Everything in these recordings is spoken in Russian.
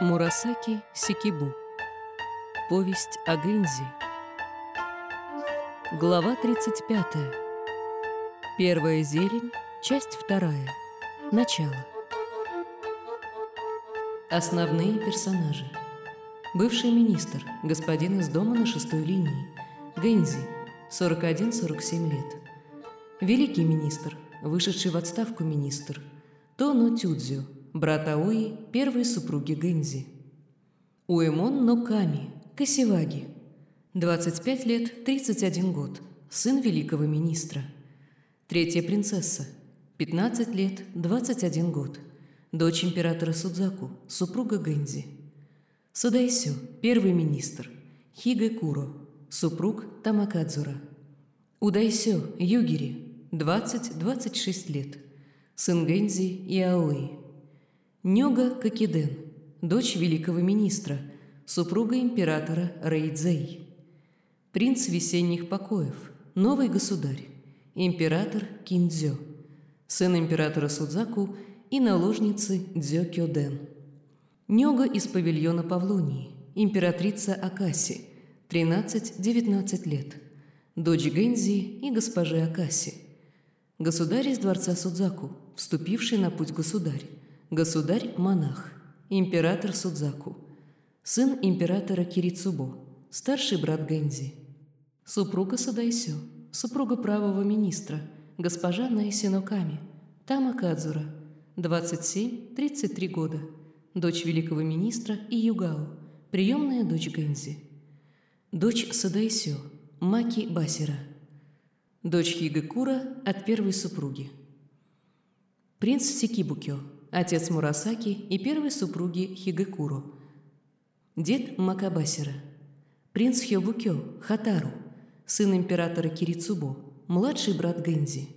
Мурасаки Сикибу. Повесть о Гэнзи. Глава 35. Первая зелень, часть вторая. Начало. Основные персонажи. Бывший министр, господин из дома на шестой линии. Гэнзи, 41-47 лет. Великий министр, вышедший в отставку министр. Тоно Тюдзю, брат Аои, первой супруги Гэнзи. Уэмон Ноками, Касиваги, 25 лет, 31 год, сын великого министра. Третья принцесса, 15 лет, 21 год, дочь императора Судзаку, супруга Гэнзи. Садайсё, первый министр, Хигэ Куро, супруг Тамакадзура. Удайсё, Югири, 20-26 лет, сын Гэнзи и Аои. Нёга Кокиден, дочь великого министра, супруга императора Рейдзей. Принц весенних покоев, новый государь, император Киндзё, сын императора Судзаку и наложницы Дзё Кёден. Нёга из павильона Павлонии, императрица Акаси, 13-19 лет, дочь Гэнзи и госпожи Акаси. Государь из дворца Судзаку, вступивший на путь государь, Государь-монах, император Судзаку, сын императора Кирицубо, старший брат Гэнзи, супруга Садайсё, супруга правого министра, госпожа Найсиноками, Тама Кадзура, 27-33 года, дочь великого министра и Югао, приемная дочь Гэнзи, дочь Садайсё, Маки Басира, дочь Хигакура от первой супруги, принц Сикибукё, отец Мурасаки и первой супруги Хигекуро, дед Макабасера, принц Хёбукё Хатару, сын императора Кирицубо, младший брат Гэнзи,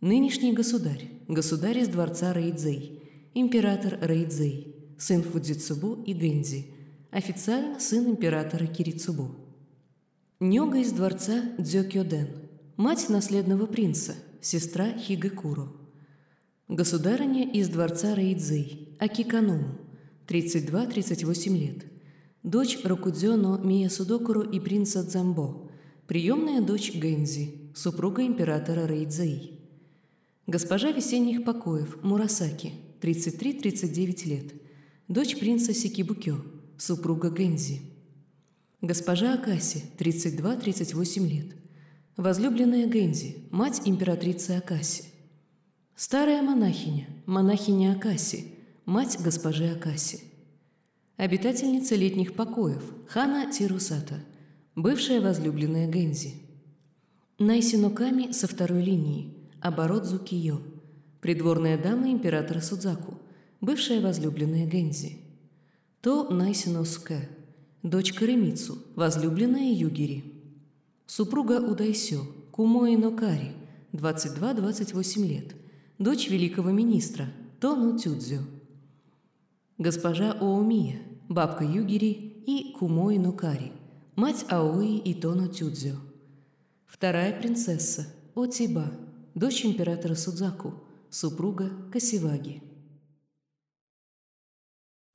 нынешний государь, государь из дворца Рейдзей, император Рейдзей, сын Фудзицубо и Гэнзи, официально сын императора Кирицубо. Нёга из дворца Дзёкёден, мать наследного принца, сестра Хигекуро. Государыня из дворца Рейдзей, Акиканому, 32-38 лет. Дочь Рокудзёно Мия Судокуру и принца Дзамбо, приемная дочь Гэнзи, супруга императора Рейдзей. Госпожа весенних покоев Мурасаки, 33-39 лет. Дочь принца Сикибукё, супруга Гэнзи. Госпожа Акаси, 32-38 лет. Возлюбленная Гэнзи, мать императрицы Акаси. Старая монахиня, монахиня Акаси, мать госпожи Акаси. Обитательница летних покоев, Хана Тирусата, бывшая возлюбленная Гэнзи. Найсиноками со второй линии, оборот Зукиё, придворная дама императора Судзаку, бывшая возлюбленная Гэнзи. То Найсиноске, дочь Каремицу, возлюбленная Югири. Супруга Удайсё, Кумои Нокари, 22-28 лет, дочь великого министра Тону Тюдзю. Госпожа Оомия, бабка Югири и Кумои Нукари, мать Аои и Тону Тюдзю. Вторая принцесса Отиба, дочь императора Судзаку, супруга Касиваги.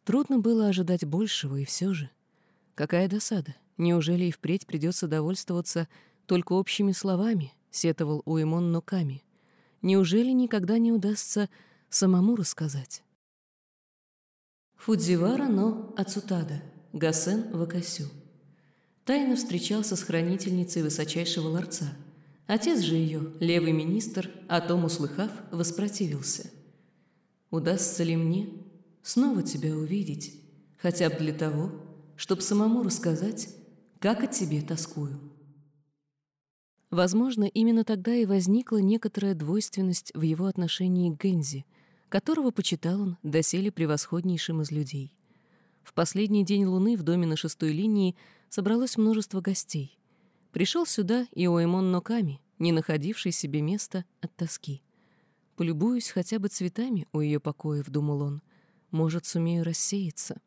Трудно было ожидать большего, и все же. Какая досада. Неужели и впредь придется довольствоваться только общими словами, сетовал Уэмон Ноками. Неужели никогда не удастся самому рассказать? Фудзивара но Ацутада, Гасен Вакасю. Тайно встречался с хранительницей высочайшего ларца. Отец же ее, левый министр, о том услыхав, воспротивился. «Удастся ли мне снова тебя увидеть, хотя бы для того, чтобы самому рассказать, как о тебе тоскую?» Возможно, именно тогда и возникла некоторая двойственность в его отношении к Гензи, которого почитал он доселе превосходнейшим из людей. В последний день Луны в доме на шестой линии собралось множество гостей. Пришел сюда и Оэмон Ноками, не находивший себе места от тоски. «Полюбуюсь хотя бы цветами у ее покоев», — думал он. «Может, сумею рассеяться».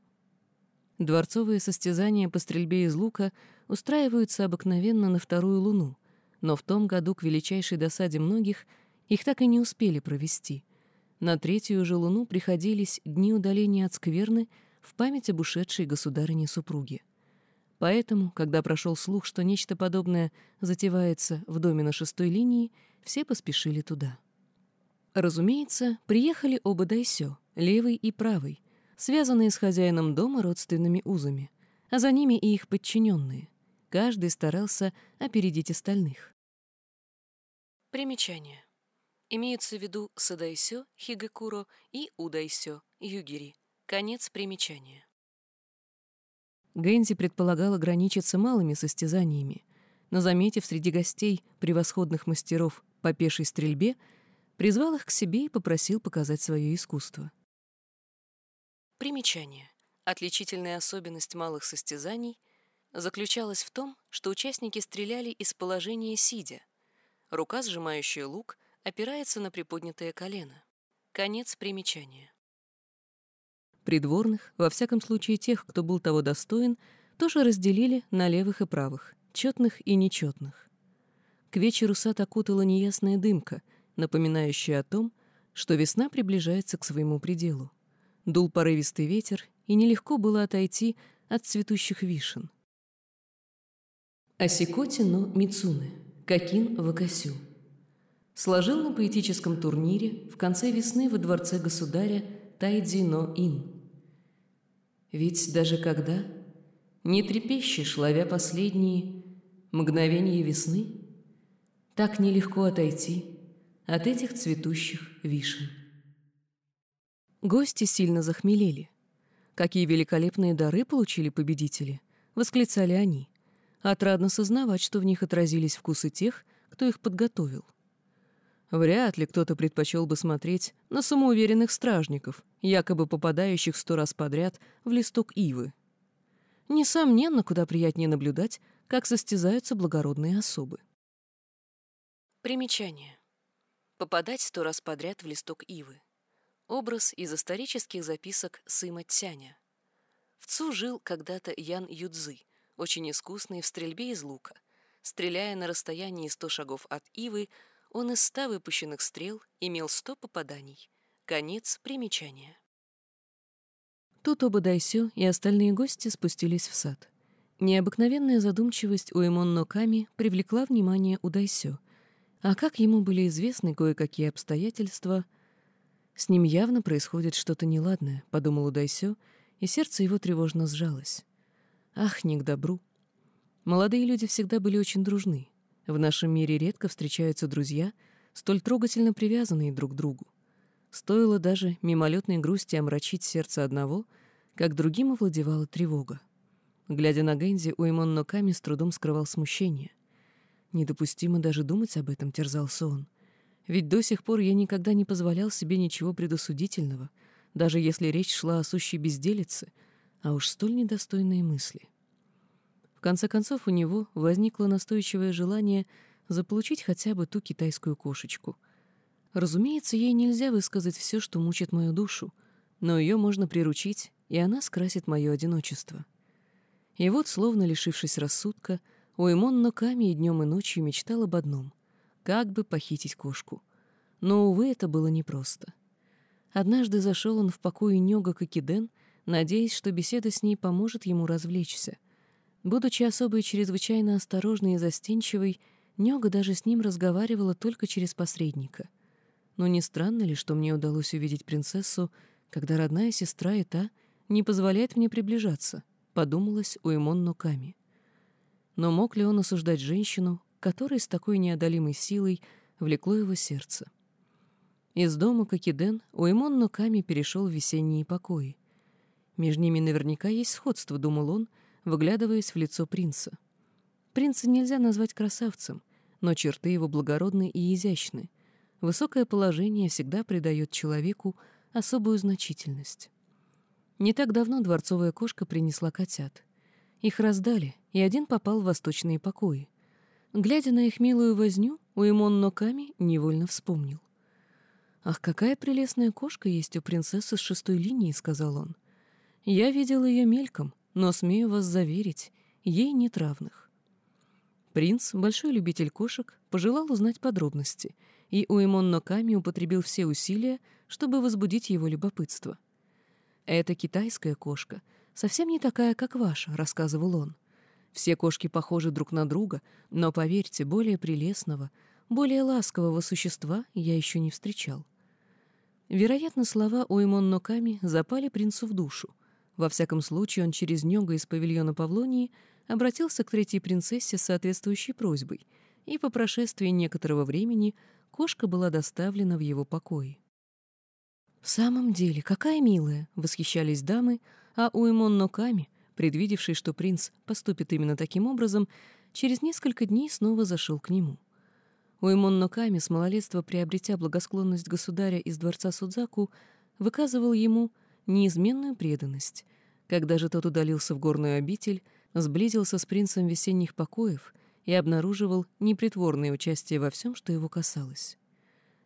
Дворцовые состязания по стрельбе из лука устраиваются обыкновенно на вторую луну — но в том году, к величайшей досаде многих, их так и не успели провести. На третью же луну приходились дни удаления от скверны, в память об ушедшей государыне-супруге. Поэтому, когда прошел слух, что нечто подобное затевается в доме на шестой линии, все поспешили туда. Разумеется, приехали оба дайсё, левый и правый, связанные с хозяином дома родственными узами, а за ними и их подчиненные. Каждый старался опередить остальных. Примечание. Имеются в виду Садайсё, Хигакуро и Удайсё, Югири. Конец примечания. Гэнзи предполагал ограничиться малыми состязаниями, но, заметив среди гостей превосходных мастеров по пешей стрельбе, призвал их к себе и попросил показать свое искусство. Примечание. Отличительная особенность малых состязаний заключалась в том, что участники стреляли из положения сидя. Рука, сжимающая лук, опирается на приподнятое колено. Конец примечания. Придворных, во всяком случае тех, кто был того достоин, тоже разделили на левых и правых, четных и нечетных. К вечеру сад окутала неясная дымка, напоминающая о том, что весна приближается к своему пределу. Дул порывистый ветер, и нелегко было отойти от цветущих вишен. Асикоти но Мицуне, Какин Вакасю. Сложил на поэтическом турнире в конце весны во дворце государя Тайдзи но Ин – ведь даже когда не трепещешь, ловя последние мгновения весны, так нелегко отойти от этих цветущих вишен. Гости сильно захмелели. Какие великолепные дары получили победители, восклицали они. Отрадно сознавать, что в них отразились вкусы тех, кто их подготовил. Вряд ли кто-то предпочел бы смотреть на самоуверенных стражников, якобы попадающих сто раз подряд в листок ивы. Несомненно, куда приятнее наблюдать, как состязаются благородные особы. Примечание. Попадать сто раз подряд в листок ивы. Образ из исторических записок Сыма Тяня. В Цу жил когда-то Ян Юдзы, очень искусный в стрельбе из лука. Стреляя на расстоянии сто шагов от ивы, он из ста выпущенных стрел имел сто попаданий. Конец примечания. Тут оба Дайсё и остальные гости спустились в сад. Необыкновенная задумчивость у Эмон Ками привлекла внимание у Дайсё. А как ему были известны кое-какие обстоятельства, с ним явно происходит что-то неладное, подумал Удайсё, и сердце его тревожно сжалось. Ах, не к добру. Молодые люди всегда были очень дружны. В нашем мире редко встречаются друзья, столь трогательно привязанные друг к другу. Стоило даже мимолетной грусти омрачить сердце одного, как другим овладевала тревога. Глядя на Гэнзи, Уэмон Ноками с трудом скрывал смущение. Недопустимо даже думать об этом, терзался он. Ведь до сих пор я никогда не позволял себе ничего предосудительного, даже если речь шла о сущей безделице, а уж столь недостойные мысли конце концов, у него возникло настойчивое желание заполучить хотя бы ту китайскую кошечку. Разумеется, ей нельзя высказать все, что мучит мою душу, но ее можно приручить, и она скрасит мое одиночество. И вот, словно лишившись рассудка, Уэмон Ноками и днем и ночью мечтал об одном — как бы похитить кошку. Но, увы, это было непросто. Однажды зашел он в покое Нёга Кокиден, надеясь, что беседа с ней поможет ему развлечься. Будучи особой чрезвычайно осторожной и застенчивой, Нёга даже с ним разговаривала только через посредника. Но не странно ли, что мне удалось увидеть принцессу, когда родная сестра и та не позволяет мне приближаться, подумалась Уэмон Ноками. Но мог ли он осуждать женщину, которая с такой неодолимой силой влекло его сердце? Из дома Кокиден Уэмон Ноками перешел в весенние покои. Между ними наверняка есть сходство, думал он, — выглядываясь в лицо принца. Принца нельзя назвать красавцем, но черты его благородны и изящны. Высокое положение всегда придает человеку особую значительность. Не так давно дворцовая кошка принесла котят. Их раздали, и один попал в восточные покои. Глядя на их милую возню, Уэмон Ноками невольно вспомнил. «Ах, какая прелестная кошка есть у принцессы с шестой линии», — сказал он. «Я видел ее мельком, но, смею вас заверить, ей нет равных. Принц, большой любитель кошек, пожелал узнать подробности, и Уэмон Ноками употребил все усилия, чтобы возбудить его любопытство. «Это китайская кошка, совсем не такая, как ваша», — рассказывал он. «Все кошки похожи друг на друга, но, поверьте, более прелестного, более ласкового существа я еще не встречал». Вероятно, слова Уэмон Ноками запали принцу в душу. Во всяком случае, он через Нёга из павильона Павлонии обратился к третьей принцессе с соответствующей просьбой, и по прошествии некоторого времени кошка была доставлена в его покои. «В самом деле, какая милая!» — восхищались дамы, а Уэмон Ноками, предвидевший, что принц поступит именно таким образом, через несколько дней снова зашел к нему. Уэмон Ноками, с малолетства приобретя благосклонность государя из дворца Судзаку, выказывал ему неизменную преданность. Когда же тот удалился в горную обитель, сблизился с принцем весенних покоев и обнаруживал непритворное участие во всем, что его касалось.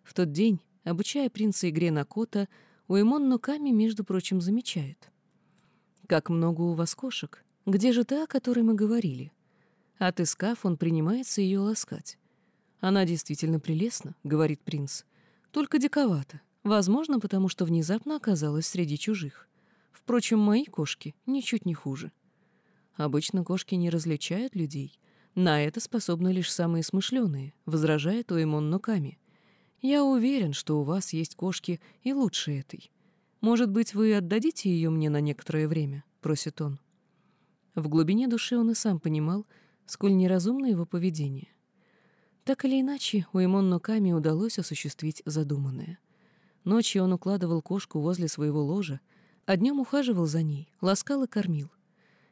В тот день Обучая принца игре на кота, Уэмон Нуками, между прочим, замечает. «Как много у вас кошек! Где же та, о которой мы говорили?» Отыскав, он принимается ее ласкать. «Она действительно прелестна», — говорит принц. «Только диковато. Возможно, потому что внезапно оказалась среди чужих. Впрочем, мои кошки ничуть не хуже. Обычно кошки не различают людей. На это способны лишь самые смышленые», — возражает Уэмон Нуками. Я уверен, что у вас есть кошки и лучше этой. Может быть, вы отдадите ее мне на некоторое время?» — просит он. В глубине души он и сам понимал, сколь неразумно его поведение. Так или иначе, у Имон Ноками удалось осуществить задуманное. Ночью он укладывал кошку возле своего ложа, а днем ухаживал за ней, ласкал и кормил.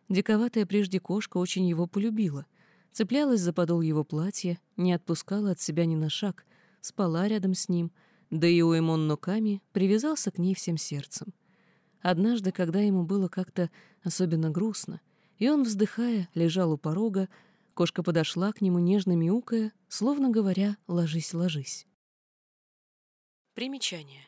Диковатая прежде кошка очень его полюбила, цеплялась за подол его платья, не отпускала от себя ни на шаг — спала рядом с ним, да и Уэмон Ноками привязался к ней всем сердцем. Однажды, когда ему было как-то особенно грустно, и он, вздыхая, лежал у порога, кошка подошла к нему, нежно мяукая, словно говоря «ложись, ложись». Примечание.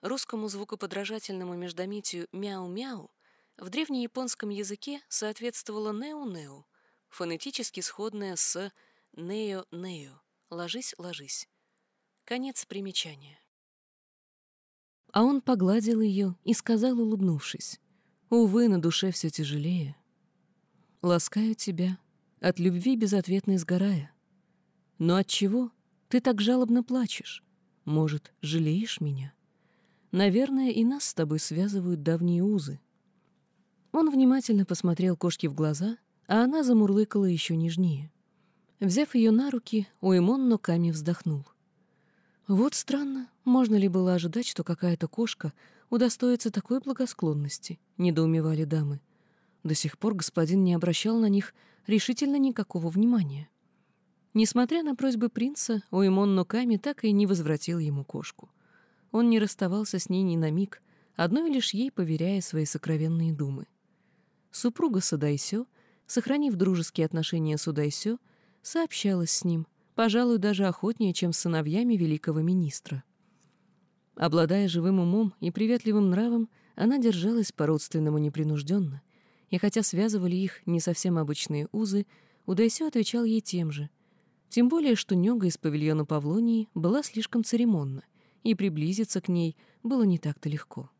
Русскому звукоподражательному междометию «мяу-мяу» в древнеяпонском языке соответствовало «неу-неу», фонетически сходное с «нео-нео» — «ложись, ложись». Конец примечания. А он погладил ее и сказал, улыбнувшись, «Увы, на душе все тяжелее. Ласкаю тебя, от любви безответно сгорая. Но от чего ты так жалобно плачешь? Может, жалеешь меня? Наверное, и нас с тобой связывают давние узы». Он внимательно посмотрел кошке в глаза, а она замурлыкала еще нежнее. Взяв ее на руки, Уэмон ноками вздохнул. Вот странно, можно ли было ожидать, что какая-то кошка удостоится такой благосклонности, недоумевали дамы. До сих пор господин не обращал на них решительно никакого внимания. Несмотря на просьбы принца, Уэмон Ноками так и не возвратил ему кошку. Он не расставался с ней ни на миг, одной лишь ей поверяя свои сокровенные думы. Супруга Садайсё, сохранив дружеские отношения с Удайсё, сообщалась с ним, пожалуй, даже охотнее, чем с сыновьями великого министра. Обладая живым умом и приветливым нравом, она держалась по-родственному непринужденно, и хотя связывали их не совсем обычные узы, Удайсё отвечал ей тем же. Тем более, что Нёга из павильона Павлонии была слишком церемонна, и приблизиться к ней было не так-то легко.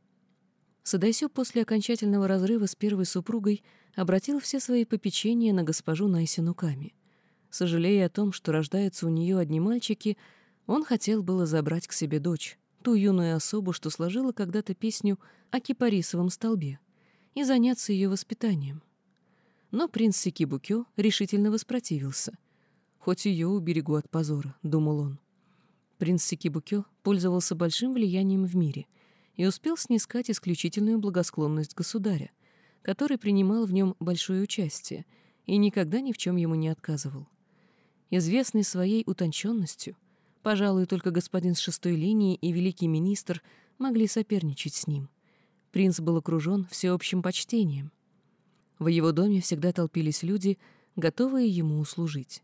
Садайсё после окончательного разрыва с первой супругой обратил все свои попечения на госпожу Найсинуками — Сожалея о том, что рождаются у нее одни мальчики, он хотел было забрать к себе дочь, ту юную особу, что сложила когда-то песню о кипарисовом столбе, и заняться ее воспитанием. Но принц Сикибукё решительно воспротивился. «Хоть ее уберегу от позора», — думал он. Принц Сикибукё пользовался большим влиянием в мире и успел снискать исключительную благосклонность государя, который принимал в нем большое участие и никогда ни в чем ему не отказывал. Известный своей утонченностью, пожалуй, только господин с шестой линии и великий министр могли соперничать с ним. Принц был окружен всеобщим почтением. В его доме всегда толпились люди, готовые ему услужить.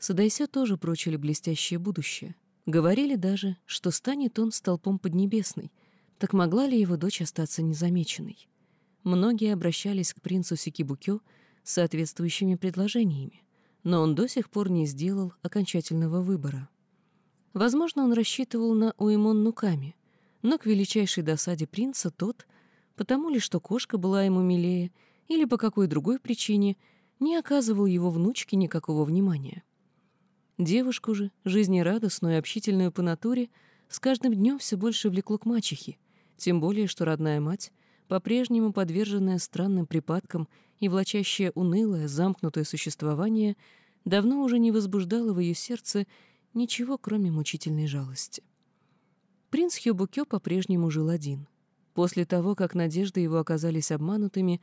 Садайсё тоже прочили блестящее будущее. Говорили даже, что станет он столпом Поднебесной. Так могла ли его дочь остаться незамеченной? Многие обращались к принцу Сикибукё с соответствующими предложениями но он до сих пор не сделал окончательного выбора. Возможно, он рассчитывал на Уэмон Нуками, но к величайшей досаде принца тот потому ли, что кошка была ему милее, или по какой другой причине, не оказывал его внучке никакого внимания. Девушку же, жизнерадостную и общительную по натуре, с каждым днем все больше влекло к мачехе, тем более, что родная мать, по-прежнему подверженная странным припадкам и влачащая унылое, замкнутое существование, давно уже не возбуждала в ее сердце ничего, кроме мучительной жалости. Принц Хёбукё по-прежнему жил один. После того, как надежды его оказались обманутыми,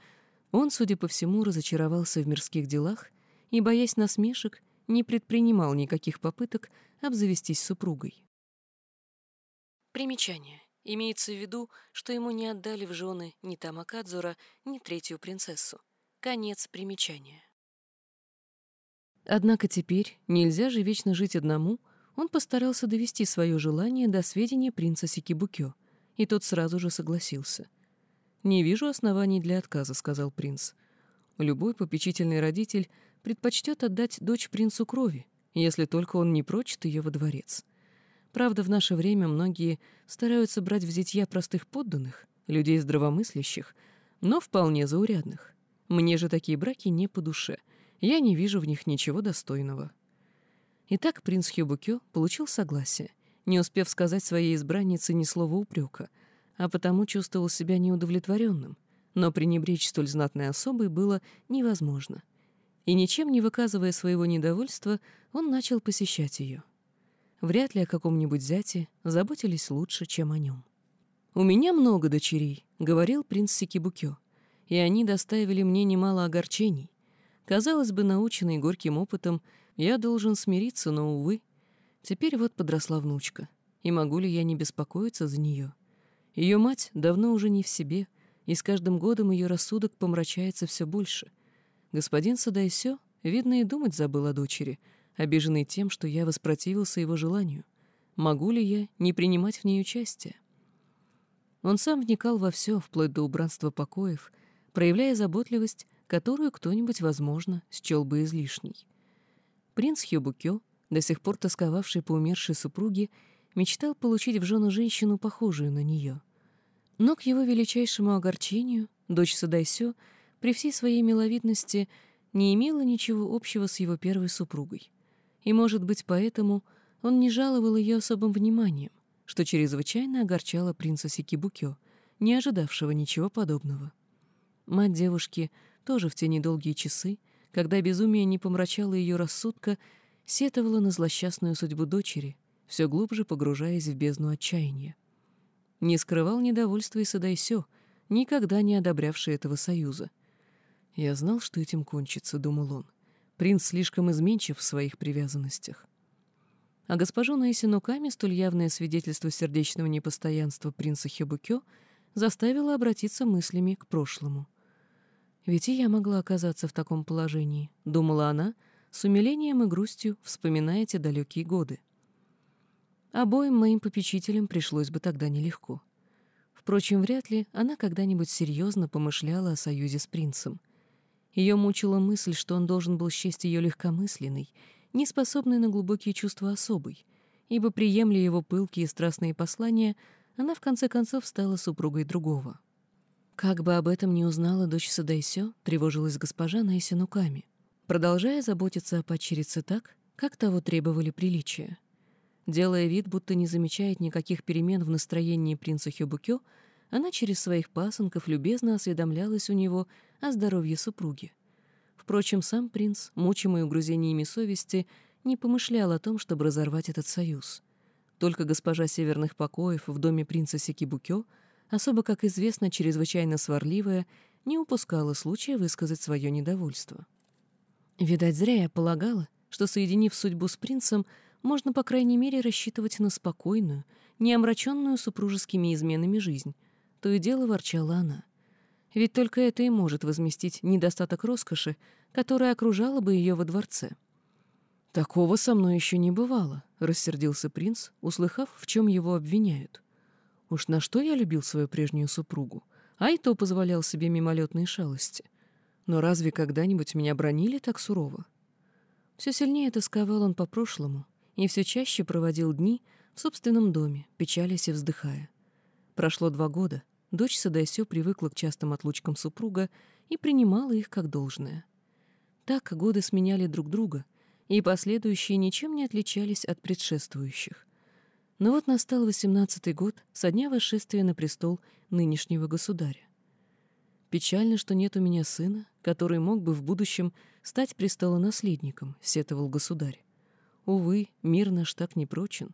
он, судя по всему, разочаровался в мирских делах и, боясь насмешек, не предпринимал никаких попыток обзавестись супругой. Примечание. Имеется в виду, что ему не отдали в жены ни Тамакадзура, ни третью принцессу. Конец примечания. Однако теперь нельзя же вечно жить одному, он постарался довести свое желание до сведения принца Сикибукё, и тот сразу же согласился. «Не вижу оснований для отказа», — сказал принц. «Любой попечительный родитель предпочтет отдать дочь принцу крови, если только он не прочит ее во дворец. Правда, в наше время многие стараются брать в зятья простых подданных, людей здравомыслящих, но вполне заурядных. Мне же такие браки не по душе. Я не вижу в них ничего достойного. Итак, принц Хюбукё получил согласие, не успев сказать своей избраннице ни слова упрека, а потому чувствовал себя неудовлетворенным, но пренебречь столь знатной особой было невозможно — и ничем не выказывая своего недовольства, он начал посещать ее. Вряд ли о каком-нибудь зяте заботились лучше, чем о нем. «У меня много дочерей», — говорил принц Сикибукё, «и они доставили мне немало огорчений. Казалось бы, наученный горьким опытом, я должен смириться, но, увы, теперь вот подросла внучка, и могу ли я не беспокоиться за нее? Ее мать давно уже не в себе, и с каждым годом ее рассудок помрачается все больше. Господин Садайсё, видно, и думать забыл о дочери, обиженный тем, что я воспротивился его желанию. Могу ли я не принимать в ней участие? Он сам вникал во все, вплоть до убранства покоев, проявляя заботливость, которую кто-нибудь, возможно, счел бы излишней. Принц Хёбукё, до сих пор тосковавший по умершей супруге, мечтал получить в жену женщину, похожую на нее. Но к его величайшему огорчению дочь Садайсё — при всей своей миловидности не имела ничего общего с его первой супругой. И, может быть, поэтому он не жаловал ее особым вниманием, что чрезвычайно огорчало принца Сикибукё, не ожидавшего ничего подобного. Мать девушки тоже в те недолгие часы, когда безумие не помрачало ее рассудка, сетовала на злосчастную судьбу дочери, все глубже погружаясь в бездну отчаяния. Не скрывал недовольства и Садайсё, никогда не одобрявший этого союза, «Я знал, что этим кончится», — думал он. «Принц слишком изменчив в своих привязанностях». А госпожу Наисинуками столь явное свидетельство сердечного непостоянства принца Хебукё заставило обратиться мыслями к прошлому. «Ведь и я могла оказаться в таком положении», — думала она, с умилением и грустью вспоминая те далекие годы. Обоим моим попечителям пришлось бы тогда нелегко. Впрочем, вряд ли она когда-нибудь серьезно помышляла о союзе с принцем. Ее мучила мысль, что он должен был счесть ее легкомысленной, неспособной на глубокие чувства особой, ибо, приемля его пылкие и страстные послания, она в конце концов стала супругой другого. Как бы об этом не узнала дочь Садайсё, тревожилась госпожа Найсинуками, продолжая заботиться о падчерице так, как того требовали приличия. Делая вид, будто не замечает никаких перемен в настроении принца Хёбукё, она через своих пасынков любезно осведомлялась у него о здоровье супруги. Впрочем, сам принц, мучимый угрызениями совести, не помышлял о том, чтобы разорвать этот союз. Только госпожа северных покоев в доме принца Сикибукё, особо, как известно, чрезвычайно сварливая, не упускала случая высказать свое недовольство. Видать, зря я полагала, что, соединив судьбу с принцем, можно, по крайней мере, рассчитывать на спокойную, не омраченную супружескими изменами жизнь, то и дело ворчала она. Ведь только это и может возместить недостаток роскоши, которая окружала бы ее во дворце. «Такого со мной еще не бывало», — рассердился принц, услыхав, в чем его обвиняют. «Уж на что я любил свою прежнюю супругу, а и то позволял себе мимолетные шалости. Но разве когда-нибудь меня бронили так сурово?» Все сильнее тосковал он по прошлому и все чаще проводил дни в собственном доме, печалясь и вздыхая. Прошло два года, дочь Садайсё привыкла к частым отлучкам супруга и принимала их как должное. Так годы сменяли друг друга, и последующие ничем не отличались от предшествующих. Но вот настал восемнадцатый год со дня восшествия на престол нынешнего государя. Печально, что нет у меня сына, который мог бы в будущем стать престолонаследником, сетовал государь. Увы, мир наш так не прочен.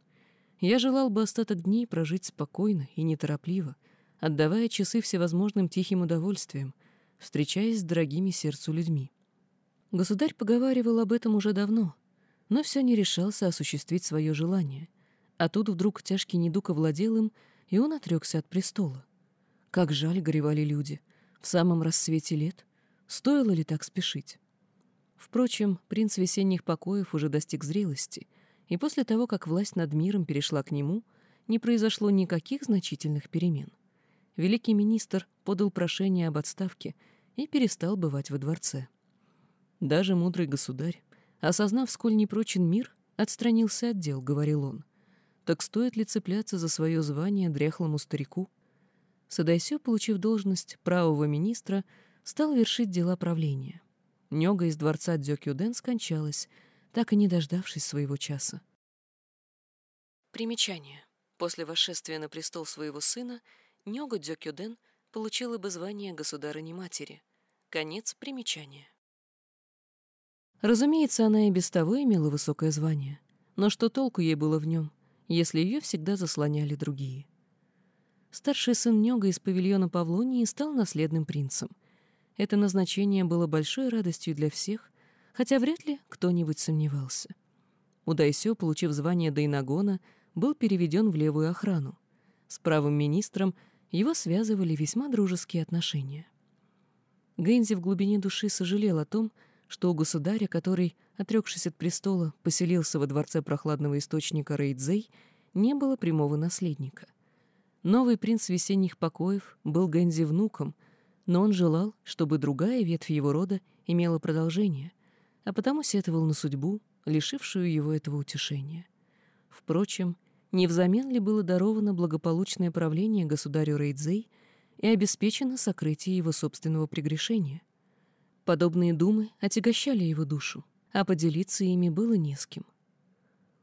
Я желал бы остаток дней прожить спокойно и неторопливо, отдавая часы всевозможным тихим удовольствиям, встречаясь с дорогими сердцу людьми. Государь поговаривал об этом уже давно, но все не решался осуществить свое желание. А тут вдруг тяжкий недуг овладел им, и он отрекся от престола. Как жаль, горевали люди, в самом рассвете лет. Стоило ли так спешить? Впрочем, принц весенних покоев уже достиг зрелости, и после того, как власть над миром перешла к нему, не произошло никаких значительных перемен. Великий министр подал прошение об отставке и перестал бывать во дворце. Даже мудрый государь, осознав, сколь непрочен мир, отстранился от дел, говорил он. Так стоит ли цепляться за свое звание дряхлому старику? Садайсё, получив должность правого министра, стал вершить дела правления. Нёга из дворца Дзёкюден скончалась, так и не дождавшись своего часа. Примечание. После восшествия на престол своего сына Нёга Дзёкюден получила бы звание государыни-матери. Конец примечания. Разумеется, она и без того имела высокое звание. Но что толку ей было в нем, если ее всегда заслоняли другие? Старший сын Нёга из павильона Павлонии стал наследным принцем — это назначение было большой радостью для всех, хотя вряд ли кто-нибудь сомневался. Удайсё, получив звание Дайнагона, был переведен в левую охрану. С правым министром его связывали весьма дружеские отношения. Гэнзи в глубине души сожалел о том, что у государя, который, отрекшись от престола, поселился во дворце прохладного источника Рейдзей, не было прямого наследника. Новый принц весенних покоев был Гэнзи внуком — но он желал, чтобы другая ветвь его рода имела продолжение, а потому сетовал на судьбу, лишившую его этого утешения. Впрочем, не взамен ли было даровано благополучное правление государю Рейдзей и обеспечено сокрытие его собственного прегрешения? Подобные думы отягощали его душу, а поделиться ими было не с кем.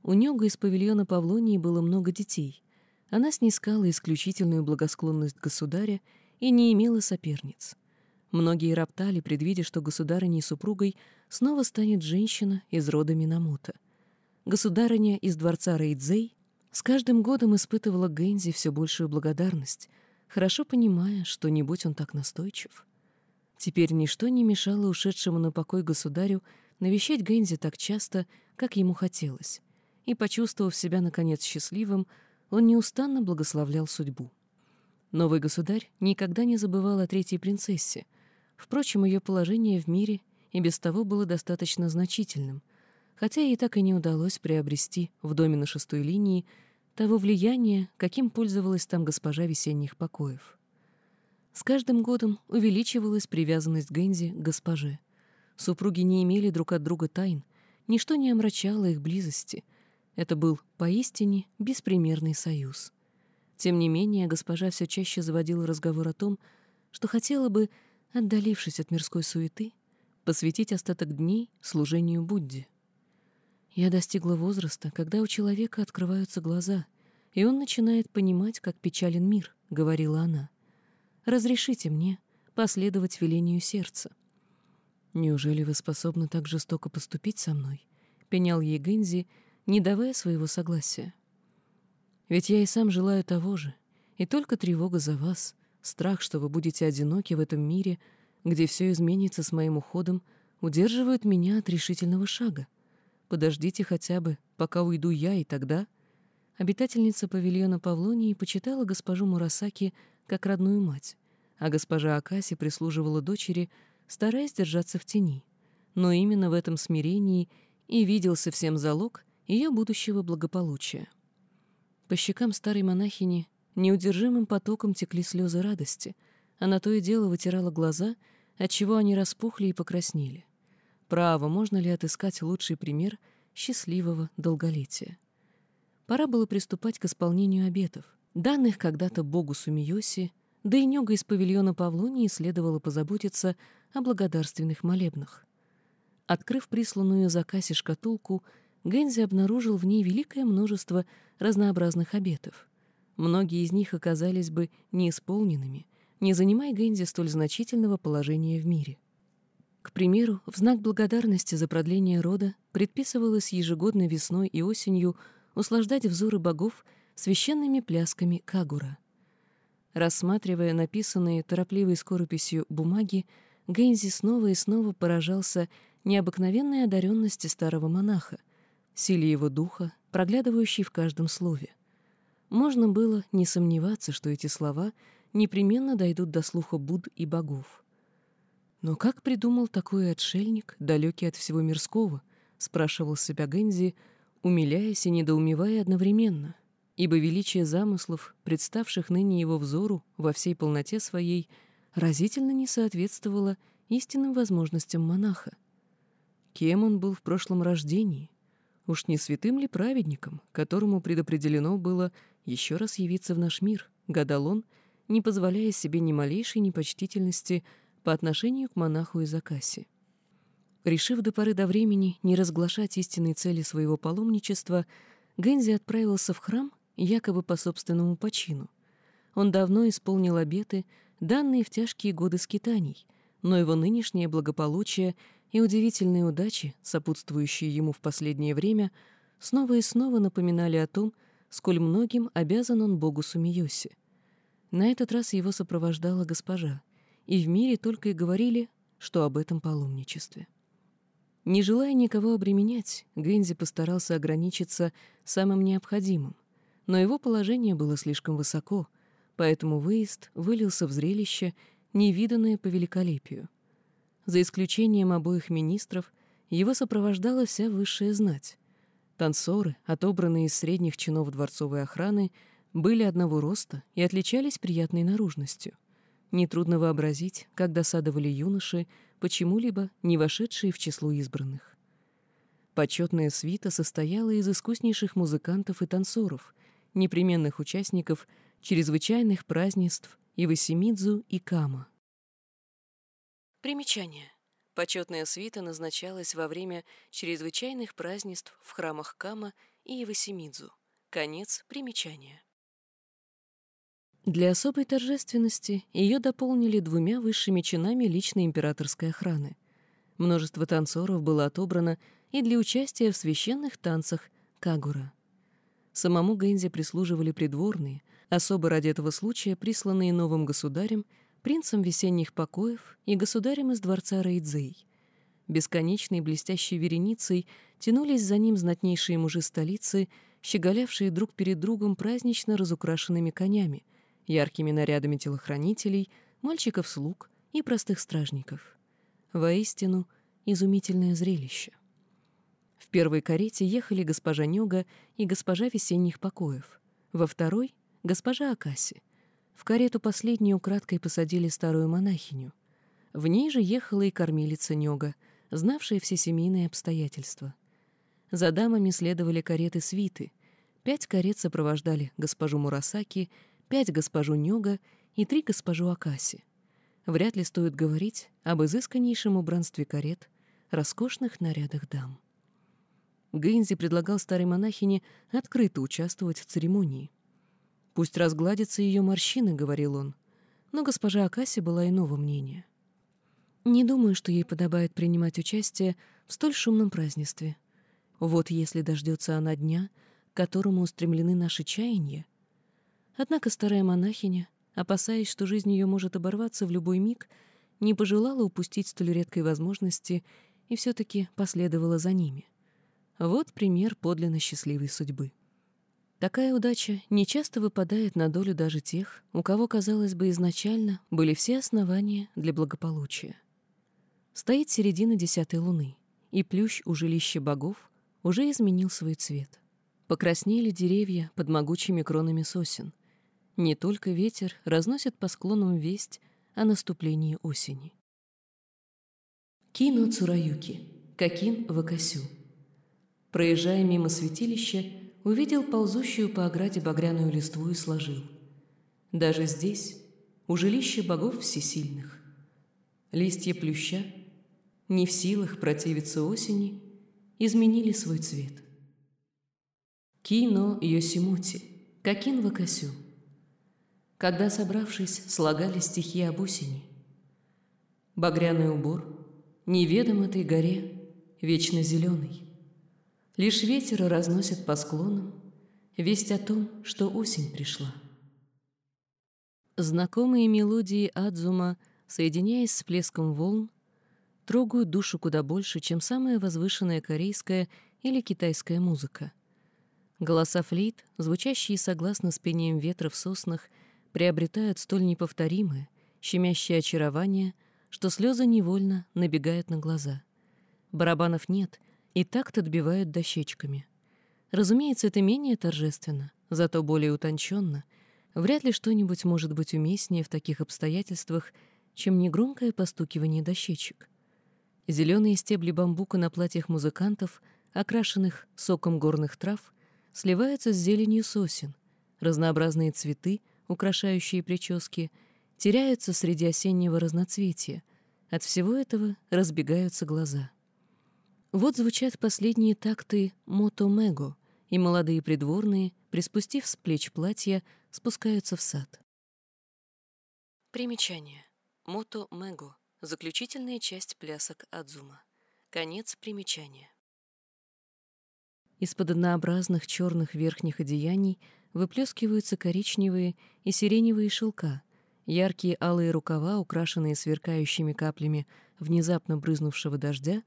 У Нёга из павильона Павлонии было много детей. Она снискала исключительную благосклонность государя и не имела соперниц. Многие роптали, предвидя, что государыней супругой снова станет женщина из рода Минамото. Государыня из дворца Рейдзей с каждым годом испытывала Гэнзи все большую благодарность, хорошо понимая, что не будь он так настойчив. Теперь ничто не мешало ушедшему на покой государю навещать Гэнзи так часто, как ему хотелось, и, почувствовав себя, наконец, счастливым, он неустанно благословлял судьбу. Новый государь никогда не забывал о третьей принцессе. Впрочем, ее положение в мире и без того было достаточно значительным, хотя ей так и не удалось приобрести в доме на шестой линии того влияния, каким пользовалась там госпожа весенних покоев. С каждым годом увеличивалась привязанность Гэнзи к госпоже. Супруги не имели друг от друга тайн, ничто не омрачало их близости. Это был поистине беспримерный союз. Тем не менее, госпожа все чаще заводила разговор о том, что хотела бы, отдалившись от мирской суеты, посвятить остаток дней служению Будде. Я достигла возраста, когда у человека открываются глаза, и он начинает понимать, как печален мир, — говорила она. Разрешите мне последовать велению сердца. Неужели вы способны так жестоко поступить со мной? — пенял ей Гэнзи, не давая своего согласия. Ведь я и сам желаю того же, и только тревога за вас, страх, что вы будете одиноки в этом мире, где все изменится с моим уходом, удерживают меня от решительного шага. Подождите хотя бы, пока уйду я, и тогда... Обитательница павильона Павлонии почитала госпожу Мурасаки как родную мать, а госпожа Акаси прислуживала дочери, стараясь держаться в тени. Но именно в этом смирении и виделся всем залог ее будущего благополучия. По щекам старой монахини неудержимым потоком текли слезы радости. Она то и дело вытирала глаза, отчего они распухли и покраснели. Право, можно ли отыскать лучший пример счастливого долголетия? Пора было приступать к исполнению обетов, данных когда-то богу Сумиоси, да и Нега из павильона Павлонии следовало позаботиться о благодарственных молебнах. Открыв присланную за Касси шкатулку, Гензи обнаружил в ней великое множество разнообразных обетов. Многие из них оказались бы неисполненными, не занимая Гензи столь значительного положения в мире. К примеру, в знак благодарности за продление рода предписывалось ежегодно весной и осенью услаждать взоры богов священными плясками кагура. Рассматривая написанные торопливой скорописью бумаги, Гензи снова и снова поражался необыкновенной одаренности старого монаха, силе его духа, проглядывающей в каждом слове. Можно было не сомневаться, что эти слова непременно дойдут до слуха Буд и богов. «Но как придумал такой отшельник, далекий от всего мирского?» — спрашивал себя Гензи, умиляясь и недоумевая одновременно, ибо величие замыслов, представших ныне его взору во всей полноте своей, разительно не соответствовало истинным возможностям монаха. Кем он был в прошлом рождении? Уж не святым ли праведником, которому предопределено было еще раз явиться в наш мир, гадал он, не позволяя себе ни малейшей непочтительности по отношению к монаху из Акаси. Решив до поры до времени не разглашать истинной цели своего паломничества, Гензи отправился в храм якобы по собственному почину. Он давно исполнил обеты, данные в тяжкие годы скитаний, но его нынешнее благополучие и удивительные удачи, сопутствующие ему в последнее время, снова и снова напоминали о том, сколь многим обязан он богу Сумиоси. На этот раз его сопровождала госпожа, и в мире только и говорили, что об этом паломничестве. Не желая никого обременять, Гензи постарался ограничиться самым необходимым, но его положение было слишком высоко, поэтому выезд вылился в зрелище, невиданное по великолепию — за исключением обоих министров, его сопровождала вся высшая знать. Танцоры, отобранные из средних чинов дворцовой охраны, были одного роста и отличались приятной наружностью. Нетрудно вообразить, как досадовали юноши, почему-либо не вошедшие в число избранных. Почетная свита состояла из искуснейших музыкантов и танцоров, непременных участников чрезвычайных празднеств Ивасимидзу и Кама. Примечание. Почетная свита назначалась во время чрезвычайных празднеств в храмах Кама и Ивасимидзу. Конец примечания. Для особой торжественности ее дополнили двумя высшими чинами личной императорской охраны. Множество танцоров было отобрано и для участия в священных танцах Кагура. Самому Гэнзи прислуживали придворные, особо ради этого случая присланные новым государем принцем весенних покоев и государем из дворца Рейдзей. Бесконечной блестящей вереницей тянулись за ним знатнейшие мужи столицы, щеголявшие друг перед другом празднично разукрашенными конями, яркими нарядами телохранителей, мальчиков-слуг и простых стражников. Воистину, изумительное зрелище. В первой карете ехали госпожа Нёга и госпожа весенних покоев, во второй — госпожа Акаси — в карету последнюю украдкой посадили старую монахиню. В ней же ехала и кормилица Нёга, знавшая все семейные обстоятельства. За дамами следовали кареты свиты. Пять карет сопровождали госпожу Мурасаки, пять госпожу Нёга и три госпожу Акаси. Вряд ли стоит говорить об изысканнейшем убранстве карет, роскошных нарядах дам. Гейнзи предлагал старой монахине открыто участвовать в церемонии — Пусть разгладятся ее морщины, — говорил он. Но госпожа Акаси была иного мнения. Не думаю, что ей подобает принимать участие в столь шумном празднестве. Вот если дождется она дня, к которому устремлены наши чаяния. Однако старая монахиня, опасаясь, что жизнь ее может оборваться в любой миг, не пожелала упустить столь редкой возможности и все-таки последовала за ними. Вот пример подлинно счастливой судьбы. Такая удача нечасто выпадает на долю даже тех, у кого, казалось бы, изначально были все основания для благополучия. Стоит середина десятой луны, и плющ у жилища богов уже изменил свой цвет. Покраснели деревья под могучими кронами сосен. Не только ветер разносит по склонам весть о наступлении осени. Кино Цураюки, Какин Вакасю. Проезжая мимо святилища, увидел ползущую по ограде багряную листву и сложил. Даже здесь, у жилища богов всесильных. Листья плюща, не в силах противиться осени, изменили свой цвет. Кино Йосимути, Какин Вакасю. Когда, собравшись, слагали стихи об осени. Багряный убор, неведом этой горе, вечно зеленый. Лишь ветер разносит по склонам весть о том, что осень пришла. Знакомые мелодии Адзума, соединяясь с плеском волн, трогают душу куда больше, чем самая возвышенная корейская или китайская музыка. Голоса флейт, звучащие согласно с пением ветра в соснах, приобретают столь неповторимое, щемящее очарование, что слезы невольно набегают на глаза. Барабанов нет, и такт отбивают дощечками. Разумеется, это менее торжественно, зато более утонченно — Вряд ли что-нибудь может быть уместнее в таких обстоятельствах, чем негромкое постукивание дощечек. Зеленые стебли бамбука на платьях музыкантов, окрашенных соком горных трав, сливаются с зеленью сосен. Разнообразные цветы, украшающие прически, теряются среди осеннего разноцветия. От всего этого разбегаются глаза. Вот звучат последние такты «Мото Мего», и молодые придворные, приспустив с плеч платья, спускаются в сад. Примечание. Мото Мего. Заключительная часть плясок Адзума. Конец примечания. Из-под однообразных черных верхних одеяний выплескиваются коричневые и сиреневые шелка, яркие алые рукава, украшенные сверкающими каплями внезапно брызнувшего дождя,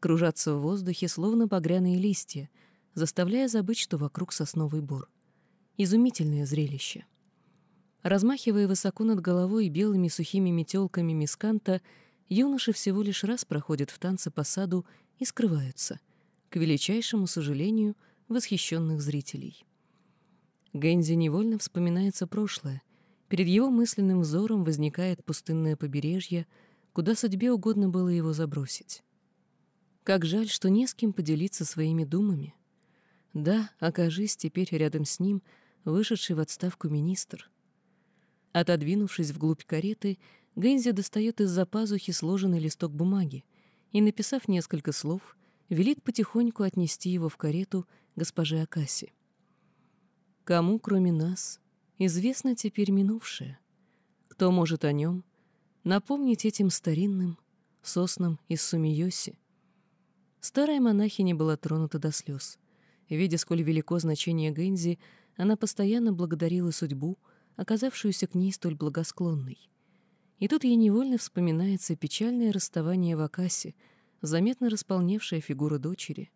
кружатся в воздухе, словно багряные листья, заставляя забыть, что вокруг сосновый бор. Изумительное зрелище. Размахивая высоко над головой белыми сухими метелками мисканта, юноши всего лишь раз проходят в танце по саду и скрываются, к величайшему сожалению восхищенных зрителей. Гэнзи невольно вспоминается прошлое. Перед его мысленным взором возникает пустынное побережье, куда судьбе угодно было его забросить. Как жаль, что не с кем поделиться своими думами. Да, окажись теперь рядом с ним вышедший в отставку министр. Отодвинувшись вглубь кареты, Гэнзи достает из-за пазухи сложенный листок бумаги и, написав несколько слов, велит потихоньку отнести его в карету госпоже Акаси. Кому, кроме нас, известно теперь минувшее? Кто может о нем напомнить этим старинным соснам из Сумиоси? Старая монахиня была тронута до слез — Видя, сколь велико значение Гэнзи, она постоянно благодарила судьбу, оказавшуюся к ней столь благосклонной. И тут ей невольно вспоминается печальное расставание в Акасе, заметно располневшая фигура дочери.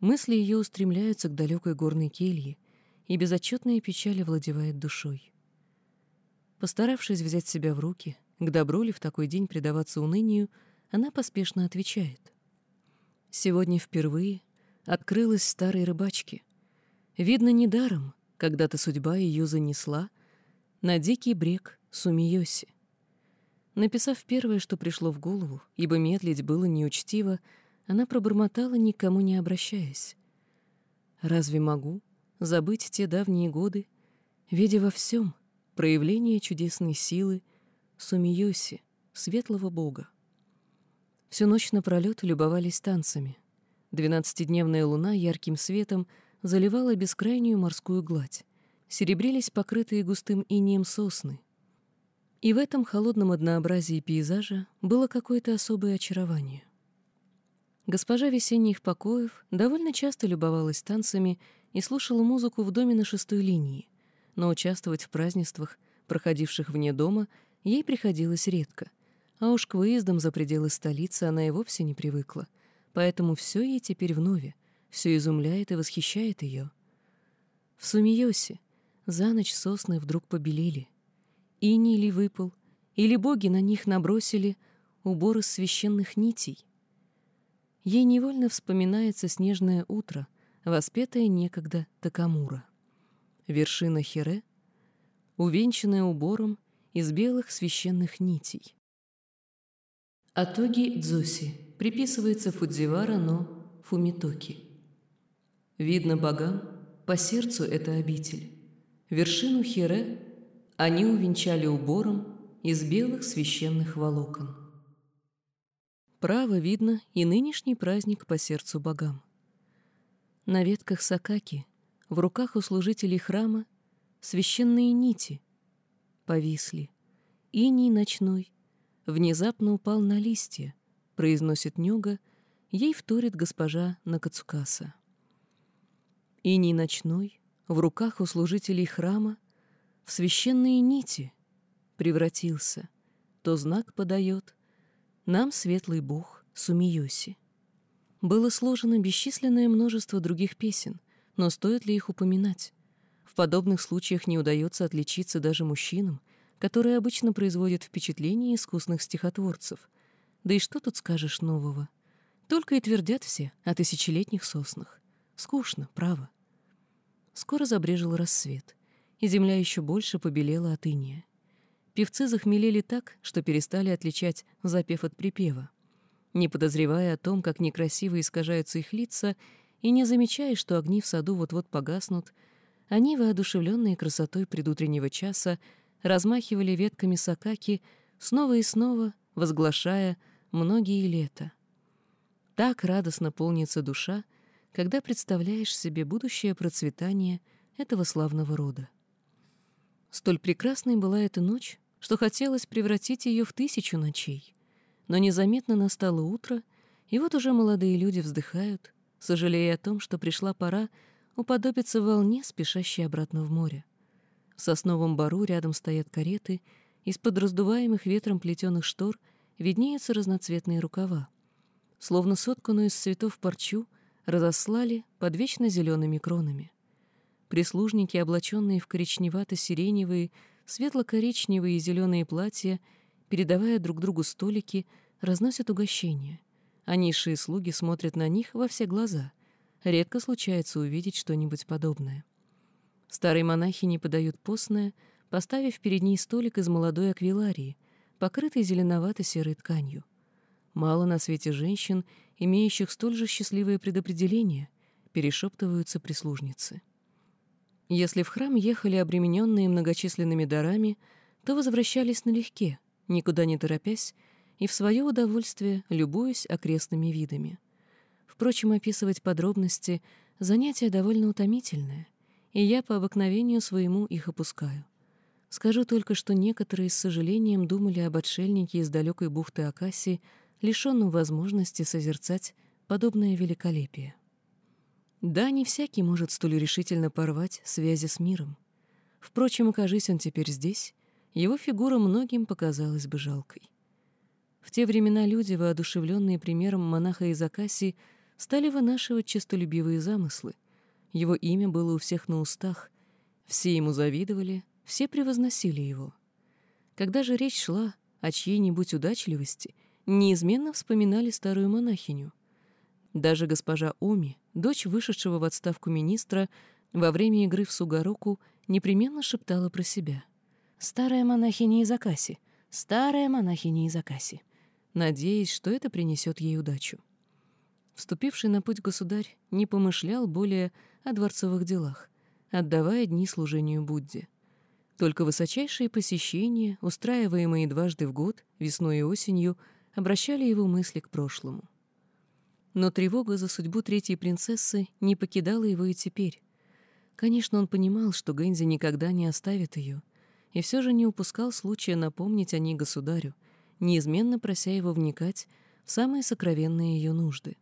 Мысли ее устремляются к далекой горной келье, и безотчетная печаль овладевает душой. Постаравшись взять себя в руки, к добру ли в такой день предаваться унынию, она поспешно отвечает. «Сегодня впервые открылась старой рыбачке. Видно, недаром, когда-то судьба ее занесла на дикий брег Сумиоси. Написав первое, что пришло в голову, ибо медлить было неучтиво, она пробормотала, никому не обращаясь. «Разве могу забыть те давние годы, видя во всем проявление чудесной силы Сумиоси, светлого бога?» Всю ночь напролет любовались танцами. Двенадцатидневная луна ярким светом заливала бескрайнюю морскую гладь. Серебрились покрытые густым инеем сосны. И в этом холодном однообразии пейзажа было какое-то особое очарование. Госпожа весенних покоев довольно часто любовалась танцами и слушала музыку в доме на шестой линии, но участвовать в празднествах, проходивших вне дома, ей приходилось редко, а уж к выездам за пределы столицы она и вовсе не привыкла — поэтому все ей теперь вновь, все изумляет и восхищает ее. В Сумиосе за ночь сосны вдруг побелели. Иней ли выпал, или боги на них набросили убор из священных нитей. Ей невольно вспоминается снежное утро, воспетое некогда Такамура. Вершина Хире, увенчанная убором из белых священных нитей. Атоги Дзуси приписывается Фудзивара, но Фумитоки. Видно богам, по сердцу это обитель. Вершину Хире они увенчали убором из белых священных волокон. Право видно и нынешний праздник по сердцу богам. На ветках сакаки, в руках у служителей храма, священные нити повисли. Иней ночной внезапно упал на листья, произносит Нюга, ей вторит госпожа Накацукаса. Иней ночной в руках у служителей храма в священные нити превратился, то знак подает нам светлый бог Сумиоси. Было сложено бесчисленное множество других песен, но стоит ли их упоминать? В подобных случаях не удается отличиться даже мужчинам, которые обычно производят впечатление искусных стихотворцев. Да и что тут скажешь нового? Только и твердят все о тысячелетних соснах. Скучно, право. Скоро забрежил рассвет, и земля еще больше побелела от иния. Певцы захмелели так, что перестали отличать запев от припева. Не подозревая о том, как некрасиво искажаются их лица, и не замечая, что огни в саду вот-вот погаснут, они, воодушевленные красотой предутреннего часа, размахивали ветками сакаки, снова и снова возглашая многие лета. Так радостно полнится душа, когда представляешь себе будущее процветание этого славного рода. Столь прекрасной была эта ночь, что хотелось превратить ее в тысячу ночей. Но незаметно настало утро, и вот уже молодые люди вздыхают, сожалея о том, что пришла пора уподобиться волне, спешащей обратно в море. В сосновом бару рядом стоят кареты, из-под раздуваемых ветром плетеных штор виднеются разноцветные рукава. Словно сотканную из цветов парчу — разослали под вечно зелеными кронами. Прислужники, облаченные в коричневато-сиреневые, светло-коричневые и зеленые платья, передавая друг другу столики, разносят угощения, а низшие слуги смотрят на них во все глаза. Редко случается увидеть что-нибудь подобное. Старые монахи не подают постное, поставив перед ней столик из молодой аквиларии, покрытый зеленовато-серой тканью. Мало на свете женщин, имеющих столь же счастливое предопределение, перешептываются прислужницы. Если в храм ехали обремененные многочисленными дарами, то возвращались налегке, никуда не торопясь, и в свое удовольствие любуясь окрестными видами. Впрочем, описывать подробности — занятие довольно утомительное, и я по обыкновению своему их опускаю. Скажу только, что некоторые с сожалением думали об отшельнике из далекой бухты Акаси, лишенным возможности созерцать подобное великолепие. Да, не всякий может столь решительно порвать связи с миром. Впрочем, окажись он теперь здесь, его фигура многим показалась бы жалкой. В те времена люди, воодушевленные примером монаха из Акасии, стали вынашивать честолюбивые замыслы. Его имя было у всех на устах, все ему завидовали, все превозносили его. Когда же речь шла о чьей-нибудь удачливости — неизменно вспоминали старую монахиню. Даже госпожа Оми, дочь вышедшего в отставку министра, во время игры в Сугароку непременно шептала про себя. «Старая монахиня из Акаси! Старая монахиня из Акаси!» надеясь, что это принесет ей удачу. Вступивший на путь государь не помышлял более о дворцовых делах, отдавая дни служению Будде. Только высочайшие посещения, устраиваемые дважды в год, весной и осенью, обращали его мысли к прошлому. Но тревога за судьбу третьей принцессы не покидала его и теперь. Конечно, он понимал, что Гэнзи никогда не оставит ее, и все же не упускал случая напомнить о ней государю, неизменно прося его вникать в самые сокровенные ее нужды.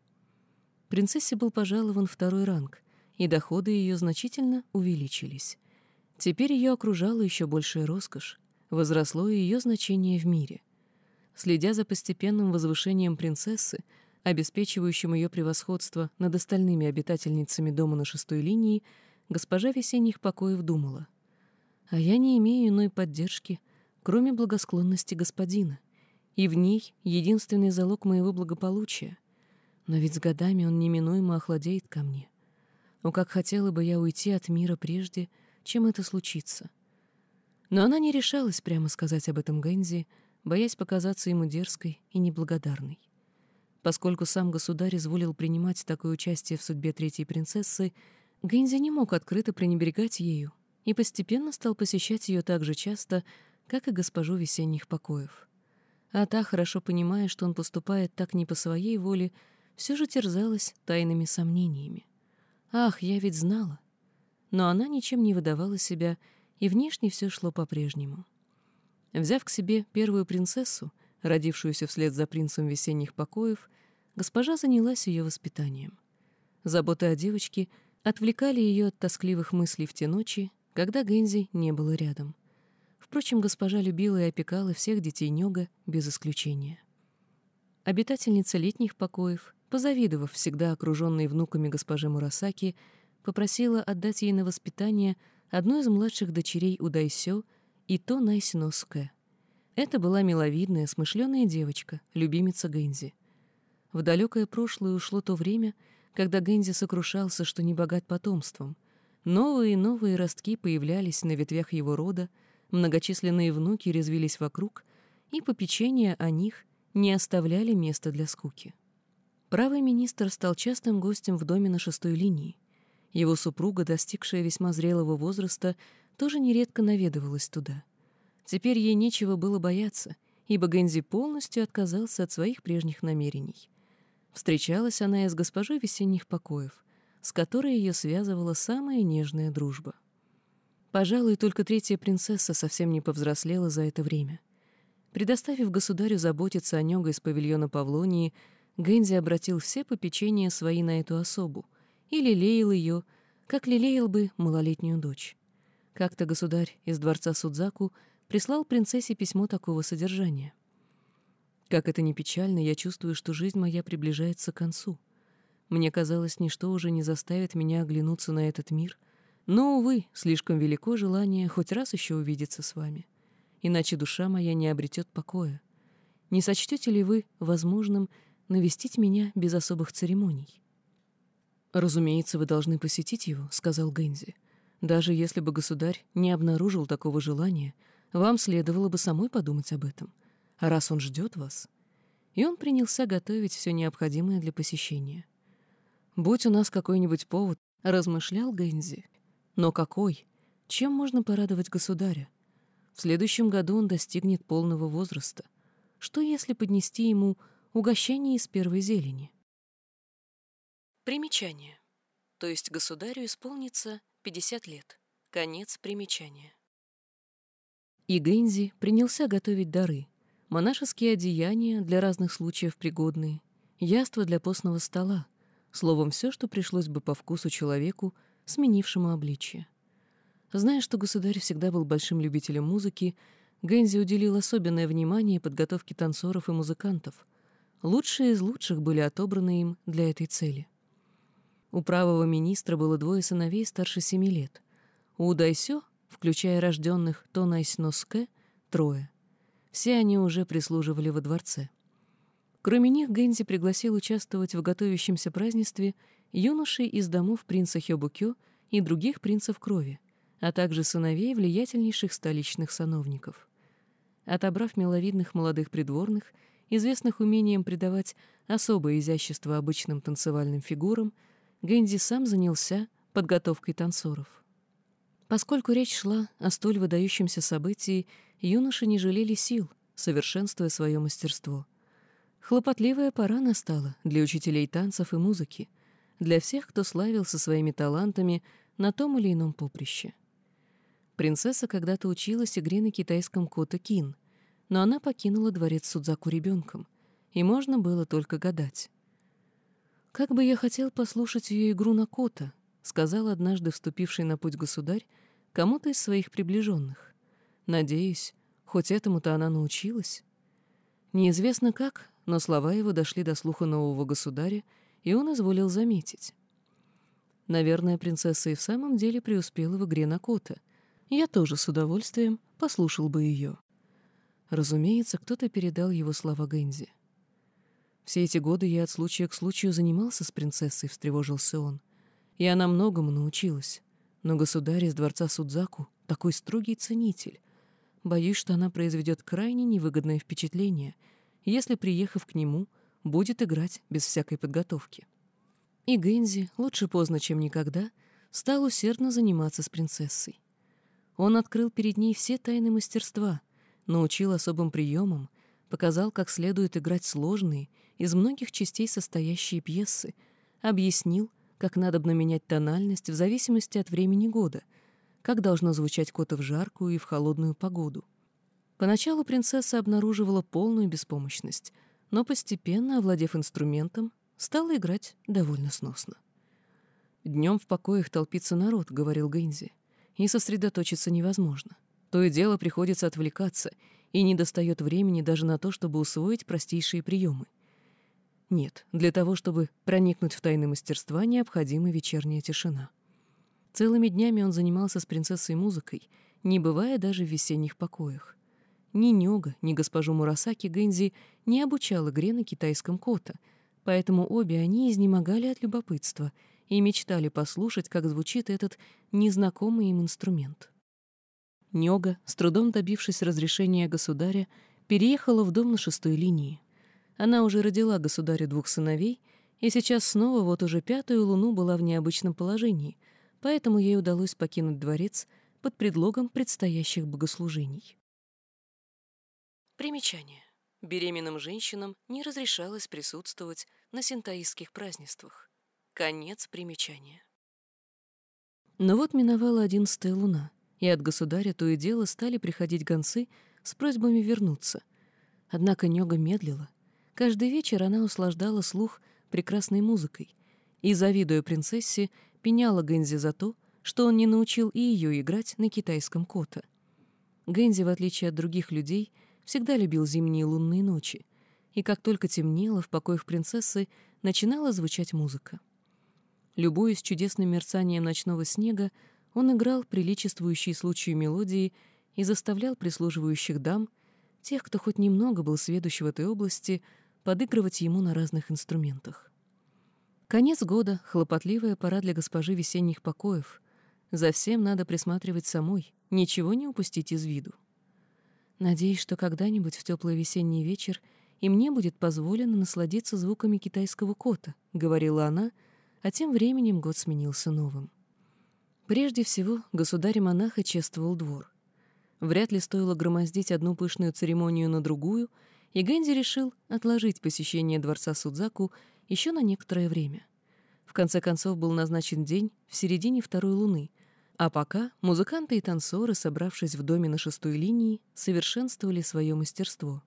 Принцессе был пожалован второй ранг, и доходы ее значительно увеличились. Теперь ее окружала еще большая роскошь, возросло и ее значение в мире — Следя за постепенным возвышением принцессы, обеспечивающим ее превосходство над остальными обитательницами дома на шестой линии, госпожа весенних покоев думала. «А я не имею иной поддержки, кроме благосклонности господина, и в ней единственный залог моего благополучия. Но ведь с годами он неминуемо охладеет ко мне. О, как хотела бы я уйти от мира прежде, чем это случится». Но она не решалась прямо сказать об этом Гэнзи, боясь показаться ему дерзкой и неблагодарной. Поскольку сам государь изволил принимать такое участие в судьбе третьей принцессы, Гэнзи не мог открыто пренебрегать ею и постепенно стал посещать ее так же часто, как и госпожу весенних покоев. А та, хорошо понимая, что он поступает так не по своей воле, все же терзалась тайными сомнениями. Ах, я ведь знала. Но она ничем не выдавала себя, и внешне все шло по-прежнему. Взяв к себе первую принцессу, родившуюся вслед за принцем весенних покоев, госпожа занялась ее воспитанием. Заботы о девочке отвлекали ее от тоскливых мыслей в те ночи, когда Гензи не было рядом. Впрочем, госпожа любила и опекала всех детей Нёга без исключения. Обитательница летних покоев, позавидовав всегда окруженной внуками госпожи Мурасаки, попросила отдать ей на воспитание одну из младших дочерей Удайсё, Ито Найсиноске. Это была миловидная, смышленая девочка, любимица Гэнзи. В далекое прошлое ушло то время, когда Гэнзи сокрушался, что не богат потомством. Новые и новые ростки появлялись на ветвях его рода, Многочисленные внуки резвились вокруг, и попечения о них не оставляли места для скуки. Правый министр стал частым гостем в доме на шестой линии. Его супруга, достигшая весьма зрелого возраста, тоже нередко наведывалась туда. Теперь ей нечего было бояться, ибо Гензи полностью отказался от своих прежних намерений. Встречалась она и с госпожой весенних покоев, с которой ее связывала самая нежная дружба. Пожалуй, только третья принцесса совсем не повзрослела за это время. Предоставив государю заботиться о Нёга из павильона Павлонии, Гэнзи обратил все попечения свои на эту особу и лелеял ее, как лелеял бы малолетнюю дочь. Как-то государь из дворца Судзаку прислал принцессе письмо такого содержания. «Как это ни печально, я чувствую, что жизнь моя приближается к концу. Мне казалось, ничто уже не заставит меня оглянуться на этот мир — но, увы, слишком велико желание хоть раз еще увидеться с вами. Иначе душа моя не обретет покоя. Не сочтете ли вы возможным навестить меня без особых церемоний? «Разумеется, вы должны посетить его», — сказал Гэнзи. «Даже если бы государь не обнаружил такого желания, вам следовало бы самой подумать об этом. А раз он ждет вас...» И он принялся готовить все необходимое для посещения. «Будь у нас какой-нибудь повод», — размышлял Гэнзи, но какой? Чем можно порадовать государя? В следующем году он достигнет полного возраста. Что, если поднести ему угощение из первой зелени? Примечание. То есть государю исполнится 50 лет. Конец примечания. И Гэнзи принялся готовить дары. Монашеские одеяния для разных случаев пригодные, яства для постного стола, словом, все, что пришлось бы по вкусу человеку, сменившему обличье. Зная, что государь всегда был большим любителем музыки, Гэнзи уделил особенное внимание подготовке танцоров и музыкантов. Лучшие из лучших были отобраны им для этой цели. У правого министра было двое сыновей старше семи лет. У Дайсё, включая рожденных Тонайсноске, трое. Все они уже прислуживали во дворце. Кроме них Гэнзи пригласил участвовать в готовящемся празднестве юношей из домов принца Хёбукё и других принцев крови, а также сыновей влиятельнейших столичных сановников. Отобрав миловидных молодых придворных, известных умением придавать особое изящество обычным танцевальным фигурам, Гэнди сам занялся подготовкой танцоров. Поскольку речь шла о столь выдающемся событии, юноши не жалели сил, совершенствуя свое мастерство. Хлопотливая пора настала для учителей танцев и музыки, для всех, кто славился своими талантами на том или ином поприще. Принцесса когда-то училась игре на китайском кота-кин, но она покинула дворец Судзаку ребенком, и можно было только гадать. «Как бы я хотел послушать ее игру на кота», — сказал однажды вступивший на путь государь кому-то из своих приближенных. «Надеюсь, хоть этому-то она научилась». Неизвестно как, но слова его дошли до слуха нового государя, и он изволил заметить. Наверное, принцесса и в самом деле преуспела в игре на кота. Я тоже с удовольствием послушал бы ее. Разумеется, кто-то передал его слова Гэнзи. «Все эти годы я от случая к случаю занимался с принцессой», — встревожился он. «И она многому научилась. Но государь из дворца Судзаку — такой строгий ценитель. Боюсь, что она произведет крайне невыгодное впечатление, если, приехав к нему, будет играть без всякой подготовки. И Гэнзи, лучше поздно, чем никогда, стал усердно заниматься с принцессой. Он открыл перед ней все тайны мастерства, научил особым приемам, показал, как следует играть сложные, из многих частей состоящие пьесы, объяснил, как надобно менять тональность в зависимости от времени года, как должно звучать кота в жаркую и в холодную погоду. Поначалу принцесса обнаруживала полную беспомощность, но постепенно, овладев инструментом, стала играть довольно сносно. «Днем в покоях толпится народ», — говорил Гэнзи, — «и сосредоточиться невозможно. То и дело приходится отвлекаться, и не достает времени даже на то, чтобы усвоить простейшие приемы. Нет, для того, чтобы проникнуть в тайны мастерства, необходима вечерняя тишина. Целыми днями он занимался с принцессой музыкой, не бывая даже в весенних покоях. Ни Нёга, ни госпожу Мурасаки Гэнзи не обучал игре на китайском кота, поэтому обе они изнемогали от любопытства и мечтали послушать, как звучит этот незнакомый им инструмент. Нёга, с трудом добившись разрешения государя, переехала в дом на шестой линии. Она уже родила государю двух сыновей, и сейчас снова вот уже пятую луну была в необычном положении, поэтому ей удалось покинуть дворец под предлогом предстоящих богослужений. Примечание. Беременным женщинам не разрешалось присутствовать на синтаистских празднествах. Конец примечания. Но вот миновала одиннадцатая луна, и от государя то и дело стали приходить гонцы с просьбами вернуться. Однако Нёга медлила. Каждый вечер она услаждала слух прекрасной музыкой и, завидуя принцессе, пеняла Гэнзи за то, что он не научил и ее играть на китайском кота. Гэнзи, в отличие от других людей, — всегда любил зимние лунные ночи, и как только темнело, в покоях принцессы начинала звучать музыка. Любуясь чудесным мерцанием ночного снега, он играл приличествующие случаю мелодии и заставлял прислуживающих дам, тех, кто хоть немного был сведущ в этой области, подыгрывать ему на разных инструментах. Конец года — хлопотливая пора для госпожи весенних покоев. За всем надо присматривать самой, ничего не упустить из виду. Надеюсь, что когда-нибудь в теплый весенний вечер и мне будет позволено насладиться звуками китайского кота, — говорила она, а тем временем год сменился новым. Прежде всего, государь-монаха чествовал двор. Вряд ли стоило громоздить одну пышную церемонию на другую, и Гэнди решил отложить посещение дворца Судзаку еще на некоторое время. В конце концов был назначен день в середине второй луны, а пока музыканты и танцоры, собравшись в доме на шестой линии, совершенствовали свое мастерство.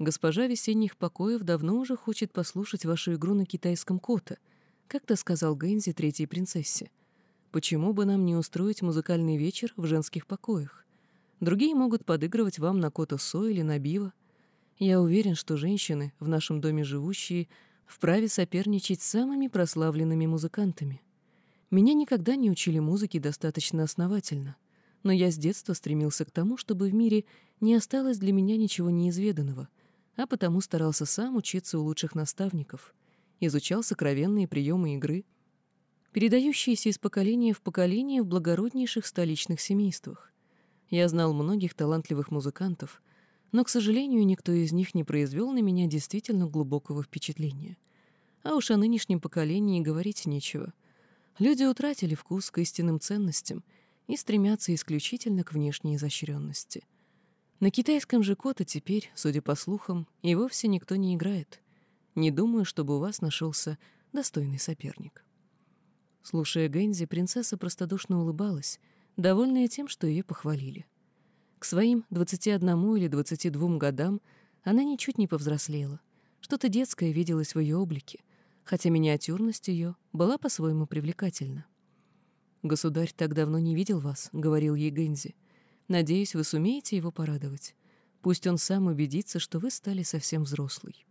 «Госпожа весенних покоев давно уже хочет послушать вашу игру на китайском кота», как-то сказал Гэнзи третьей принцессе. «Почему бы нам не устроить музыкальный вечер в женских покоях? Другие могут подыгрывать вам на кота-со или на биво. Я уверен, что женщины, в нашем доме живущие, вправе соперничать с самыми прославленными музыкантами. Меня никогда не учили музыке достаточно основательно, но я с детства стремился к тому, чтобы в мире не осталось для меня ничего неизведанного, а потому старался сам учиться у лучших наставников, изучал сокровенные приемы игры, передающиеся из поколения в поколение в благороднейших столичных семействах. Я знал многих талантливых музыкантов, но, к сожалению, никто из них не произвел на меня действительно глубокого впечатления. А уж о нынешнем поколении говорить нечего — Люди утратили вкус к истинным ценностям и стремятся исключительно к внешней изощренности. На китайском же кота теперь, судя по слухам, и вовсе никто не играет. Не думаю, чтобы у вас нашелся достойный соперник. Слушая Гэнзи, принцесса простодушно улыбалась, довольная тем, что ее похвалили. К своим 21 или 22 годам она ничуть не повзрослела. Что-то детское виделось в ее облике — хотя миниатюрность ее была по-своему привлекательна. «Государь так давно не видел вас», — говорил ей Гэнзи. «Надеюсь, вы сумеете его порадовать. Пусть он сам убедится, что вы стали совсем взрослой».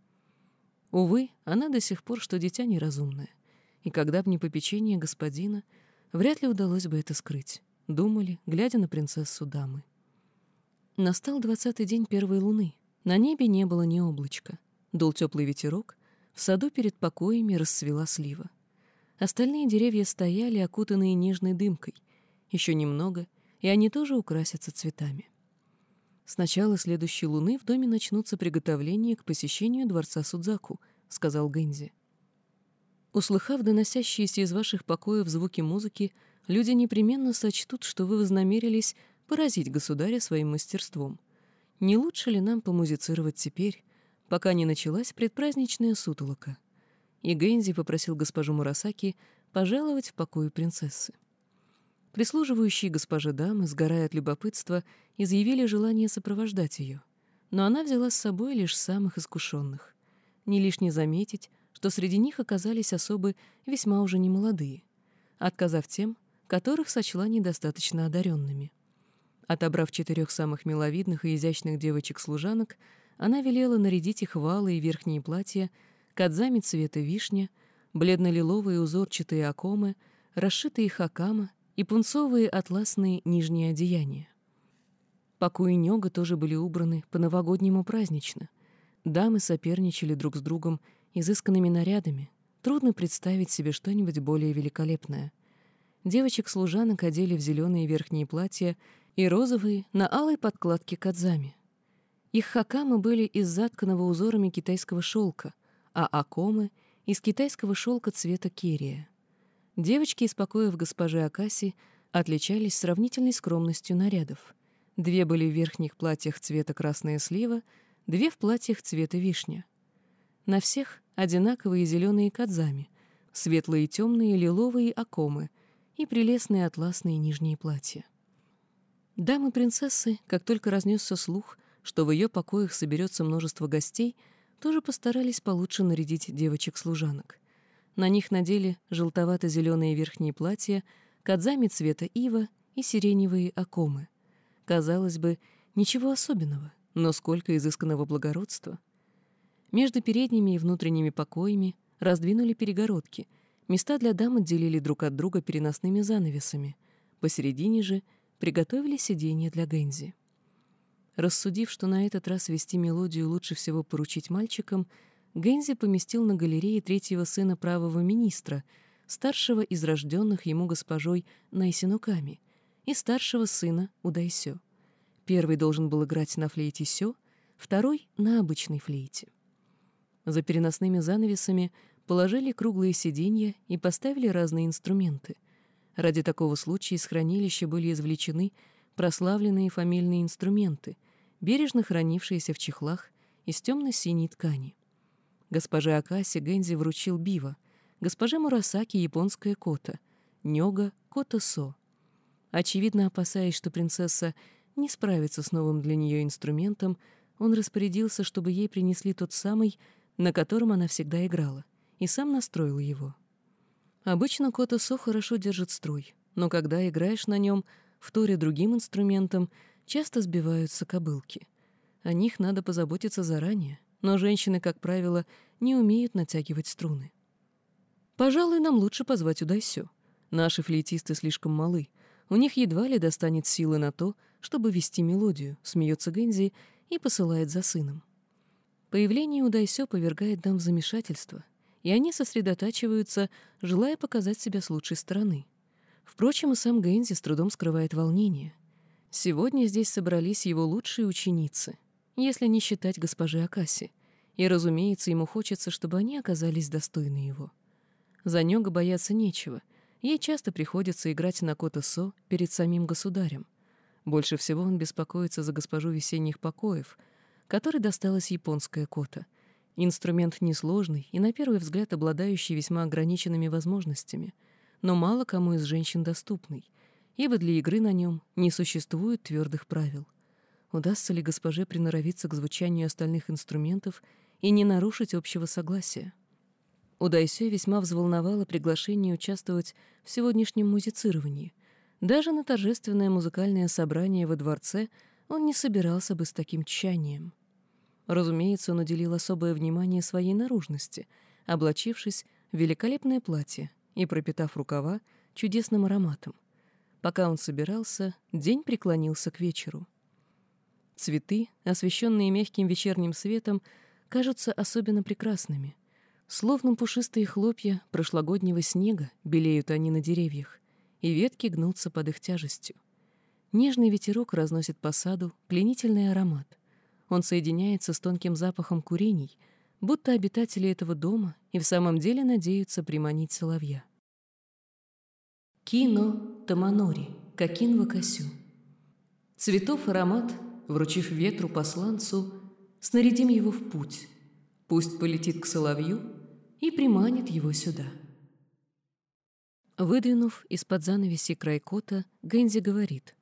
Увы, она до сих пор, что дитя неразумное, и когда б не попечение господина, вряд ли удалось бы это скрыть, думали, глядя на принцессу дамы. Настал двадцатый день первой луны. На небе не было ни облачка. Дул теплый ветерок, в саду перед покоями расцвела слива. Остальные деревья стояли, окутанные нежной дымкой. Еще немного, и они тоже украсятся цветами. С начала следующей луны в доме начнутся приготовления к посещению дворца Судзаку, сказал Гэнзи. Услыхав доносящиеся из ваших покоев звуки музыки, люди непременно сочтут, что вы вознамерились поразить государя своим мастерством — не лучше ли нам помузицировать теперь, пока не началась предпраздничная сутолока. И Гэнзи попросил госпожу Мурасаки пожаловать в покое принцессы. Прислуживающие госпожи дамы, сгорая от любопытства, изъявили желание сопровождать ее, но она взяла с собой лишь самых искушенных. Не лишне заметить, что среди них оказались особы весьма уже немолодые, отказав тем, которых сочла недостаточно одаренными. Отобрав четырех самых миловидных и изящных девочек-служанок, она велела нарядить их валы и верхние платья, кадзами цвета вишня, бледно-лиловые узорчатые окомы, расшитые хакама и пунцовые атласные нижние одеяния. Покои Нёга тоже были убраны по-новогоднему празднично. Дамы соперничали друг с другом изысканными нарядами. Трудно представить себе что-нибудь более великолепное. Девочек-служанок одели в зеленые верхние платья и розовые на алой подкладке кадзами. Их хакамы были из затканного узорами китайского шелка, а акомы — из китайского шелка цвета керия. Девочки из покоев госпожи Акаси отличались сравнительной скромностью нарядов. Две были в верхних платьях цвета красная слива, две в платьях цвета вишня. На всех одинаковые зеленые кадзами, светлые темные лиловые акомы и прелестные атласные нижние платья. Дамы-принцессы, как только разнесся слух, что в ее покоях соберется множество гостей, тоже постарались получше нарядить девочек-служанок. На них надели желтовато-зеленые верхние платья, кадзами цвета ива и сиреневые окомы. Казалось бы, ничего особенного, но сколько изысканного благородства. Между передними и внутренними покоями раздвинули перегородки, места для дам отделили друг от друга переносными занавесами, посередине же приготовили сиденье для Гэнзи. Рассудив, что на этот раз вести мелодию лучше всего поручить мальчикам, Гэнзи поместил на галерее третьего сына правого министра, старшего из рожденных ему госпожой Найсинуками, и старшего сына Удайсё. Первый должен был играть на флейте сё, второй — на обычной флейте. За переносными занавесами положили круглые сиденья и поставили разные инструменты. Ради такого случая из хранилища были извлечены прославленные фамильные инструменты, бережно хранившиеся в чехлах из темно-синей ткани. Госпоже Акаси Гэнзи вручил бива, госпоже Мурасаки — японская кота, Нёга — кота-со. Очевидно, опасаясь, что принцесса не справится с новым для нее инструментом, он распорядился, чтобы ей принесли тот самый, на котором она всегда играла, и сам настроил его. Обычно кота-со хорошо держит струй, но когда играешь на нем, вторя другим инструментом, часто сбиваются кобылки. О них надо позаботиться заранее, но женщины, как правило, не умеют натягивать струны. Пожалуй, нам лучше позвать Удайсё. Наши флейтисты слишком малы. У них едва ли достанет силы на то, чтобы вести мелодию, смеется Гэнзи и посылает за сыном. Появление Удайсё повергает дам в замешательство, и они сосредотачиваются, желая показать себя с лучшей стороны. Впрочем, и сам Гэнзи с трудом скрывает волнение — Сегодня здесь собрались его лучшие ученицы, если не считать госпожи Акаси, и, разумеется, ему хочется, чтобы они оказались достойны его. За Нёга бояться нечего, ей часто приходится играть на Кото-Со перед самим государем. Больше всего он беспокоится за госпожу весенних покоев, которой досталась японская кота. Инструмент несложный и, на первый взгляд, обладающий весьма ограниченными возможностями, но мало кому из женщин доступный — ибо для игры на нем не существует твердых правил. Удастся ли госпоже приноровиться к звучанию остальных инструментов и не нарушить общего согласия? Удайсё весьма взволновало приглашение участвовать в сегодняшнем музицировании. Даже на торжественное музыкальное собрание во дворце он не собирался бы с таким тщанием. Разумеется, он уделил особое внимание своей наружности, облачившись в великолепное платье и пропитав рукава чудесным ароматом. Пока он собирался, день преклонился к вечеру. Цветы, освещенные мягким вечерним светом, кажутся особенно прекрасными. Словно пушистые хлопья прошлогоднего снега белеют они на деревьях, и ветки гнутся под их тяжестью. Нежный ветерок разносит по саду пленительный аромат. Он соединяется с тонким запахом курений, будто обитатели этого дома и в самом деле надеются приманить соловья. Кино Таманори, Какин Вакасю. Цветов аромат вручив ветру посланцу, снарядим его в путь. Пусть полетит к соловью и приманит его сюда. Выдвинув из-под занавеси край кота, Гэнзи говорит,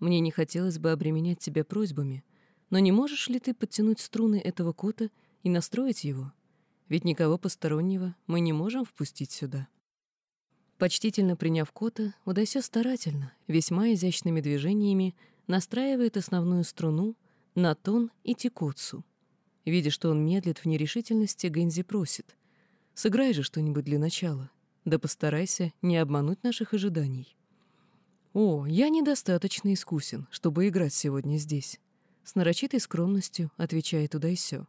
«Мне не хотелось бы обременять тебя просьбами, но не можешь ли ты подтянуть струны этого кота и настроить его? Ведь никого постороннего мы не можем впустить сюда». Почтительно приняв кота, Удайсё старательно, весьма изящными движениями, настраивает основную струну на тон и текуцу. Видя, что он медлит в нерешительности, Гэнзи просит. «Сыграй же что-нибудь для начала. Да постарайся не обмануть наших ожиданий». «О, я недостаточно искусен, чтобы играть сегодня здесь», — с нарочитой скромностью отвечает Удайсё.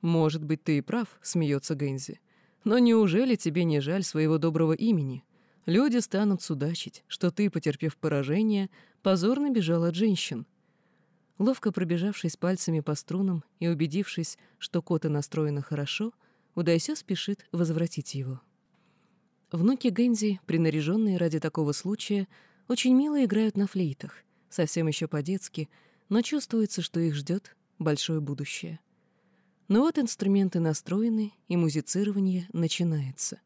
«Может быть, ты и прав», — смеется Гэнзи. «Но неужели тебе не жаль своего доброго имени? Люди станут судачить, что ты, потерпев поражение, позорно бежал от женщин. Ловко пробежавшись пальцами по струнам и убедившись, что кота настроена хорошо, Удайсё спешит возвратить его. Внуки Гэнзи, принаряженные ради такого случая, очень мило играют на флейтах, совсем еще по-детски, но чувствуется, что их ждет большое будущее. Но вот инструменты настроены, и музицирование начинается.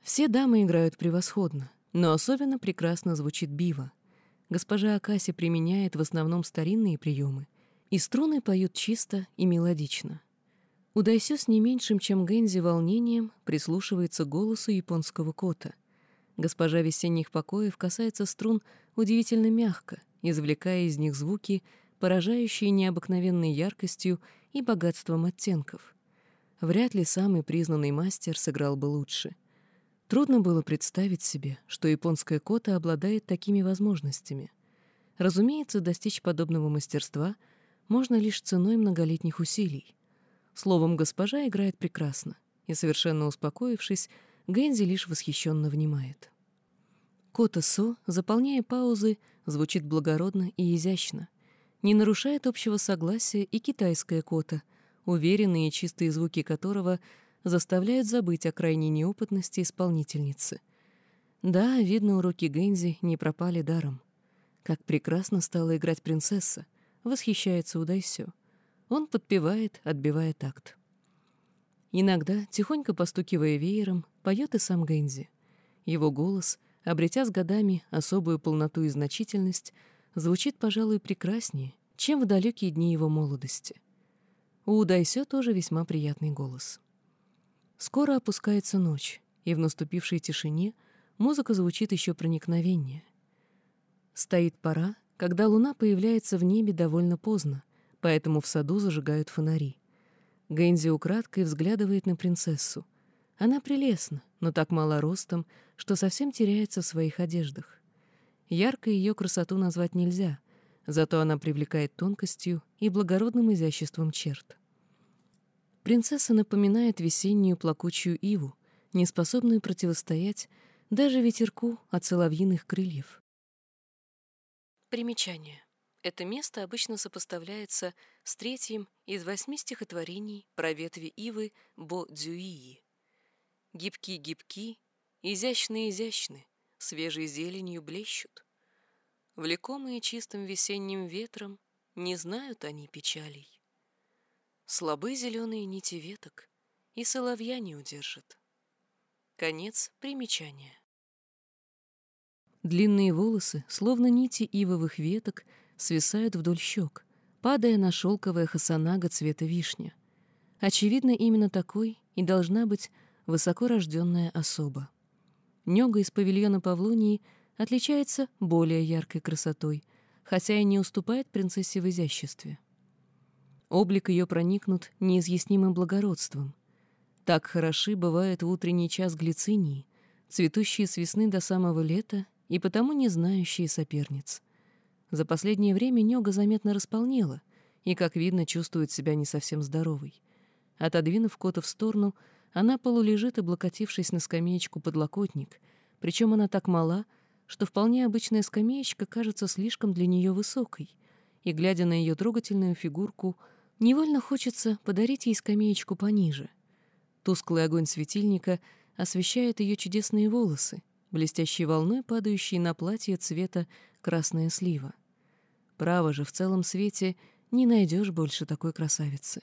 Все дамы играют превосходно, но особенно прекрасно звучит бива — Госпожа Акаси применяет в основном старинные приемы, и струны поют чисто и мелодично. Удайсё с не меньшим, чем Гэнзи, волнением прислушивается к голосу японского кота. Госпожа весенних покоев касается струн удивительно мягко, извлекая из них звуки, поражающие необыкновенной яркостью и богатством оттенков. Вряд ли самый признанный мастер сыграл бы лучше — Трудно было представить себе, что японская кота обладает такими возможностями. Разумеется, достичь подобного мастерства можно лишь ценой многолетних усилий. Словом, госпожа играет прекрасно, и, совершенно успокоившись, Гэнзи лишь восхищенно внимает. Кота Со, заполняя паузы, звучит благородно и изящно. Не нарушает общего согласия и китайская кота, уверенные и чистые звуки которого — заставляют забыть о крайней неопытности исполнительницы. Да, видно, уроки Гэнзи не пропали даром. Как прекрасно стала играть принцесса, восхищается Удайсё. Он подпевает, отбивая такт. Иногда, тихонько постукивая веером, поет и сам Гэнзи. Его голос, обретя с годами особую полноту и значительность, звучит, пожалуй, прекраснее, чем в далекие дни его молодости. У Удайсё тоже весьма приятный голос. Скоро опускается ночь, и в наступившей тишине музыка звучит еще проникновеннее. Стоит пора, когда луна появляется в небе довольно поздно, поэтому в саду зажигают фонари. Гэнзи украдкой взглядывает на принцессу. Она прелестна, но так мало ростом, что совсем теряется в своих одеждах. Яркой ее красоту назвать нельзя, зато она привлекает тонкостью и благородным изяществом черт. Принцесса напоминает весеннюю плакучую иву, неспособную противостоять даже ветерку от соловьиных крыльев. Примечание. Это место обычно сопоставляется с третьим из восьми стихотворений про ветви ивы Бо-Дзюии. Гибки-гибки, изящные-изящны, свежей зеленью блещут. Влекомые чистым весенним ветром, не знают они печалей. Слабы зеленые нити веток, и соловья не удержит. Конец примечания. Длинные волосы, словно нити ивовых веток, свисают вдоль щек, падая на шелковое хасанага цвета вишня. Очевидно, именно такой и должна быть высокорожденная особа. Нега из павильона Павлонии отличается более яркой красотой, хотя и не уступает принцессе в изяществе. Облик ее проникнут неизъяснимым благородством. Так хороши бывают в утренний час глицинии, цветущие с весны до самого лета и потому не знающие соперниц. За последнее время Нега заметно располнела и, как видно, чувствует себя не совсем здоровой. Отодвинув кота в сторону, она полулежит, облокотившись на скамеечку подлокотник, причем она так мала, что вполне обычная скамеечка кажется слишком для нее высокой, и, глядя на ее трогательную фигурку, Невольно хочется подарить ей скамеечку пониже. Тусклый огонь светильника освещает ее чудесные волосы, блестящей волной падающие на платье цвета красная слива. Право же, в целом свете не найдешь больше такой красавицы.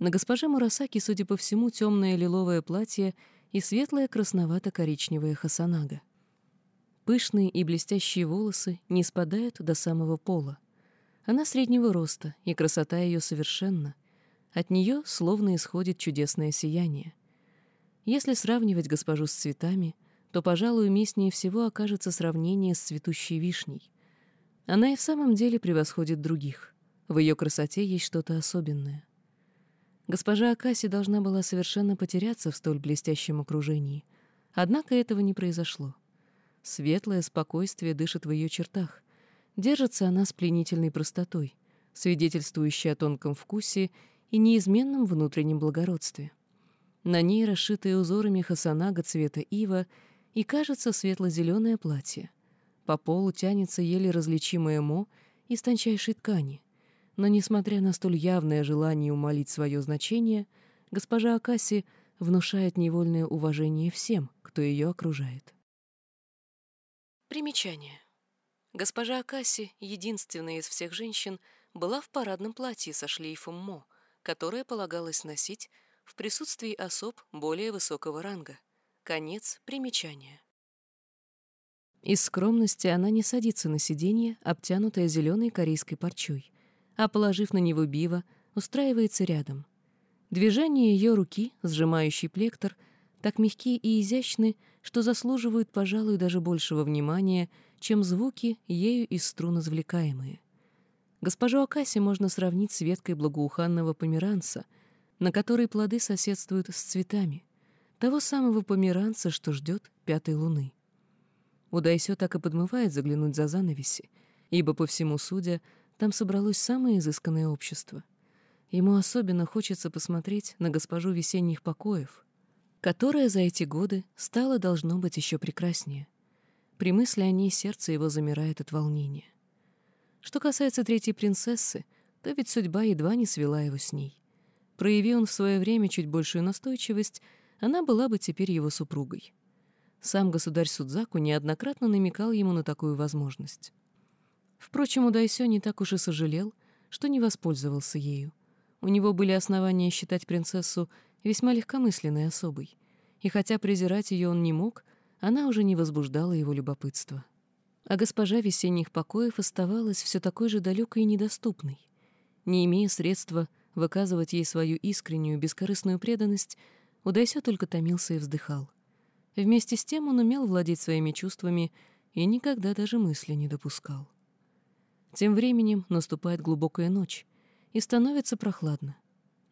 На госпоже Мурасаки, судя по всему, темное лиловое платье и светлая красновато-коричневая хасанага. Пышные и блестящие волосы не спадают до самого пола. Она среднего роста, и красота ее совершенна. От нее словно исходит чудесное сияние. Если сравнивать госпожу с цветами, то, пожалуй, уместнее всего окажется сравнение с цветущей вишней. Она и в самом деле превосходит других. В ее красоте есть что-то особенное. Госпожа Акаси должна была совершенно потеряться в столь блестящем окружении. Однако этого не произошло. Светлое спокойствие дышит в ее чертах. Держится она с пленительной простотой, свидетельствующей о тонком вкусе и неизменном внутреннем благородстве. На ней расшитые узорами хасанага цвета ива и, кажется, светло-зеленое платье. По полу тянется еле различимое мо из тончайшей ткани. Но, несмотря на столь явное желание умолить свое значение, госпожа Акаси внушает невольное уважение всем, кто ее окружает. Примечание. Госпожа Акаси, единственная из всех женщин, была в парадном платье со шлейфом мо, которое полагалось носить в присутствии особ более высокого ранга. Конец примечания. Из скромности она не садится на сиденье, обтянутое зеленой корейской парчой, а, положив на него биво, устраивается рядом. Движения ее руки, сжимающий плектор, так мягкие и изящны, что заслуживают, пожалуй, даже большего внимания, чем звуки, ею из струн извлекаемые. Госпожу Акаси можно сравнить с веткой благоуханного померанца, на которой плоды соседствуют с цветами, того самого померанца, что ждет пятой луны. Удайсё так и подмывает заглянуть за занавеси, ибо, по всему судя, там собралось самое изысканное общество. Ему особенно хочется посмотреть на госпожу весенних покоев — которая за эти годы стала, должно быть, еще прекраснее. При мысли о ней сердце его замирает от волнения. Что касается третьей принцессы, то ведь судьба едва не свела его с ней. Прояви он в свое время чуть большую настойчивость, она была бы теперь его супругой. Сам государь Судзаку неоднократно намекал ему на такую возможность. Впрочем, Удайсё не так уж и сожалел, что не воспользовался ею. У него были основания считать принцессу весьма легкомысленной особой, и хотя презирать ее он не мог, она уже не возбуждала его любопытства. А госпожа весенних покоев оставалась все такой же далекой и недоступной. Не имея средства выказывать ей свою искреннюю, бескорыстную преданность, Удайсё только томился и вздыхал. Вместе с тем он умел владеть своими чувствами и никогда даже мысли не допускал. Тем временем наступает глубокая ночь, и становится прохладно.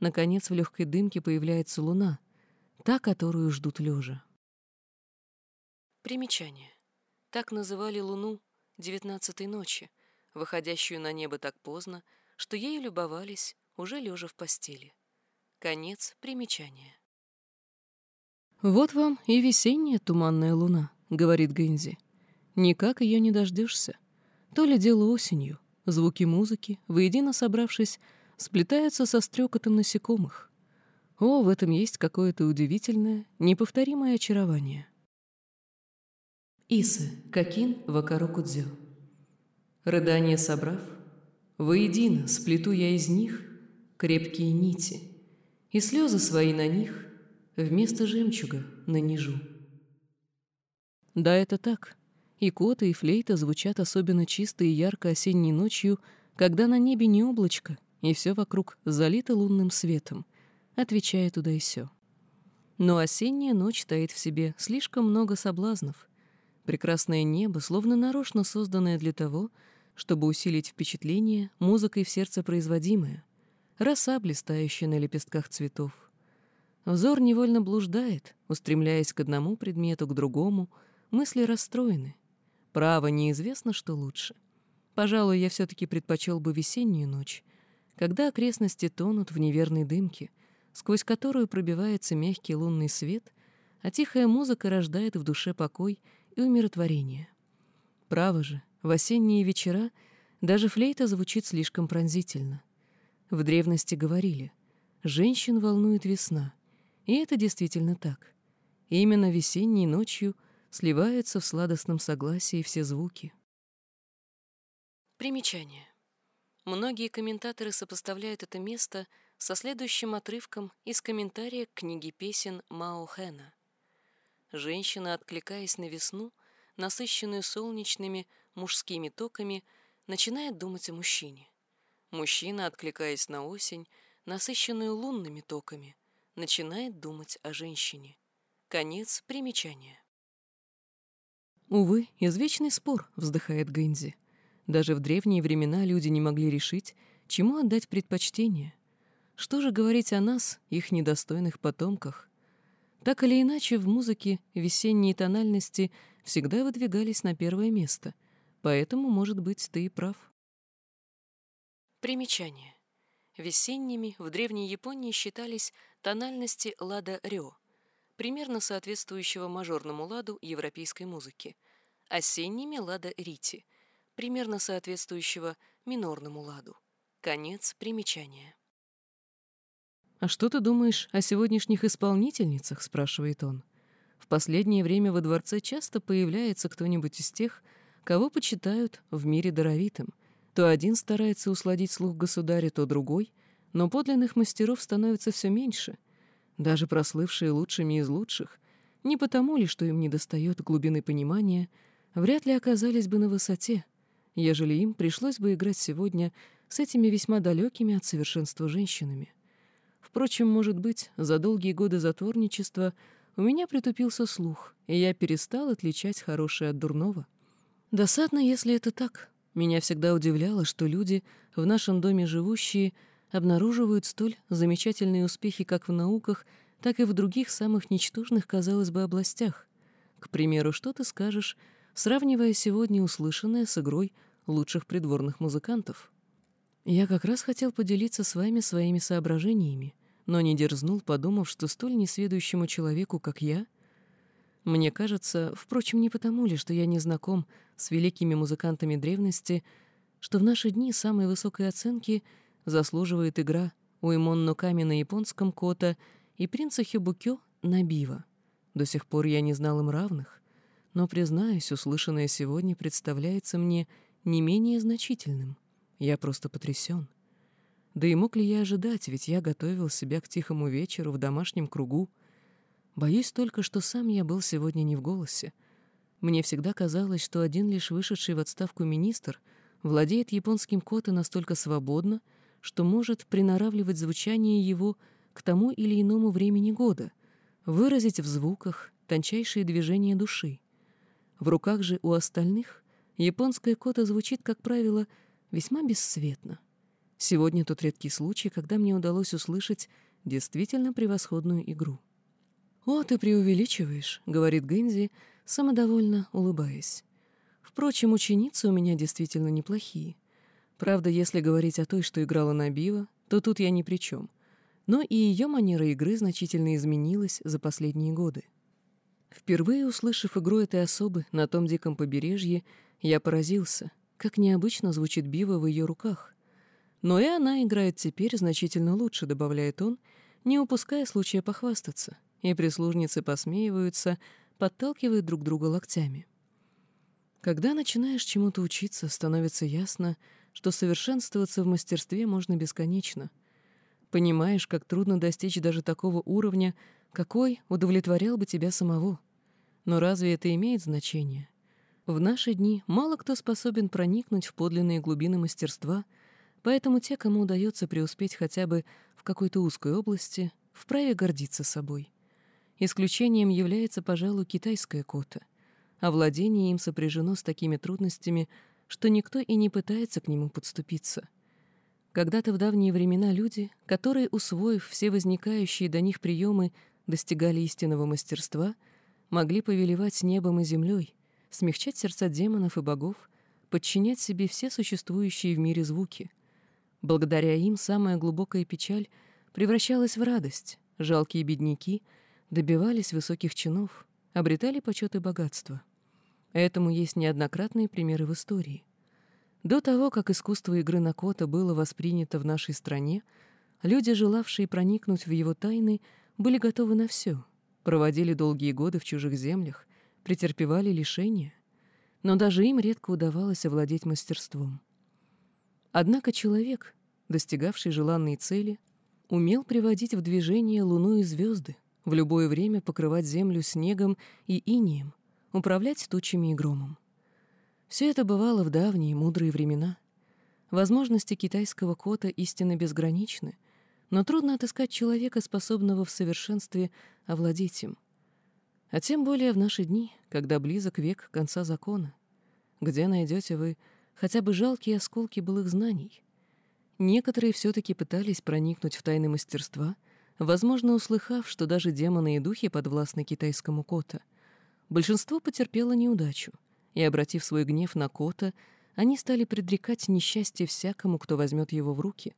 Наконец в легкой дымке появляется луна, та, которую ждут лежа. Примечание. Так называли луну девятнадцатой ночи, выходящую на небо так поздно, что ею любовались, уже лежа в постели. Конец примечания. «Вот вам и весенняя туманная луна», — говорит Гэнзи. «Никак ее не дождешься. То ли дело осенью. Звуки музыки, воедино собравшись, сплетаются со стрекотом насекомых. О, в этом есть какое-то удивительное, неповторимое очарование. Исы, Какин, Вакарокудзё. Рыдание собрав, воедино сплету я из них крепкие нити, и слезы свои на них вместо жемчуга нанижу. Да, это так. И кота, и флейта звучат особенно чисто и ярко осенней ночью, когда на небе не облачко, и все вокруг залито лунным светом, отвечая туда и сё. Но осенняя ночь таит в себе слишком много соблазнов. Прекрасное небо, словно нарочно созданное для того, чтобы усилить впечатление музыкой в сердце производимое, роса, блистающая на лепестках цветов. Взор невольно блуждает, устремляясь к одному предмету, к другому, мысли расстроены. Право, неизвестно, что лучше. Пожалуй, я все-таки предпочел бы весеннюю ночь, когда окрестности тонут в неверной дымке, сквозь которую пробивается мягкий лунный свет, а тихая музыка рождает в душе покой и умиротворение. Право же, в осенние вечера даже флейта звучит слишком пронзительно. В древности говорили, женщин волнует весна, и это действительно так. И именно весенней ночью сливаются в сладостном согласии все звуки. Примечание. Многие комментаторы сопоставляют это место со следующим отрывком из комментария к книге песен Мао Хэна. Женщина, откликаясь на весну, насыщенную солнечными мужскими токами, начинает думать о мужчине. Мужчина, откликаясь на осень, насыщенную лунными токами, начинает думать о женщине. Конец примечания. «Увы, извечный спор», — вздыхает Гэнзи. «Даже в древние времена люди не могли решить, чему отдать предпочтение. Что же говорить о нас, их недостойных потомках? Так или иначе, в музыке весенние тональности всегда выдвигались на первое место, поэтому, может быть, ты и прав». Примечание. Весенними в Древней Японии считались тональности лада-рё — примерно соответствующего мажорному ладу европейской музыки, осенними лада рити, примерно соответствующего минорному ладу. Конец примечания. «А что ты думаешь о сегодняшних исполнительницах?» — спрашивает он. «В последнее время во дворце часто появляется кто-нибудь из тех, кого почитают в мире даровитым. То один старается усладить слух государя, то другой, но подлинных мастеров становится все меньше — даже прослывшие лучшими из лучших, не потому ли, что им недостает глубины понимания, вряд ли оказались бы на высоте, ежели им пришлось бы играть сегодня с этими весьма далекими от совершенства женщинами. Впрочем, может быть, за долгие годы затворничества у меня притупился слух, и я перестал отличать хорошее от дурного. Досадно, если это так. Меня всегда удивляло, что люди, в нашем доме живущие, обнаруживают столь замечательные успехи как в науках, так и в других самых ничтожных, казалось бы, областях. К примеру, что ты скажешь, сравнивая сегодня услышанное с игрой лучших придворных музыкантов? Я как раз хотел поделиться с вами своими соображениями, но не дерзнул, подумав, что столь несведущему человеку, как я, мне кажется, впрочем, не потому ли, что я не знаком с великими музыкантами древности, что в наши дни самой высокой оценки — заслуживает игра Уэмон Ноками на японском кота и принца Хибукё на бива. До сих пор я не знал им равных, но, признаюсь, услышанное сегодня представляется мне не менее значительным. Я просто потрясен. Да и мог ли я ожидать, ведь я готовил себя к тихому вечеру в домашнем кругу. Боюсь только, что сам я был сегодня не в голосе. Мне всегда казалось, что один лишь вышедший в отставку министр владеет японским кота настолько свободно, что может приноравливать звучание его к тому или иному времени года, выразить в звуках тончайшие движения души. В руках же у остальных японская кота звучит, как правило, весьма бесцветно. Сегодня тот редкий случай, когда мне удалось услышать действительно превосходную игру. «О, ты преувеличиваешь», — говорит Гэнзи, самодовольно улыбаясь. «Впрочем, ученицы у меня действительно неплохие. Правда, если говорить о той, что играла на биво, то тут я ни при чем. Но и ее манера игры значительно изменилась за последние годы. Впервые услышав игру этой особы на том диком побережье, я поразился, как необычно звучит биво в ее руках. Но и она играет теперь значительно лучше, добавляет он, не упуская случая похвастаться, и прислужницы посмеиваются, подталкивают друг друга локтями. Когда начинаешь чему-то учиться, становится ясно, что совершенствоваться в мастерстве можно бесконечно. Понимаешь, как трудно достичь даже такого уровня, какой удовлетворял бы тебя самого. Но разве это имеет значение? В наши дни мало кто способен проникнуть в подлинные глубины мастерства, поэтому те, кому удается преуспеть хотя бы в какой-то узкой области, вправе гордиться собой. Исключением является, пожалуй, китайская кота, а владение им сопряжено с такими трудностями — что никто и не пытается к нему подступиться. Когда-то в давние времена люди, которые, усвоив все возникающие до них приемы, достигали истинного мастерства, могли повелевать небом и землей, смягчать сердца демонов и богов, подчинять себе все существующие в мире звуки. Благодаря им самая глубокая печаль превращалась в радость, жалкие бедняки добивались высоких чинов, обретали почет и богатство. Этому есть неоднократные примеры в истории. До того, как искусство игры на кота было воспринято в нашей стране, люди, желавшие проникнуть в его тайны, были готовы на все, проводили долгие годы в чужих землях, претерпевали лишения, но даже им редко удавалось овладеть мастерством. Однако человек, достигавший желанной цели, умел приводить в движение луну и звезды, в любое время покрывать землю снегом и инием, управлять тучами и громом. Все это бывало в давние мудрые времена. Возможности китайского кота истинно безграничны, но трудно отыскать человека, способного в совершенстве овладеть им. А тем более в наши дни, когда близок век конца закона. Где найдете вы хотя бы жалкие осколки былых знаний? Некоторые все-таки пытались проникнуть в тайны мастерства, возможно, услыхав, что даже демоны и духи подвластны китайскому кота. Большинство потерпело неудачу, и, обратив свой гнев на кота, они стали предрекать несчастье всякому, кто возьмет его в руки.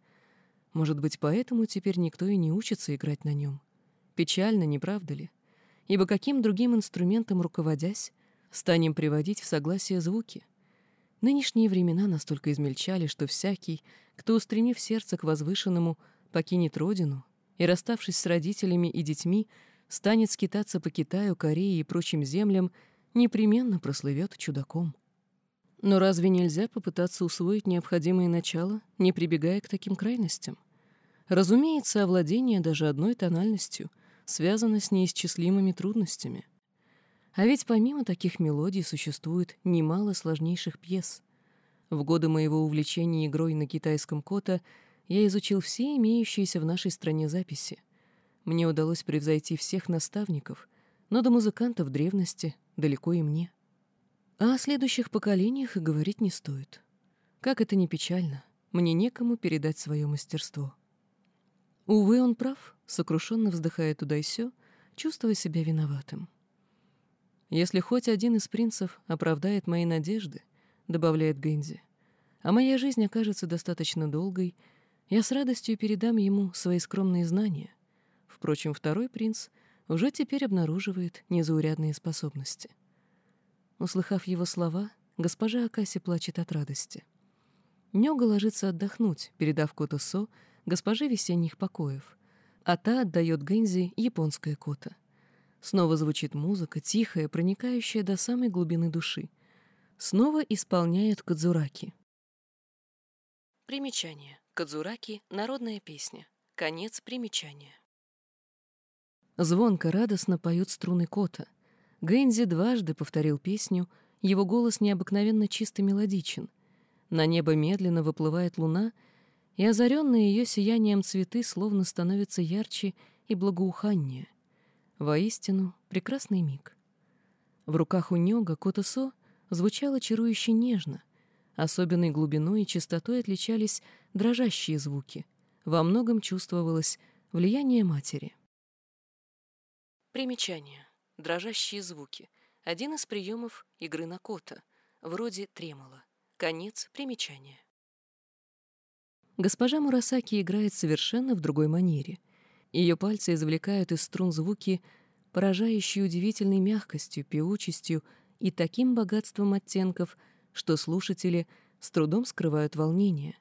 Может быть, поэтому теперь никто и не учится играть на нем. Печально, не правда ли? Ибо каким другим инструментом руководясь, станем приводить в согласие звуки? Нынешние времена настолько измельчали, что всякий, кто, устремив сердце к возвышенному, покинет родину и, расставшись с родителями и детьми, станет скитаться по Китаю, Корее и прочим землям, непременно прослывет чудаком. Но разве нельзя попытаться усвоить необходимые начала, не прибегая к таким крайностям? Разумеется, овладение даже одной тональностью связано с неисчислимыми трудностями. А ведь помимо таких мелодий существует немало сложнейших пьес. В годы моего увлечения игрой на китайском кота я изучил все имеющиеся в нашей стране записи. Мне удалось превзойти всех наставников, но до музыкантов древности далеко и мне. А о следующих поколениях и говорить не стоит. Как это ни печально, мне некому передать свое мастерство. Увы, он прав, сокрушенно вздыхая туда и сё, чувствуя себя виноватым. «Если хоть один из принцев оправдает мои надежды», — добавляет Гэнзи, «а моя жизнь окажется достаточно долгой, я с радостью передам ему свои скромные знания. Впрочем, второй принц уже теперь обнаруживает незаурядные способности». Услыхав его слова, госпожа Акаси плачет от радости. Нёга ложится отдохнуть, передав Котосо госпоже весенних покоев, а та отдает Гэнзи японское кота. Снова звучит музыка, тихая, проникающая до самой глубины души. Снова исполняют кадзураки. Примечание. Кадзураки — народная песня. Конец примечания. Звонко, радостно поют струны кота. Гэнзи дважды повторил песню, его голос необыкновенно чисто мелодичен. На небо медленно выплывает луна, и озаренные ее сиянием цветы словно становятся ярче и благоуханнее — Воистину, прекрасный миг. В руках у Нёга Котосо звучало чарующе нежно. Особенной глубиной и чистотой отличались дрожащие звуки. Во многом чувствовалось влияние матери. Примечание. Дрожащие звуки. Один из приемов игры на кота, вроде тремола. Конец примечания. Госпожа Мурасаки играет совершенно в другой манере — ее пальцы извлекают из струн звуки, поражающие удивительной мягкостью, певучестью и таким богатством оттенков, что слушатели с трудом скрывают волнение.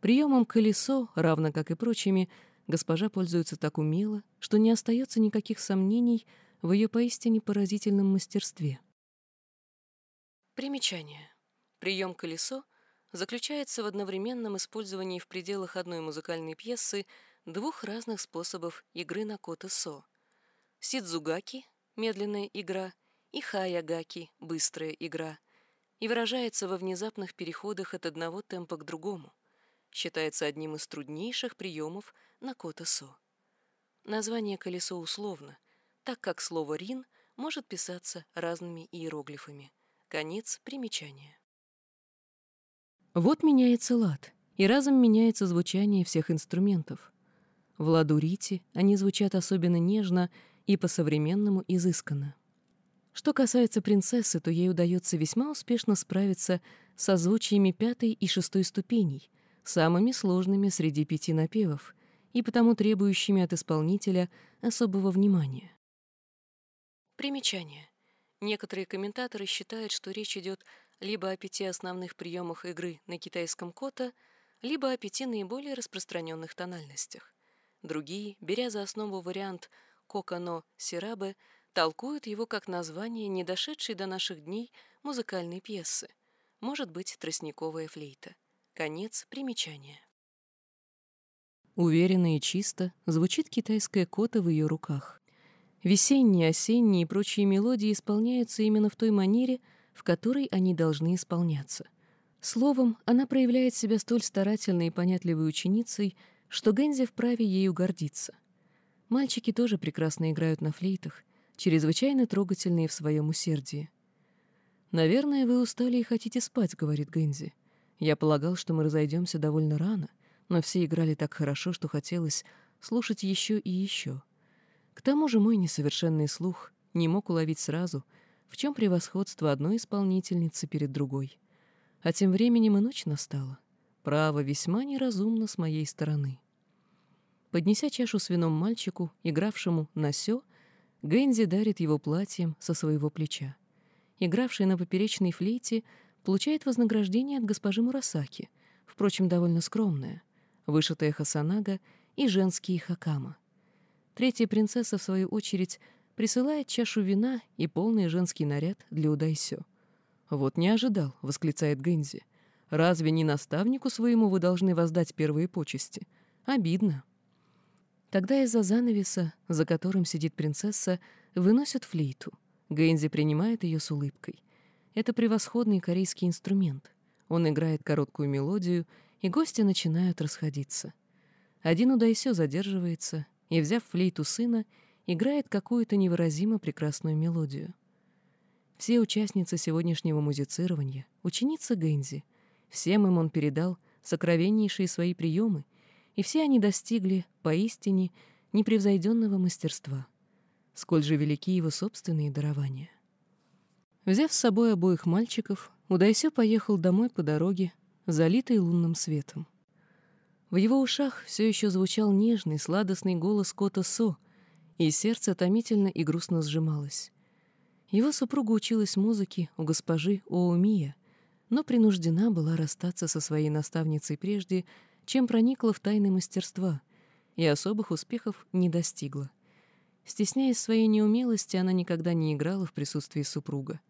Приемом колесо, равно как и прочими, госпожа пользуется так умело, что не остается никаких сомнений в ее поистине поразительном мастерстве. Примечание. Прием колесо заключается в одновременном использовании в пределах одной музыкальной пьесы двух разных способов игры на кото-со. Сидзугаки — медленная игра, и хаягаки — быстрая игра, и выражается во внезапных переходах от одного темпа к другому. Считается одним из труднейших приемов на кото-со. Название колесо условно, так как слово «рин» может писаться разными иероглифами. Конец примечания. Вот меняется лад, и разом меняется звучание всех инструментов. В ладурите они звучат особенно нежно и по-современному изысканно. Что касается принцессы, то ей удается весьма успешно справиться со звучиями пятой и шестой ступеней, самыми сложными среди пяти напевов, и потому требующими от исполнителя особого внимания. Примечание. Некоторые комментаторы считают, что речь идет либо о пяти основных приемах игры на китайском кота, либо о пяти наиболее распространенных тональностях. Другие, беря за основу вариант «Кокано Сирабе», толкуют его как название не дошедшей до наших дней музыкальной пьесы, может быть, тростниковая флейта. Конец примечания. Уверенно и чисто звучит китайская кота в ее руках. Весенние, осенние и прочие мелодии исполняются именно в той манере, в которой они должны исполняться. Словом, она проявляет себя столь старательной и понятливой ученицей, что Гэнзи вправе ею гордиться. Мальчики тоже прекрасно играют на флейтах, чрезвычайно трогательные в своем усердии. «Наверное, вы устали и хотите спать», — говорит Гэнзи. «Я полагал, что мы разойдемся довольно рано, но все играли так хорошо, что хотелось слушать еще и еще. К тому же мой несовершенный слух не мог уловить сразу, в чем превосходство одной исполнительницы перед другой. А тем временем и ночь настала. Право весьма неразумно с моей стороны. Поднеся чашу с вином мальчику, игравшему на сё, Гэнзи дарит его платьем со своего плеча. Игравший на поперечной флейте получает вознаграждение от госпожи Мурасаки, впрочем, довольно скромное, вышитая хасанага и женские хакама. Третья принцесса, в свою очередь, присылает чашу вина и полный женский наряд для Удайсё. «Вот не ожидал», — восклицает Гэнзи. «Разве не наставнику своему вы должны воздать первые почести? Обидно». Тогда из-за занавеса, за которым сидит принцесса, выносят флейту. Гэнзи принимает ее с улыбкой. Это превосходный корейский инструмент. Он играет короткую мелодию, и гости начинают расходиться. Один Удайсё задерживается и, взяв флейту сына, играет какую-то невыразимо прекрасную мелодию. Все участницы сегодняшнего музицирования — ученицы Гэнзи. Всем им он передал сокровеннейшие свои приемы, и все они достигли, поистине, непревзойденного мастерства. Сколь же велики его собственные дарования. Взяв с собой обоих мальчиков, Удайсё поехал домой по дороге, залитой лунным светом. В его ушах все еще звучал нежный, сладостный голос кота Со, и сердце томительно и грустно сжималось. Его супруга училась музыке у госпожи Оумия, но принуждена была расстаться со своей наставницей прежде, чем проникла в тайны мастерства, и особых успехов не достигла. Стесняясь своей неумелости, она никогда не играла в присутствии супруга.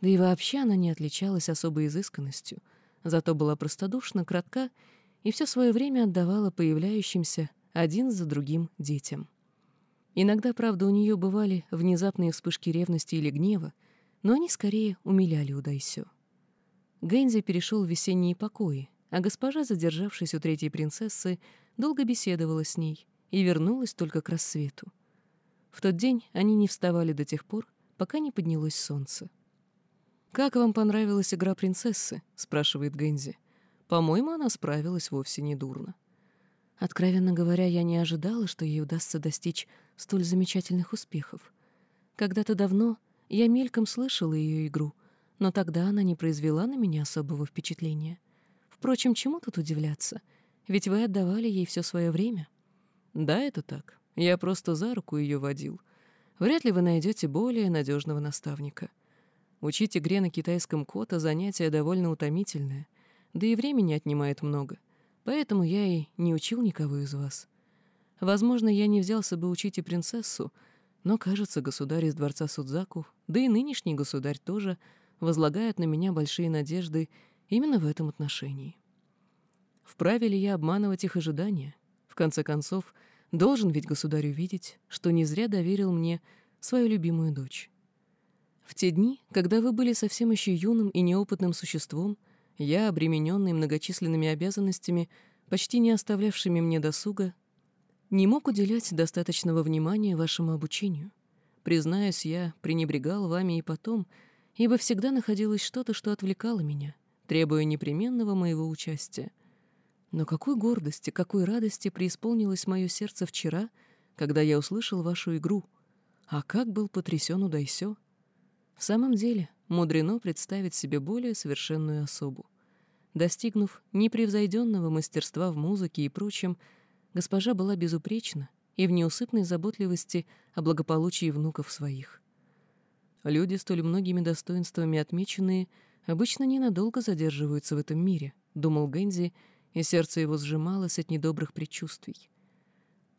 Да и вообще она не отличалась особой изысканностью, зато была простодушна, кратка и все свое время отдавала появляющимся один за другим детям. Иногда, правда, у нее бывали внезапные вспышки ревности или гнева, но они скорее умиляли Удайсё. Гэнзи перешел в весенние покои, а госпожа, задержавшись у третьей принцессы, долго беседовала с ней и вернулась только к рассвету. В тот день они не вставали до тех пор, пока не поднялось солнце. «Как вам понравилась игра принцессы?» — спрашивает Гэнзи. По-моему, она справилась вовсе не дурно. Откровенно говоря, я не ожидала, что ей удастся достичь столь замечательных успехов. Когда-то давно я мельком слышала ее игру, но тогда она не произвела на меня особого впечатления. Впрочем, чему тут удивляться? Ведь вы отдавали ей все свое время. Да, это так. Я просто за руку ее водил. Вряд ли вы найдете более надежного наставника. Учить игре на китайском кота занятие довольно утомительное — да и времени отнимает много, поэтому я и не учил никого из вас. Возможно, я не взялся бы учить и принцессу, но, кажется, государь из дворца Судзаку, да и нынешний государь тоже, возлагает на меня большие надежды именно в этом отношении. Вправе ли я обманывать их ожидания? В конце концов, должен ведь государь увидеть, что не зря доверил мне свою любимую дочь. В те дни, когда вы были совсем еще юным и неопытным существом, я, обремененный многочисленными обязанностями, почти не оставлявшими мне досуга, не мог уделять достаточного внимания вашему обучению. Признаюсь, я пренебрегал вами и потом, ибо всегда находилось что-то, что отвлекало меня, требуя непременного моего участия. Но какой гордости, какой радости преисполнилось мое сердце вчера, когда я услышал вашу игру. А как был потрясен Удайсё! В самом деле, мудрено представить себе более совершенную особу. Достигнув непревзойденного мастерства в музыке и прочем, госпожа была безупречна и в неусыпной заботливости о благополучии внуков своих. Люди, столь многими достоинствами отмеченные, обычно ненадолго задерживаются в этом мире, думал Гэнзи, и сердце его сжималось от недобрых предчувствий.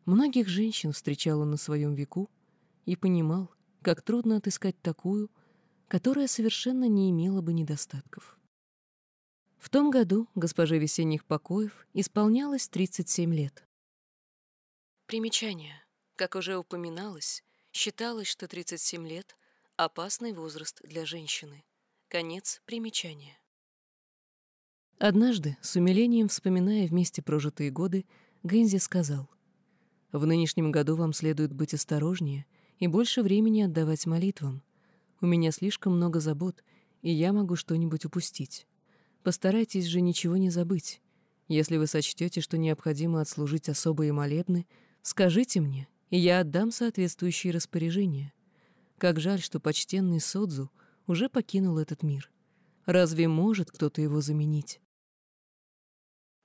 Многих женщин встречал он на своем веку и понимал, как трудно отыскать такую, которая совершенно не имела бы недостатков. В том году госпоже весенних покоев исполнялось 37 лет. Примечание. Как уже упоминалось, считалось, что 37 лет — опасный возраст для женщины. Конец примечания. Однажды, с умилением вспоминая вместе прожитые годы, Гэнзи сказал, «В нынешнем году вам следует быть осторожнее и больше времени отдавать молитвам. У меня слишком много забот, и я могу что-нибудь упустить. Постарайтесь же ничего не забыть. Если вы сочтете, что необходимо отслужить особые молебны, скажите мне, и я отдам соответствующие распоряжения. Как жаль, что почтенный Содзу уже покинул этот мир. Разве может кто-то его заменить?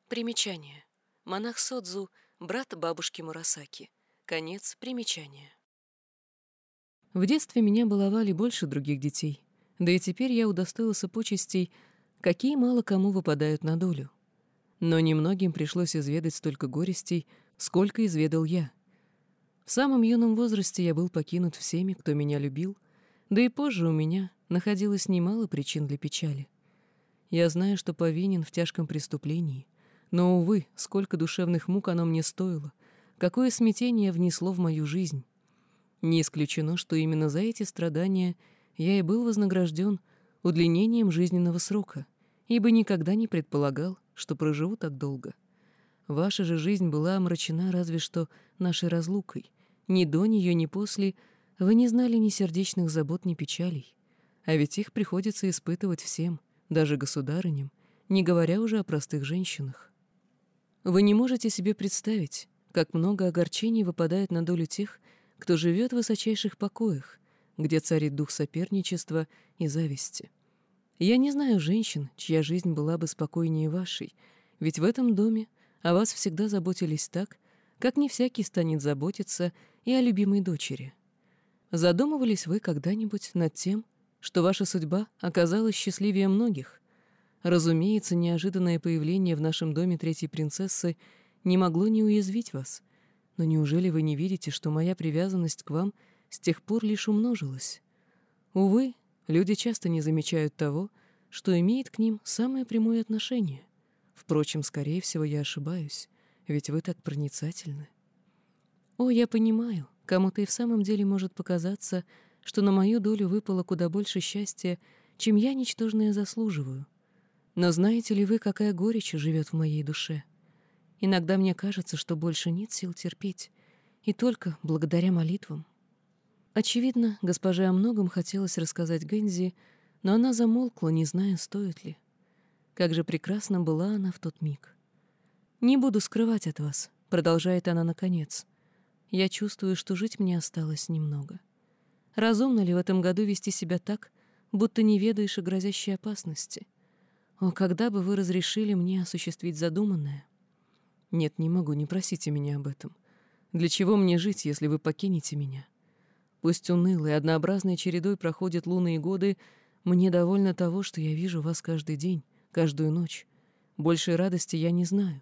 Примечание. Монах Содзу — брат бабушки Мурасаки. Конец примечания. В детстве меня баловали больше других детей, да и теперь я удостоился почестей, какие мало кому выпадают на долю. Но немногим пришлось изведать столько горестей, сколько изведал я. В самом юном возрасте я был покинут всеми, кто меня любил, да и позже у меня находилось немало причин для печали. Я знаю, что повинен в тяжком преступлении, но, увы, сколько душевных мук оно мне стоило, какое смятение внесло в мою жизнь. Не исключено, что именно за эти страдания я и был вознагражден удлинением жизненного срока, ибо никогда не предполагал, что проживу так долго. Ваша же жизнь была омрачена разве что нашей разлукой. Ни до нее, ни после вы не знали ни сердечных забот, ни печалей. А ведь их приходится испытывать всем, даже государыням, не говоря уже о простых женщинах. Вы не можете себе представить, как много огорчений выпадает на долю тех, кто живет в высочайших покоях, где царит дух соперничества и зависти. Я не знаю женщин, чья жизнь была бы спокойнее вашей, ведь в этом доме о вас всегда заботились так, как не всякий станет заботиться и о любимой дочери. Задумывались вы когда-нибудь над тем, что ваша судьба оказалась счастливее многих? Разумеется, неожиданное появление в нашем доме третьей принцессы не могло не уязвить вас — но неужели вы не видите, что моя привязанность к вам с тех пор лишь умножилась? Увы, люди часто не замечают того, что имеет к ним самое прямое отношение. Впрочем, скорее всего, я ошибаюсь, ведь вы так проницательны. О, я понимаю, кому-то и в самом деле может показаться, что на мою долю выпало куда больше счастья, чем я ничтожное заслуживаю. Но знаете ли вы, какая горечь живет в моей душе?» Иногда мне кажется, что больше нет сил терпеть, и только благодаря молитвам. Очевидно, госпоже о многом хотелось рассказать Гэнзи, но она замолкла, не зная, стоит ли. Как же прекрасна была она в тот миг. «Не буду скрывать от вас», — продолжает она наконец. «Я чувствую, что жить мне осталось немного. Разумно ли в этом году вести себя так, будто не ведаешь о грозящей опасности? О, когда бы вы разрешили мне осуществить задуманное?» Нет, не могу, не просите меня об этом. Для чего мне жить, если вы покинете меня? Пусть унылой, однообразной чередой проходят луны и годы, мне довольно того, что я вижу вас каждый день, каждую ночь. Большей радости я не знаю.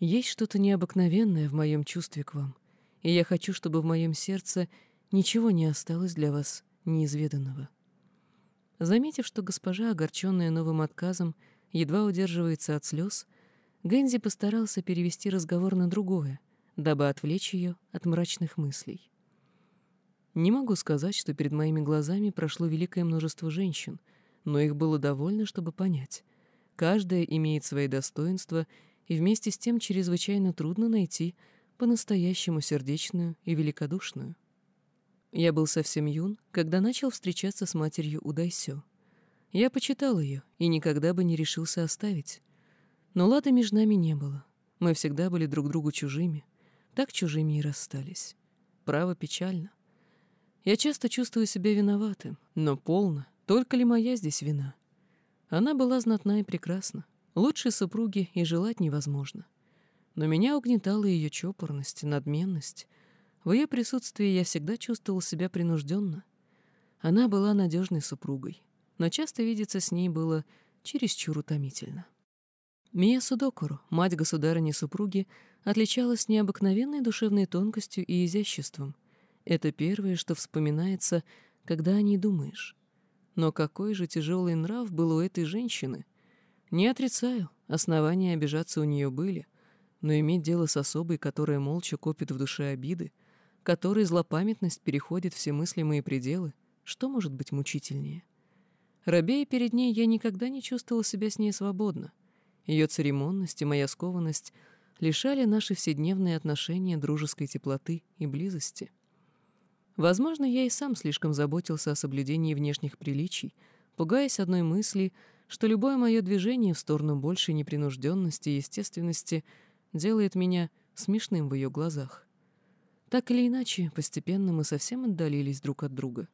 Есть что-то необыкновенное в моем чувстве к вам, и я хочу, чтобы в моем сердце ничего не осталось для вас неизведанного. Заметив, что госпожа, огорченная новым отказом, едва удерживается от слез, Гэнзи постарался перевести разговор на другое, дабы отвлечь ее от мрачных мыслей. Не могу сказать, что перед моими глазами прошло великое множество женщин, но их было довольно, чтобы понять. Каждая имеет свои достоинства, и вместе с тем чрезвычайно трудно найти по-настоящему сердечную и великодушную. Я был совсем юн, когда начал встречаться с матерью Удайсё. Я почитал ее и никогда бы не решился оставить. Но лада между нами не было. Мы всегда были друг другу чужими. Так чужими и расстались. Право печально. Я часто чувствую себя виноватым, но полно. Только ли моя здесь вина? Она была знатна и прекрасна. Лучшей супруги и желать невозможно. Но меня угнетала ее чопорность, надменность. В ее присутствии я всегда чувствовал себя принужденно. Она была надежной супругой, но часто видеться с ней было чересчур утомительно. Мия Судокуру, мать государыни-супруги, отличалась необыкновенной душевной тонкостью и изяществом. Это первое, что вспоминается, когда о ней думаешь. Но какой же тяжелый нрав был у этой женщины. Не отрицаю, основания обижаться у нее были, но иметь дело с особой, которая молча копит в душе обиды, которой злопамятность переходит все мыслимые пределы, что может быть мучительнее? Робея перед ней, я никогда не чувствовала себя с ней свободно. Ее церемонность и моя скованность лишали наши вседневные отношения дружеской теплоты и близости. Возможно, я и сам слишком заботился о соблюдении внешних приличий, пугаясь одной мысли, что любое мое движение в сторону большей непринужденности и естественности делает меня смешным в ее глазах. Так или иначе, постепенно мы совсем отдалились друг от друга.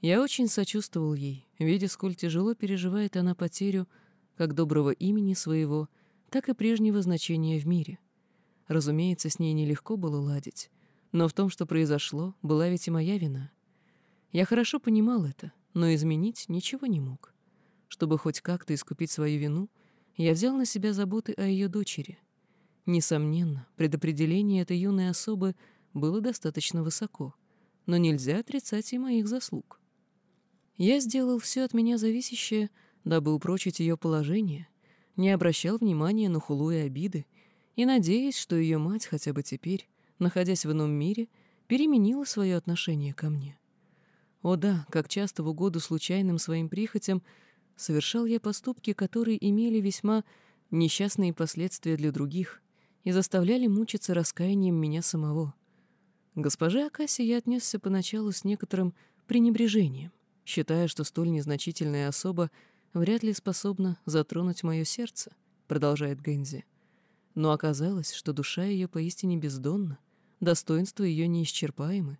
Я очень сочувствовал ей, видя, сколь тяжело переживает она потерю как доброго имени своего, так и прежнего значения в мире. Разумеется, с ней нелегко было ладить, но в том, что произошло, была ведь и моя вина. Я хорошо понимал это, но изменить ничего не мог. Чтобы хоть как-то искупить свою вину, я взял на себя заботы о ее дочери. Несомненно, предопределение этой юной особы было достаточно высоко, но нельзя отрицать и моих заслуг. Я сделал все от меня зависящее, дабы упрочить ее положение, не обращал внимания на хулу и обиды, и надеясь, что ее мать хотя бы теперь, находясь в ином мире, переменила свое отношение ко мне. О да, как часто в угоду случайным своим прихотям совершал я поступки, которые имели весьма несчастные последствия для других и заставляли мучиться раскаянием меня самого. Госпоже Акаси я отнесся поначалу с некоторым пренебрежением, считая, что столь незначительная особа вряд ли способна затронуть мое сердце, продолжает Гэнзи. Но оказалось, что душа ее поистине бездонна, достоинства ее неисчерпаемы.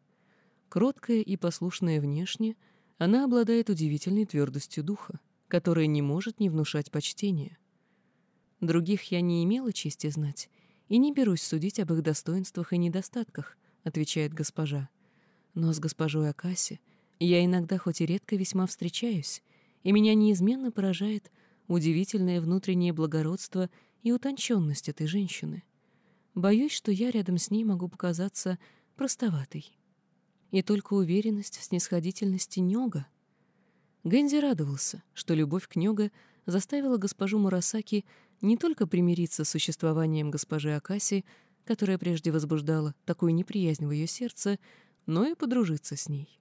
Кроткая и послушная внешне, она обладает удивительной твердостью духа, которая не может не внушать почтения. Других я не имела чести знать и не берусь судить об их достоинствах и недостатках, отвечает госпожа. Но с госпожой Акаси я иногда хоть и редко весьма встречаюсь, и меня неизменно поражает удивительное внутреннее благородство и утонченность этой женщины. Боюсь, что я рядом с ней могу показаться простоватой. И только уверенность в снисходительности Нёга. Гэнзи радовался, что любовь к Нёга заставила госпожу Мурасаки не только примириться с существованием госпожи Акаси, которая прежде возбуждала такую неприязнь в ее сердце, но и подружиться с ней.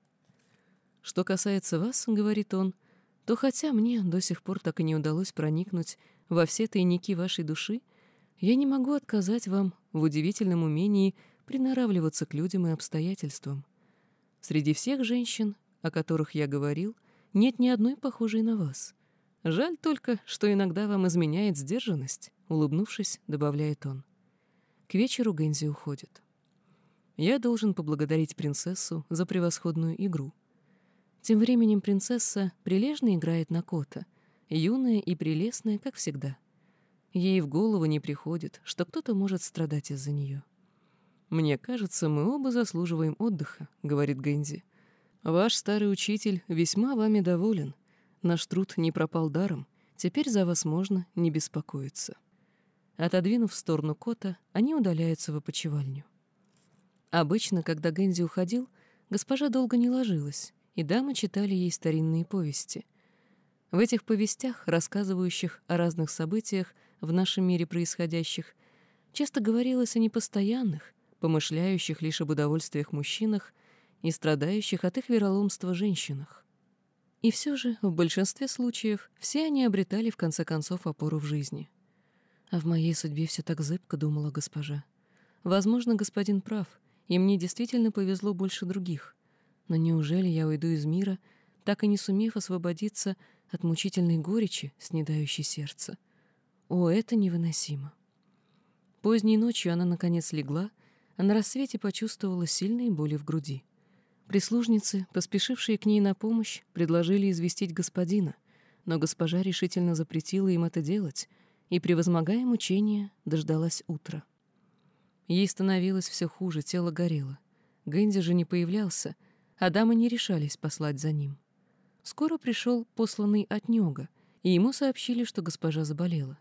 «Что касается вас, — говорит он, — то хотя мне до сих пор так и не удалось проникнуть во все тайники вашей души, я не могу отказать вам в удивительном умении приноравливаться к людям и обстоятельствам. Среди всех женщин, о которых я говорил, нет ни одной похожей на вас. Жаль только, что иногда вам изменяет сдержанность, улыбнувшись, добавляет он. К вечеру Гензи уходит. Я должен поблагодарить принцессу за превосходную игру. Тем временем принцесса прилежно играет на кота, юная и прелестная, как всегда. Ей в голову не приходит, что кто-то может страдать из-за нее. «Мне кажется, мы оба заслуживаем отдыха», — говорит Гэнзи. «Ваш старый учитель весьма вами доволен. Наш труд не пропал даром. Теперь за вас можно не беспокоиться». Отодвинув в сторону кота, они удаляются в опочивальню. Обычно, когда Гэнзи уходил, госпожа долго не ложилась, и дамы читали ей старинные повести. В этих повестях, рассказывающих о разных событиях в нашем мире происходящих, часто говорилось о непостоянных, помышляющих лишь об удовольствиях мужчинах и страдающих от их вероломства женщинах. И все же, в большинстве случаев, все они обретали в конце концов опору в жизни. А в моей судьбе все так зыбко, думала госпожа. Возможно, господин прав, и мне действительно повезло больше других. Но неужели я уйду из мира, так и не сумев освободиться от мучительной горечи, снедающей сердце? О, это невыносимо. Поздней ночью она наконец легла, а на рассвете почувствовала сильные боли в груди. Прислужницы, поспешившие к ней на помощь, предложили известить господина, но госпожа решительно запретила им это делать и, превозмогая мучения, дождалась утра. Ей становилось все хуже, тело горело. Гэнди же не появлялся — а дамы не решались послать за ним. Скоро пришел посланный от Нёга, и ему сообщили, что госпожа заболела.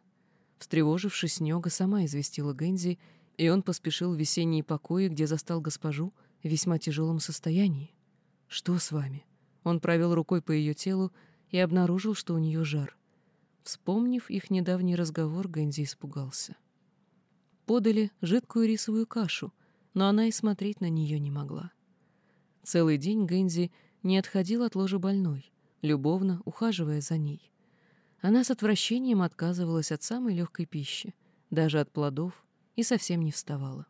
Встревожившись, Нёга сама известила Гэнзи, и он поспешил в весенние покои, где застал госпожу в весьма тяжелом состоянии. «Что с вами?» Он провел рукой по ее телу и обнаружил, что у нее жар. Вспомнив их недавний разговор, Гэнзи испугался. Подали жидкую рисовую кашу, но она и смотреть на нее не могла. Целый день Гэнзи не отходил от ложа больной, любовно ухаживая за ней. Она с отвращением отказывалась от самой легкой пищи, даже от плодов, и совсем не вставала.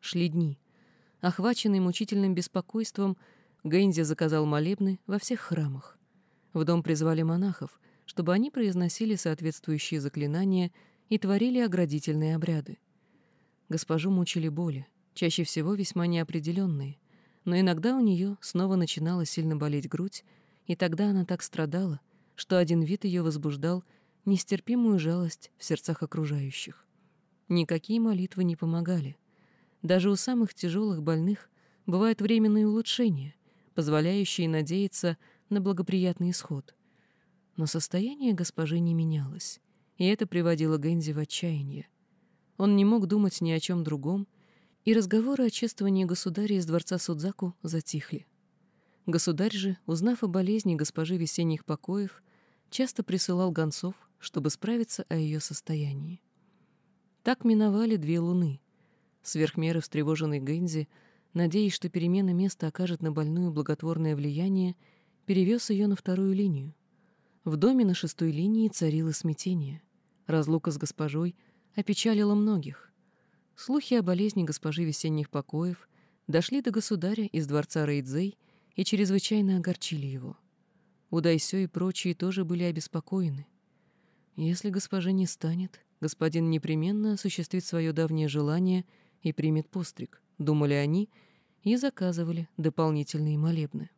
Шли дни. Охваченный мучительным беспокойством, Гэнзи заказал молебны во всех храмах. В дом призвали монахов, чтобы они произносили соответствующие заклинания и творили оградительные обряды. Госпожу мучили боли, чаще всего весьма неопределенные, но иногда у нее снова начинала сильно болеть грудь, и тогда она так страдала, что один вид ее возбуждал нестерпимую жалость в сердцах окружающих. Никакие молитвы не помогали. Даже у самых тяжелых больных бывают временные улучшения, позволяющие надеяться на благоприятный исход. Но состояние госпожи не менялось, и это приводило Гэнзи в отчаяние. Он не мог думать ни о чем другом, и разговоры о чествовании государя из дворца Судзаку затихли. Государь же, узнав о болезни госпожи весенних покоев, часто присылал гонцов, чтобы справиться о ее состоянии. Так миновали две луны. Сверх меры встревоженный Гэнзи, надеясь, что перемена места окажет на больную благотворное влияние, перевез ее на вторую линию. В доме на шестой линии царило смятение. Разлука с госпожой опечалила многих. Слухи о болезни госпожи весенних покоев дошли до государя из дворца Рейдзей и чрезвычайно огорчили его. Удайсё и прочие тоже были обеспокоены. Если госпожа не станет, господин непременно осуществит свое давнее желание и примет постриг, думали они и заказывали дополнительные молебны.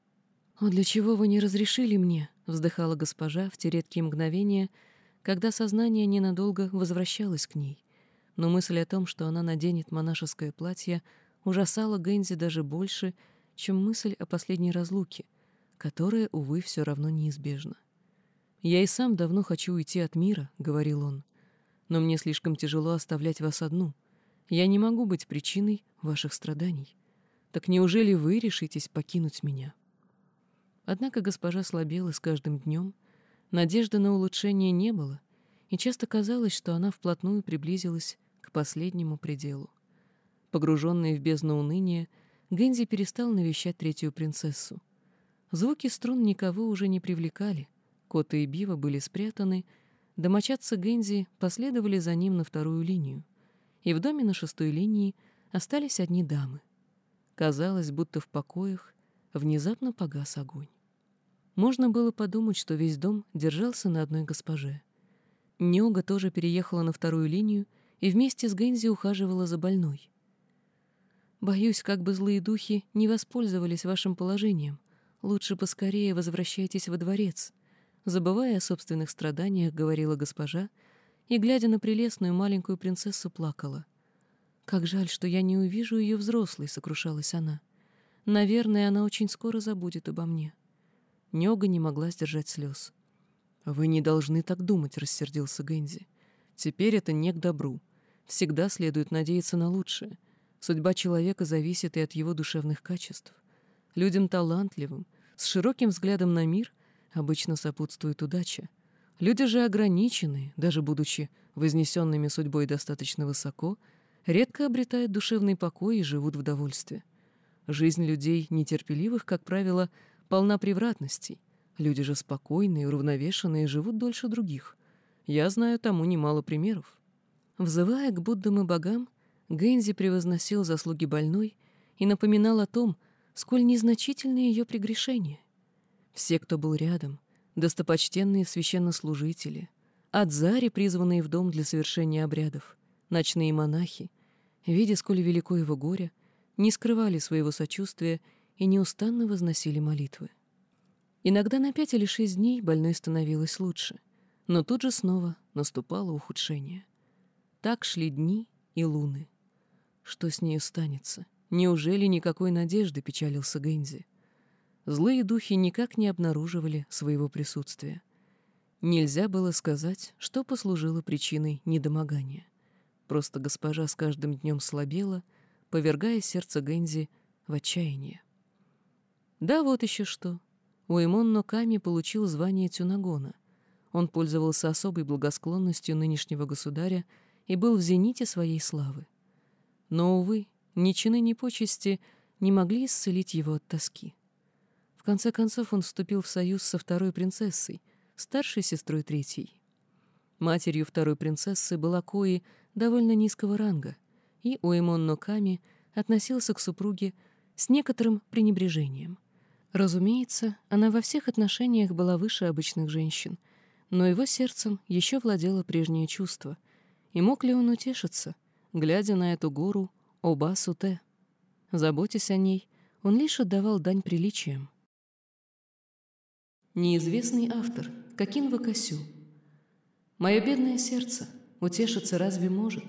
«О, для чего вы не разрешили мне?» — вздыхала госпожа в те редкие мгновения, когда сознание ненадолго возвращалось к ней. Но мысль о том, что она наденет монашеское платье, ужасала Гэнзи даже больше, чем мысль о последней разлуке, которая, увы, все равно неизбежна. «Я и сам давно хочу уйти от мира», — говорил он, — «но мне слишком тяжело оставлять вас одну. Я не могу быть причиной ваших страданий. Так неужели вы решитесь покинуть меня?» Однако госпожа слабела с каждым днем, надежды на улучшение не было, и часто казалось, что она вплотную приблизилась к последнему пределу. Погруженный в бездну уныния, Гэнзи перестал навещать третью принцессу. Звуки струн никого уже не привлекали, коты и бива были спрятаны, домочадцы Гэнзи последовали за ним на вторую линию, и в доме на шестой линии остались одни дамы. Казалось, будто в покоях внезапно погас огонь. Можно было подумать, что весь дом держался на одной госпоже. Неога тоже переехала на вторую линию и вместе с Гэнзи ухаживала за больной. Боюсь, как бы злые духи не воспользовались вашим положением. Лучше поскорее возвращайтесь во дворец. Забывая о собственных страданиях, говорила госпожа, и, глядя на прелестную маленькую принцессу, плакала. «Как жаль, что я не увижу ее взрослой», — сокрушалась она. «Наверное, она очень скоро забудет обо мне». Нега не могла сдержать слез. «Вы не должны так думать», — рассердился Гэнзи. «Теперь это не к добру. Всегда следует надеяться на лучшее. Судьба человека зависит и от его душевных качеств. Людям талантливым, с широким взглядом на мир, обычно сопутствует удача. Люди же ограниченные, даже будучи вознесенными судьбой достаточно высоко, редко обретают душевный покой и живут в довольстве. Жизнь людей нетерпеливых, как правило, полна превратностей. Люди же спокойные, уравновешенные, живут дольше других. Я знаю тому немало примеров. Взывая к Буддам и богам, Гэнзи превозносил заслуги больной и напоминал о том, сколь незначительны ее прегрешения. Все, кто был рядом, достопочтенные священнослужители, адзари, призванные в дом для совершения обрядов, ночные монахи, видя, сколь велико его горе, не скрывали своего сочувствия и неустанно возносили молитвы. Иногда на пять или шесть дней больной становилось лучше, но тут же снова наступало ухудшение. Так шли дни и луны. Что с ней станется? Неужели никакой надежды, печалился Гэнзи? Злые духи никак не обнаруживали своего присутствия. Нельзя было сказать, что послужило причиной недомогания. Просто госпожа с каждым днем слабела, повергая сердце Гэнзи в отчаяние. Да, вот еще что. Уэмон Ноками получил звание Тюнагона. Он пользовался особой благосклонностью нынешнего государя и был в зените своей славы. Но, увы, ни чины, ни почести не могли исцелить его от тоски. В конце концов он вступил в союз со второй принцессой, старшей сестрой третьей. Матерью второй принцессы была Кои довольно низкого ранга, и Уэмон Ноками относился к супруге с некоторым пренебрежением. Разумеется, она во всех отношениях была выше обычных женщин, но его сердцем еще владело прежнее чувство. И мог ли он утешиться, глядя на эту гору Оба-Суте? Заботясь о ней, он лишь отдавал дань приличиям. Неизвестный автор, Какин Вакасю. Мое бедное сердце утешиться разве может?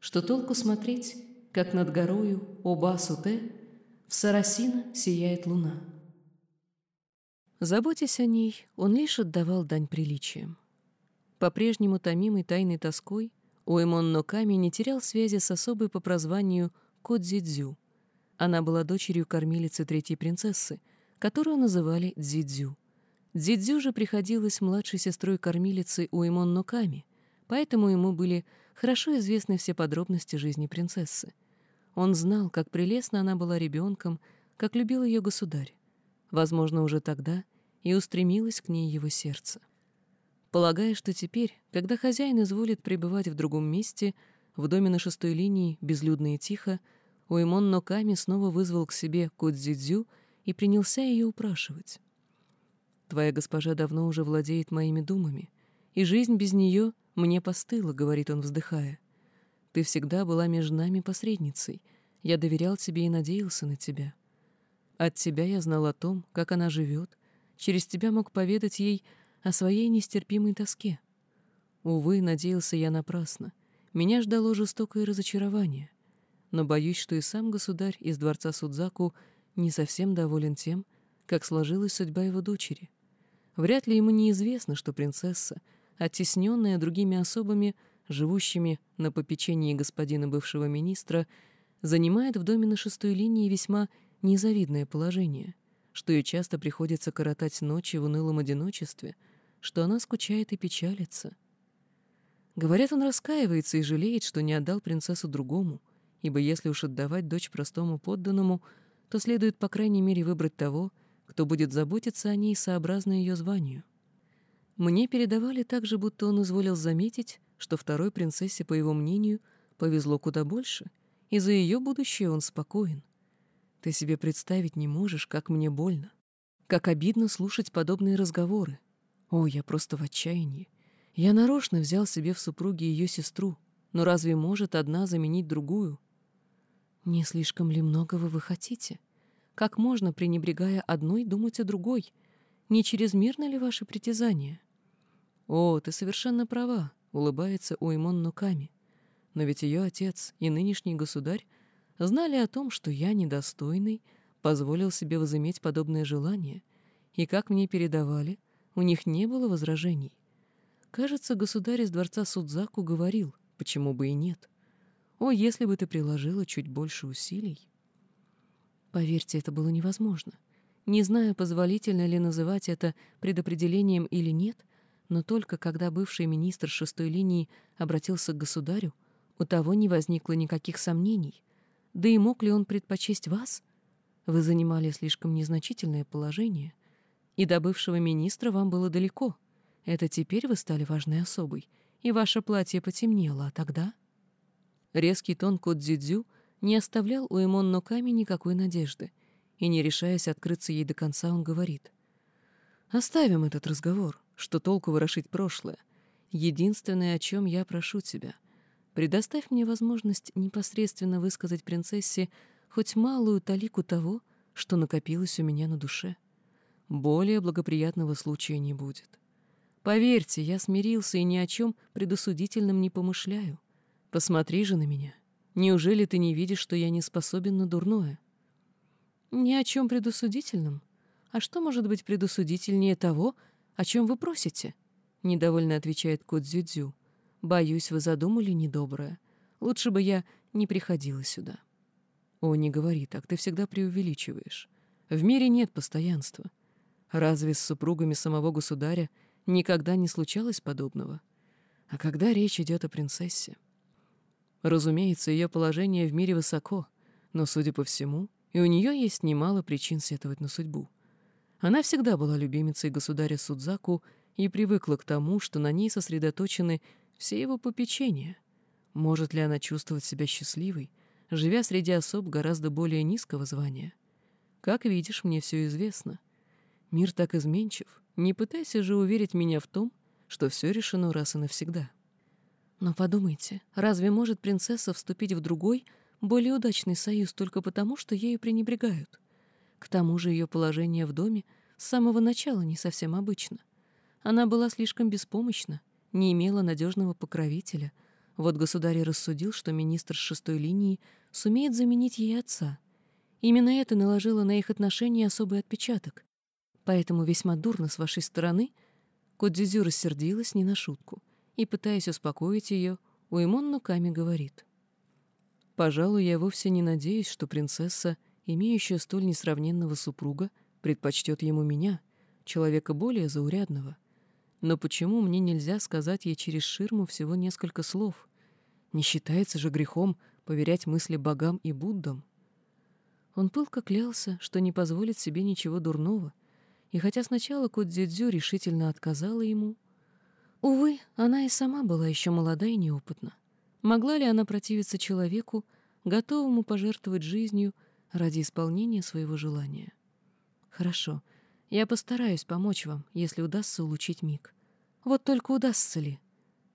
Что толку смотреть, как над горою Оба-Суте в Сарасина сияет луна? Заботясь о ней, он лишь отдавал дань приличиям. По-прежнему томимый тайной тоской, Уэмон Ноками не терял связи с особой по прозванию Кодзидзю. Она была дочерью кормилицы третьей принцессы, которую называли Дзидзю. Дзидзю же приходилась младшей сестрой кормилицы Уэмон Ноками, поэтому ему были хорошо известны все подробности жизни принцессы. Он знал, как прелестно она была ребенком, как любил ее государь возможно, уже тогда, и устремилось к ней его сердце. Полагая, что теперь, когда хозяин изволит пребывать в другом месте, в доме на шестой линии, безлюдно и тихо, Уэмон Ноками снова вызвал к себе Кодзидзю и принялся ее упрашивать. «Твоя госпожа давно уже владеет моими думами, и жизнь без нее мне постыла», — говорит он, вздыхая. «Ты всегда была между нами посредницей. Я доверял тебе и надеялся на тебя. От тебя я знал о том, как она живет, через тебя мог поведать ей о своей нестерпимой тоске. Увы, надеялся я напрасно. Меня ждало жестокое разочарование. Но боюсь, что и сам государь из дворца Судзаку не совсем доволен тем, как сложилась судьба его дочери. Вряд ли ему неизвестно, что принцесса, оттесненная другими особами, живущими на попечении господина бывшего министра, занимает в доме на шестой линии весьма незавидное положение, что ей часто приходится коротать ночи в унылом одиночестве, что она скучает и печалится. Говорят, он раскаивается и жалеет, что не отдал принцессу другому, ибо если уж отдавать дочь простому подданному, то следует по крайней мере выбрать того, кто будет заботиться о ней сообразно ее званию. Мне передавали также, будто он изволил заметить, что второй принцессе, по его мнению, повезло куда больше, и за ее будущее он спокоен. Ты себе представить не можешь, как мне больно. Как обидно слушать подобные разговоры. О, я просто в отчаянии. Я нарочно взял себе в супруги ее сестру, но разве может одна заменить другую? Не слишком ли многого вы хотите? Как можно, пренебрегая одной, думать о другой? Не чрезмерно ли ваши притязания? О, ты совершенно права, улыбается Уймон Нуками. Но ведь ее отец и нынешний государь знали о том, что я, недостойный, позволил себе возыметь подобное желание, и, как мне передавали, у них не было возражений. Кажется, государь из дворца Судзаку говорил, почему бы и нет. О, если бы ты приложила чуть больше усилий. Поверьте, это было невозможно. Не знаю, позволительно ли называть это предопределением или нет, но только когда бывший министр шестой линии обратился к государю, у того не возникло никаких сомнений. Да и мог ли он предпочесть вас? Вы занимали слишком незначительное положение, и до бывшего министра вам было далеко. Это теперь вы стали важной особой, и ваше платье потемнело, а тогда... Резкий тон Кодзидзю не оставлял у Эмон Ноками никакой надежды, и, не решаясь открыться ей до конца, он говорит. «Оставим этот разговор, что толку ворошить прошлое. Единственное, о чем я прошу тебя — Предоставь мне возможность непосредственно высказать принцессе хоть малую талику того, что накопилось у меня на душе. Более благоприятного случая не будет. Поверьте, я смирился и ни о чем предосудительном не помышляю. Посмотри же на меня. Неужели ты не видишь, что я не способен на дурное? Ни о чем предосудительном. А что может быть предосудительнее того, о чем вы просите? Недовольно отвечает Кодзюдзю. Боюсь, вы задумали недоброе. Лучше бы я не приходила сюда. О, не говори так, ты всегда преувеличиваешь. В мире нет постоянства. Разве с супругами самого государя Никогда не случалось подобного. А когда речь идет о принцессе? Разумеется, ее положение в мире высоко, но, судя по всему, и у нее есть немало причин сетовать на судьбу. Она всегда была любимицей государя Судзаку и привыкла к тому, что на ней сосредоточены все его попечения. Может ли она чувствовать себя счастливой, живя среди особ гораздо более низкого звания? Как видишь, мне все известно. Мир так изменчив, не пытайся же уверить меня в том, что все решено раз и навсегда. Но подумайте, разве может принцесса вступить в другой, более удачный союз только потому, что ею пренебрегают? К тому же ее положение в доме с самого начала не совсем обычно. Она была слишком беспомощна, не имела надежного покровителя. Вот государь рассудил, что министр с шестой линии сумеет заменить ей отца. Именно это наложило на их отношения особый отпечаток. Поэтому весьма дурно с вашей стороны. Кодзюзю рассердилась не на шутку и, пытаясь успокоить ее, Уэмон Нуками говорит. «Пожалуй, я вовсе не надеюсь, что принцесса, имеющая столь несравненного супруга, предпочтет ему меня, человека более заурядного. Но почему мне нельзя сказать ей через ширму всего несколько слов? Не считается же грехом поверять мысли богам и Буддам?» Он пылко клялся, что не позволит себе ничего дурного, и хотя сначала Кодзидзю решительно отказала ему, Увы, она и сама была еще молода и неопытна. Могла ли она противиться человеку, готовому пожертвовать жизнью ради исполнения своего желания? Хорошо, я постараюсь помочь вам, если удастся улучшить миг. Вот только удастся ли?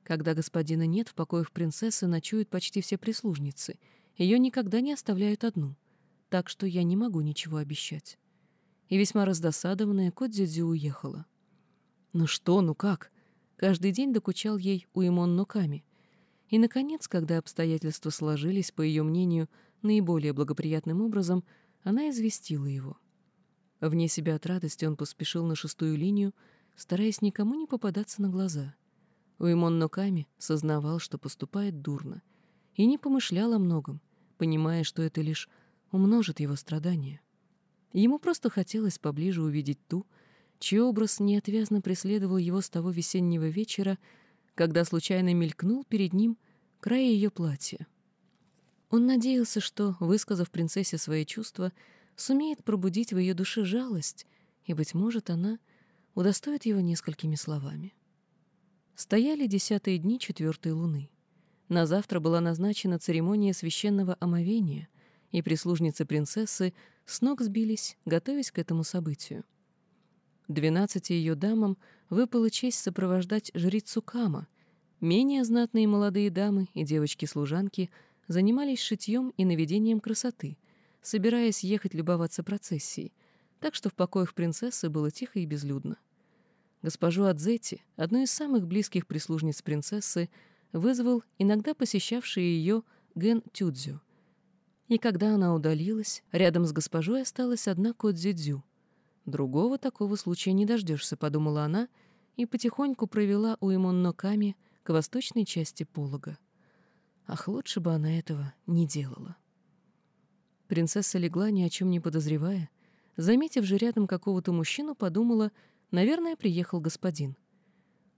Когда господина нет, в покоях принцессы ночуют почти все прислужницы. Ее никогда не оставляют одну, так что я не могу ничего обещать. И весьма раздосадованная Кодзидзю уехала. «Ну что, ну как?» каждый день докучал ей Уимон Нуками. И, наконец, когда обстоятельства сложились, по ее мнению, наиболее благоприятным образом, она известила его. Вне себя от радости он поспешил на шестую линию, стараясь никому не попадаться на глаза. Уимон Ноками сознавал, что поступает дурно, и не помышлял о многом, понимая, что это лишь умножит его страдания. Ему просто хотелось поближе увидеть ту, чей образ неотвязно преследовал его с того весеннего вечера, когда случайно мелькнул перед ним край ее платья. Он надеялся, что, высказав принцессе свои чувства, сумеет пробудить в ее душе жалость, и, быть может, она удостоит его несколькими словами. Стояли десятые дни четвертой луны. На завтра была назначена церемония священного омовения, и прислужницы принцессы с ног сбились, готовясь к этому событию. Двенадцати ее дамам выпала честь сопровождать жрицу Кама. Менее знатные молодые дамы и девочки-служанки занимались шитьем и наведением красоты, собираясь ехать любоваться процессией, так что в покоях принцессы было тихо и безлюдно. Госпожу Адзети, одну из самых близких прислужниц принцессы, вызвал иногда посещавший ее Ген Тюдзю. И когда она удалилась, рядом с госпожой осталась одна Кодзюдзю, Другого такого случая не дождешься, подумала она и потихоньку провела у Ноками к восточной части полога. Ах, лучше бы она этого не делала. Принцесса легла, ни о чем не подозревая. Заметив же рядом какого-то мужчину, подумала, наверное, приехал господин.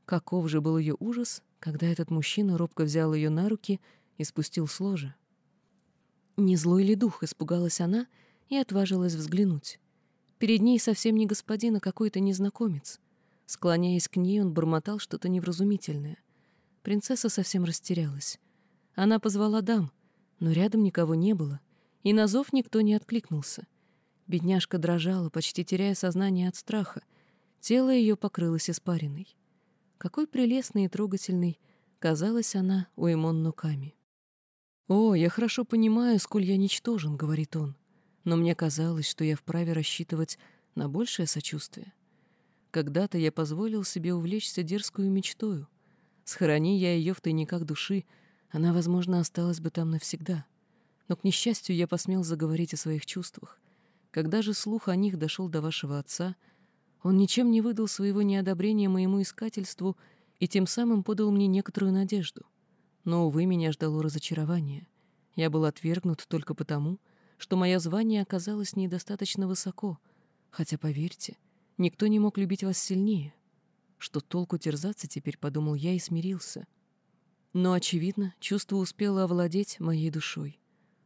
Каков же был ее ужас, когда этот мужчина робко взял ее на руки и спустил с ложа. Не злой ли дух, испугалась она и отважилась взглянуть. Перед ней совсем не господин, а какой-то незнакомец. Склоняясь к ней, он бормотал что-то невразумительное. Принцесса совсем растерялась. Она позвала дам, но рядом никого не было, и на зов никто не откликнулся. Бедняжка дрожала, почти теряя сознание от страха. Тело ее покрылось испариной. Какой прелестной и трогательной казалась она у Эмон Нуками. «О, я хорошо понимаю, сколь я ничтожен», — говорит он но мне казалось, что я вправе рассчитывать на большее сочувствие. Когда-то я позволил себе увлечься дерзкую мечтою. Схорони я ее в тайниках души, она, возможно, осталась бы там навсегда. Но, к несчастью, я посмел заговорить о своих чувствах. Когда же слух о них дошел до вашего отца, он ничем не выдал своего неодобрения моему искательству и тем самым подал мне некоторую надежду. Но, увы, меня ждало разочарование. Я был отвергнут только потому, что мое звание оказалось недостаточно высоко, хотя, поверьте, никто не мог любить вас сильнее. Что толку терзаться теперь, подумал я и смирился. Но, очевидно, чувство успело овладеть моей душой.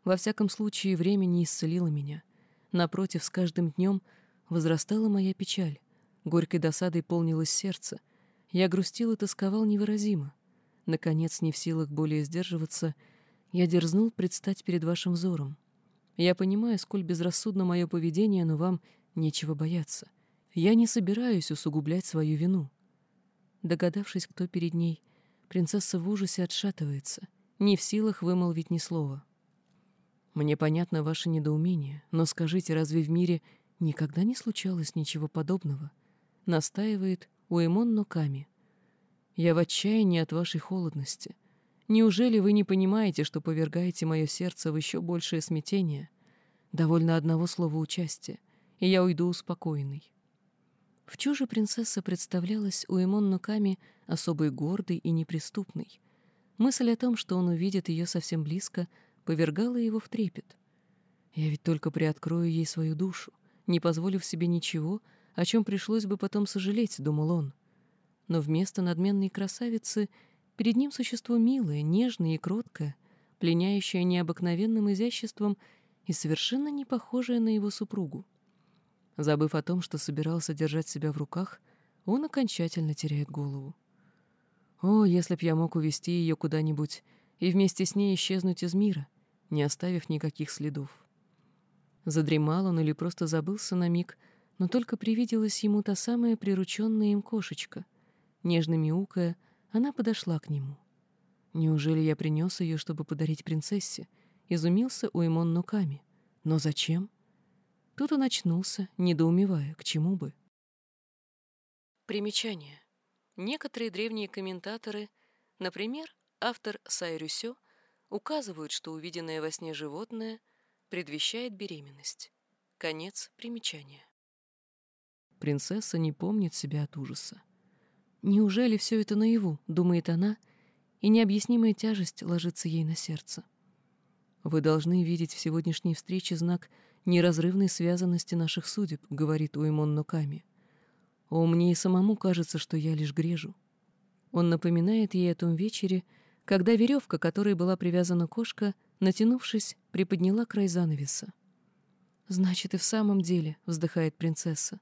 Во всяком случае, время не исцелило меня. Напротив, с каждым днем возрастала моя печаль. Горькой досадой полнилось сердце. Я грустил и тосковал невыразимо. Наконец, не в силах более сдерживаться, я дерзнул предстать перед вашим взором. Я понимаю, сколь безрассудно мое поведение, но вам нечего бояться. Я не собираюсь усугублять свою вину. Догадавшись, кто перед ней, принцесса в ужасе отшатывается, не в силах вымолвить ни слова. Мне понятно ваше недоумение, но скажите, разве в мире никогда не случалось ничего подобного? Настаивает Уэмон Ноками. Я в отчаянии от вашей холодности. Неужели вы не понимаете, что повергаете мое сердце в еще большее смятение? Довольно одного слова участия, и я уйду успокоенный. В чуже принцесса представлялась Уэмон Ноками особой гордой и неприступной. Мысль о том, что он увидит ее совсем близко, повергала его в трепет. Я ведь только приоткрою ей свою душу, не позволив себе ничего, о чем пришлось бы потом сожалеть, думал он. Но вместо надменной красавицы перед ним существо милое, нежное и кроткое, пленяющее необыкновенным изяществом и совершенно не похожее на его супругу. Забыв о том, что собирался держать себя в руках, он окончательно теряет голову. О, если б я мог увести ее куда-нибудь и вместе с ней исчезнуть из мира, не оставив никаких следов. Задремал он или просто забылся на миг, но только привиделась ему та самая прирученная им кошечка. Нежно мяукая, она подошла к нему. Неужели я принес ее, чтобы подарить принцессе? Изумился Уэмон Нуками. Но зачем? Тут он очнулся, недоумевая, к чему бы. Примечание. Некоторые древние комментаторы, например, автор Сайрюсё, указывают, что увиденное во сне животное предвещает беременность. Конец примечания. Принцесса не помнит себя от ужаса. Неужели все это наяву, думает она, и необъяснимая тяжесть ложится ей на сердце. Вы должны видеть в сегодняшней встрече знак неразрывной связанности наших судеб, говорит Уэмон Ноками. О, мне и самому кажется, что я лишь грежу. Он напоминает ей о том вечере, когда веревка, которой была привязана кошка, натянувшись, приподняла край занавеса. «Значит, и в самом деле», — вздыхает принцесса.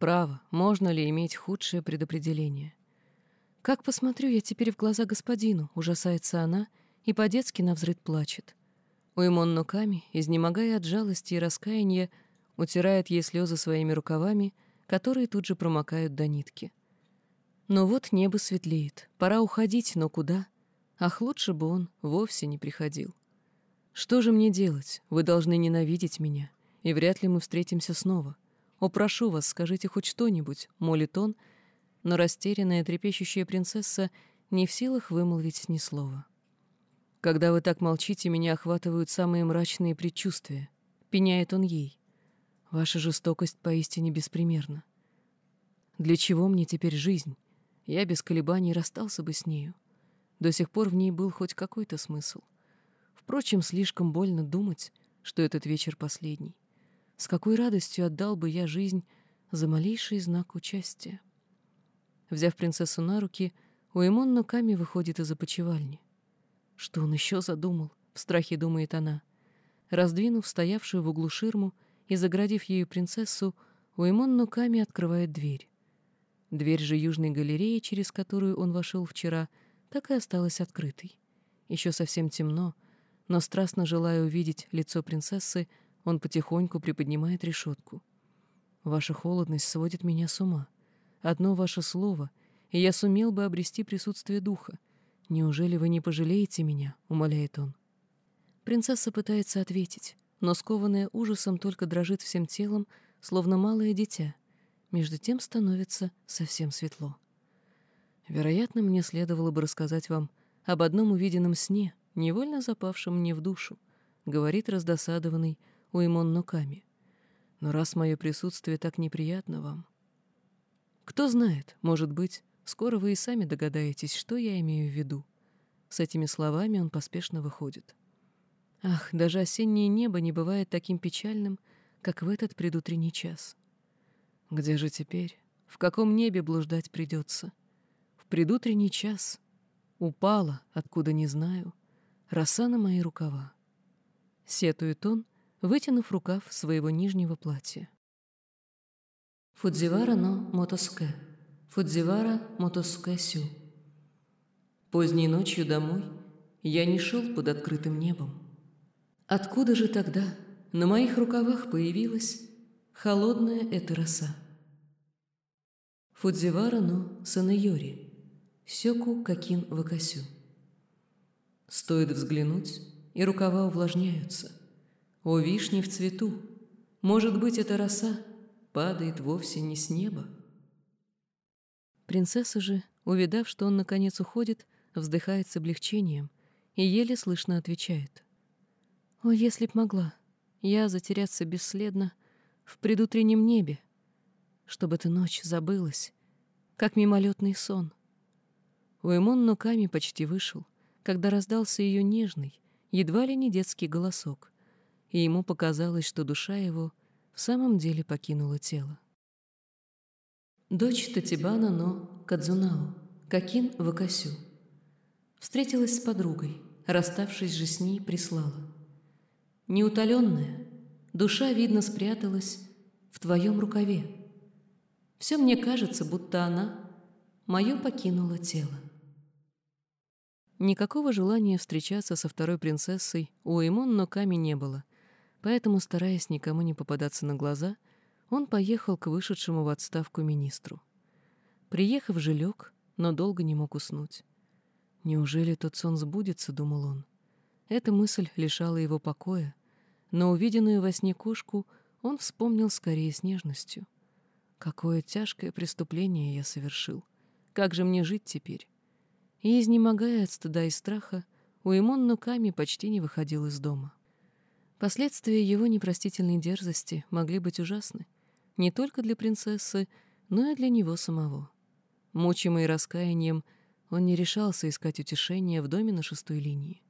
«Право, можно ли иметь худшее предопределение?» «Как посмотрю я теперь в глаза господину?» — ужасается она и по-детски навзрыд плачет. Уэмон Ноками, изнемогая от жалости и раскаяния, утирает ей слезы своими рукавами, которые тут же промокают до нитки. Но вот небо светлеет, пора уходить, но куда? Ах, лучше бы он вовсе не приходил. Что же мне делать? Вы должны ненавидеть меня, и вряд ли мы встретимся снова. О, прошу вас, скажите хоть что-нибудь, молит он, но растерянная трепещущая принцесса не в силах вымолвить ни слова. Когда вы так молчите, меня охватывают самые мрачные предчувствия. Пеняет он ей. Ваша жестокость поистине беспримерна. Для чего мне теперь жизнь? Я без колебаний расстался бы с нею. До сих пор в ней был хоть какой-то смысл. Впрочем, слишком больно думать, что этот вечер последний. С какой радостью отдал бы я жизнь за малейший знак участия. Взяв принцессу на руки, Уэмон Нуками выходит из опочивальни. Что он еще задумал? В страхе думает она. Раздвинув стоявшую в углу ширму и заградив ею принцессу, Уэмон Нуками открывает дверь. Дверь же южной галереи, через которую он вошел вчера, так и осталась открытой. Еще совсем темно, но страстно желая увидеть лицо принцессы, он потихоньку приподнимает решетку. Ваша холодность сводит меня с ума. Одно ваше слово, и я сумел бы обрести присутствие духа. «Неужели вы не пожалеете меня?» — умоляет он. Принцесса пытается ответить, но скованная ужасом только дрожит всем телом, словно малое дитя. Между тем становится совсем светло. Вероятно, мне следовало бы рассказать вам об одном увиденном сне, невольно запавшем мне в душу, говорит раздосадованный Уимон Ноками. Но раз мое присутствие так неприятно вам... Кто знает, может быть, Скоро вы и сами догадаетесь, что я имею в виду. С этими словами он поспешно выходит. Ах, даже осеннее небо не бывает таким печальным, как в этот предутренний час. Где же теперь в каком небе блуждать придется. Предутренний час упала, откуда не знаю, роса на мои рукава. Сетует он, вытянув рукав своего нижнего платья. Фудзивара но мотоске, Фудзивара мотоске сю. Поздней ночью домой я не шел под открытым небом. Откуда же тогда на моих рукавах появилась холодная эта роса? Фудзивара но Санайори, Сёку Какин Вакасю. Стоит взглянуть, и рукава увлажняются. О, вишни в цвету! Может быть, эта роса падает вовсе не с неба? Принцесса же, увидав, что он наконец уходит, вздыхает с облегчением и еле слышно отвечает. «О, если б могла, я затеряться бесследно в предутреннем небе, чтобы эта ночь забылась, как мимолетный сон. Уэмон Нуками почти вышел, когда раздался ее нежный, едва ли не детский голосок, и ему показалось, что душа его в самом деле покинула тело. Дочь Татибана но Кадзунао, Какин Вакасю, встретилась с подругой, расставшись же с ней, прислала. Неутоленная, душа, видно, спряталась в твоем рукаве. Все мне кажется, будто она мое покинула тело. Никакого желания встречаться со второй принцессой у Эймон Ноками не было, поэтому, стараясь никому не попадаться на глаза, он поехал к вышедшему в отставку министру. Приехав же лег, но долго не мог уснуть. «Неужели тот сон сбудется?» — думал он. Эта мысль лишала его покоя, но увиденную во сне кошку он вспомнил скорее с нежностью. Какое тяжкое преступление я совершил. Как же мне жить теперь? И, изнемогая от стыда и страха, Уэмон Нуками почти не выходил из дома. Последствия его непростительной дерзости могли быть ужасны не только для принцессы, но и для него самого. Мучимый раскаянием, он не решался искать утешения в доме на шестой линии.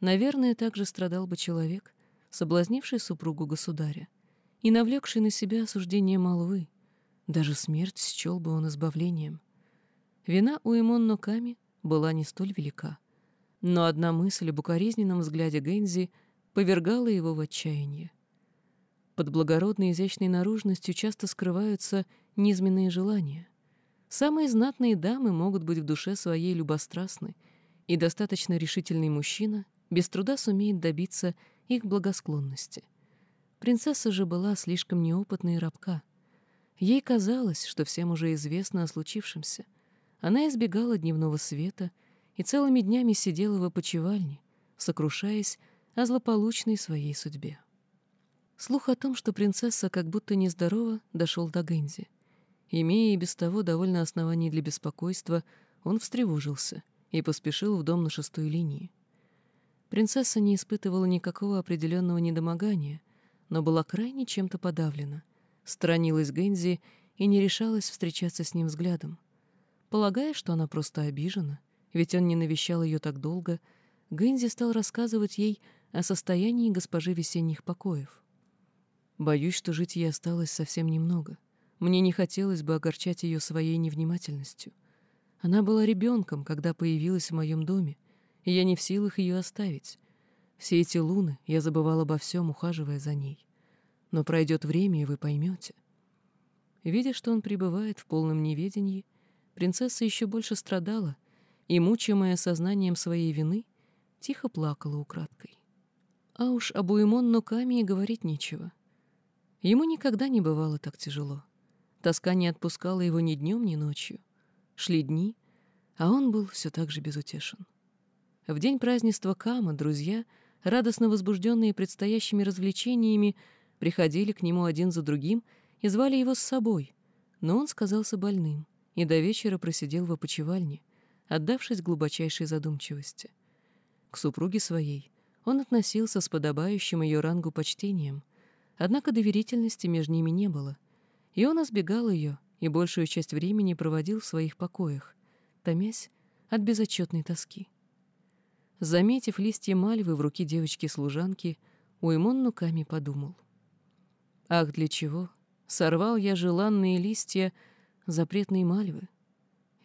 Наверное, также страдал бы человек, соблазнивший супругу государя и навлекший на себя осуждение молвы, даже смерть счел бы он избавлением. Вина у Эмон Ноками была не столь велика, но одна мысль об укоризненном взгляде Гэнзи повергала его в отчаяние. Под благородной изящной наружностью часто скрываются низменные желания. Самые знатные дамы могут быть в душе своей любострастны, и достаточно решительный мужчина без труда сумеет добиться их благосклонности. Принцесса же была слишком неопытна и рабка — Ей казалось, что всем уже известно о случившемся. Она избегала дневного света и целыми днями сидела в опочивальне, сокрушаясь о злополучной своей судьбе. Слух о том, что принцесса как будто нездорова, дошел до Гэнзи. Имея и без того довольно оснований для беспокойства, он встревожился и поспешил в дом на шестой линии. Принцесса не испытывала никакого определенного недомогания, но была крайне чем-то подавлена — Сторонилась Гэнзи и не решалась встречаться с ним взглядом. Полагая, что она просто обижена, ведь он не навещал ее так долго, Гэнзи стал рассказывать ей о состоянии госпожи весенних покоев. «Боюсь, что жить ей осталось совсем немного. Мне не хотелось бы огорчать ее своей невнимательностью. Она была ребенком, когда появилась в моем доме, и я не в силах ее оставить. Все эти луны я забывал обо всем, ухаживая за ней. Но пройдет время, и вы поймете. Видя, что он пребывает в полном неведении, принцесса еще больше страдала и, мучимая сознанием своей вины, тихо плакала украдкой. А уж об Уэмон Нуками и говорить нечего. Ему никогда не бывало так тяжело. Тоска не отпускала его ни днем, ни ночью. Шли дни, а он был все так же безутешен. В день празднества Кама друзья, радостно возбужденные предстоящими развлечениями, приходили к нему один за другим и звали его с собой, но он сказался больным и до вечера просидел в опочивальне, отдавшись глубочайшей задумчивости. К супруге своей он относился с подобающим ее рангу почтением, однако доверительности между ними не было, и он избегал ее и большую часть времени проводил в своих покоях, томясь от безотчетной тоски. Заметив листья мальвы в руке девочки-служанки, Уймон Нуками подумал. Ах, для чего? Сорвал я желанные листья запретные мальвы?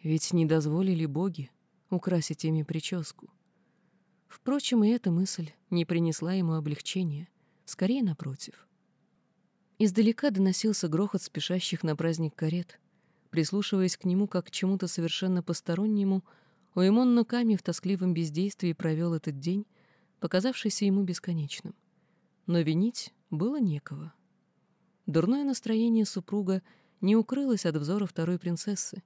Ведь не дозволили боги украсить ими прическу. Впрочем, и эта мысль не принесла ему облегчения, скорее напротив. Издалека доносился грохот спешащих на праздник карет. Прислушиваясь к нему как к чему-то совершенно постороннему, Уэмон Нуками в тоскливом бездействии провел этот день, показавшийся ему бесконечным. Но винить было некого. Дурное настроение супруга не укрылось от взора второй принцессы.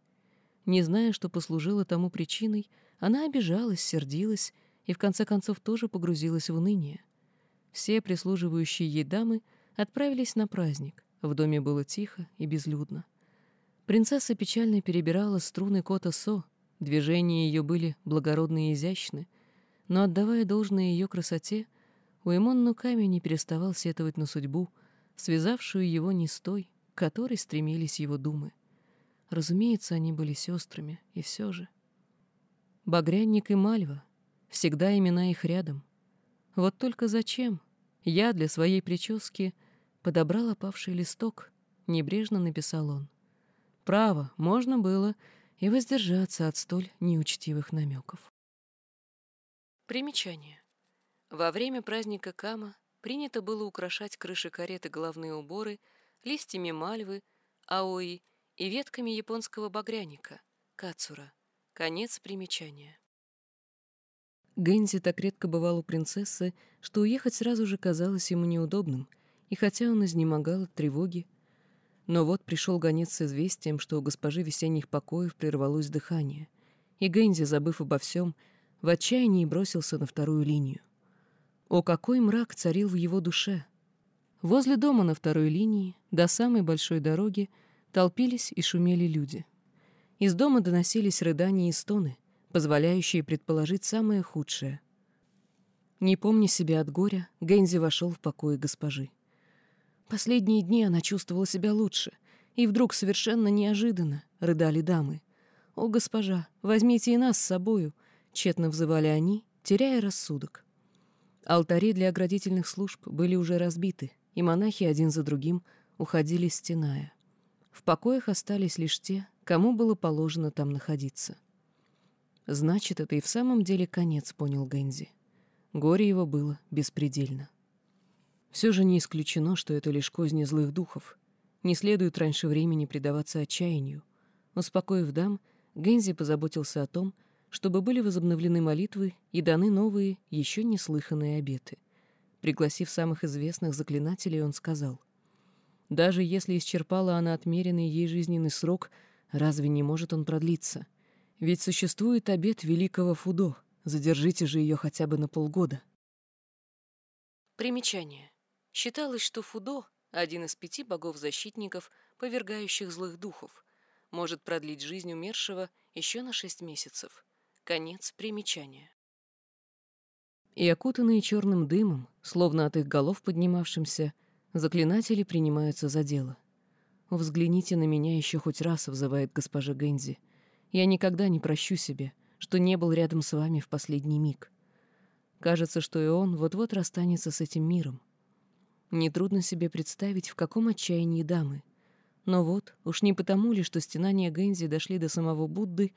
Не зная, что послужило тому причиной, она обижалась, сердилась и в конце концов тоже погрузилась в уныние. Все прислуживающие ей дамы отправились на праздник. В доме было тихо и безлюдно. Принцесса печально перебирала струны кота Со, движения ее были благородны и изящны, но, отдавая должное ее красоте, Уэмон Нуками не переставал сетовать на судьбу, связавшую его не с той, к которой стремились его думы. Разумеется, они были сестрами, и все же. Багрянник и Мальва, всегда имена их рядом. Вот только зачем? Я для своей прически подобрал опавший листок, небрежно написал он. Право, можно было и воздержаться от столь неучтивых намеков. Примечание. Во время праздника Кама принято было украшать крыши кареты главные уборы листьями мальвы, аои и ветками японского багряника, кацура. Конец примечания. Гэнзи так редко бывал у принцессы, что уехать сразу же казалось ему неудобным, и хотя он изнемогал от тревоги, но вот пришел гонец с известием, что у госпожи весенних покоев прервалось дыхание, и Гэнзи, забыв обо всем, в отчаянии бросился на вторую линию. О, какой мрак царил в его душе! Возле дома на второй линии, до самой большой дороги, толпились и шумели люди. Из дома доносились рыдания и стоны, позволяющие предположить самое худшее. Не помня себя от горя, Гэнзи вошел в покои госпожи. Последние дни она чувствовала себя лучше, и вдруг совершенно неожиданно рыдали дамы. «О, госпожа, возьмите и нас с собою!» — тщетно взывали они, теряя рассудок. Алтари для оградительных служб были уже разбиты, и монахи один за другим уходили, стеная. В покоях остались лишь те, кому было положено там находиться. Значит, это и в самом деле конец, понял Гэнзи. Горе его было беспредельно. Все же не исключено, что это лишь козни злых духов. Не следует раньше времени предаваться отчаянию. Успокоив дам, Гэнзи позаботился о том, чтобы были возобновлены молитвы и даны новые, еще неслыханные обеты. Пригласив самых известных заклинателей, он сказал, «Даже если исчерпала она отмеренный ей жизненный срок, разве не может он продлиться? Ведь существует обет великого Фудо. Задержите же ее хотя бы на полгода. Примечание. Считалось, что Фудо, один из пяти богов-защитников, повергающих злых духов, может продлить жизнь умершего еще на шесть месяцев. Конец примечания. И окутанные черным дымом, словно от их голов поднимавшимся, заклинатели принимаются за дело. «Взгляните на меня еще хоть раз», — взывает госпожа Гэнзи — я никогда не прощу себе, что не был рядом с вами в последний миг. Кажется, что и он вот-вот расстанется с этим миром. Нетрудно себе представить, в каком отчаянии дамы. Но вот, уж не потому ли, что стенания Гэнзи дошли до самого Будды,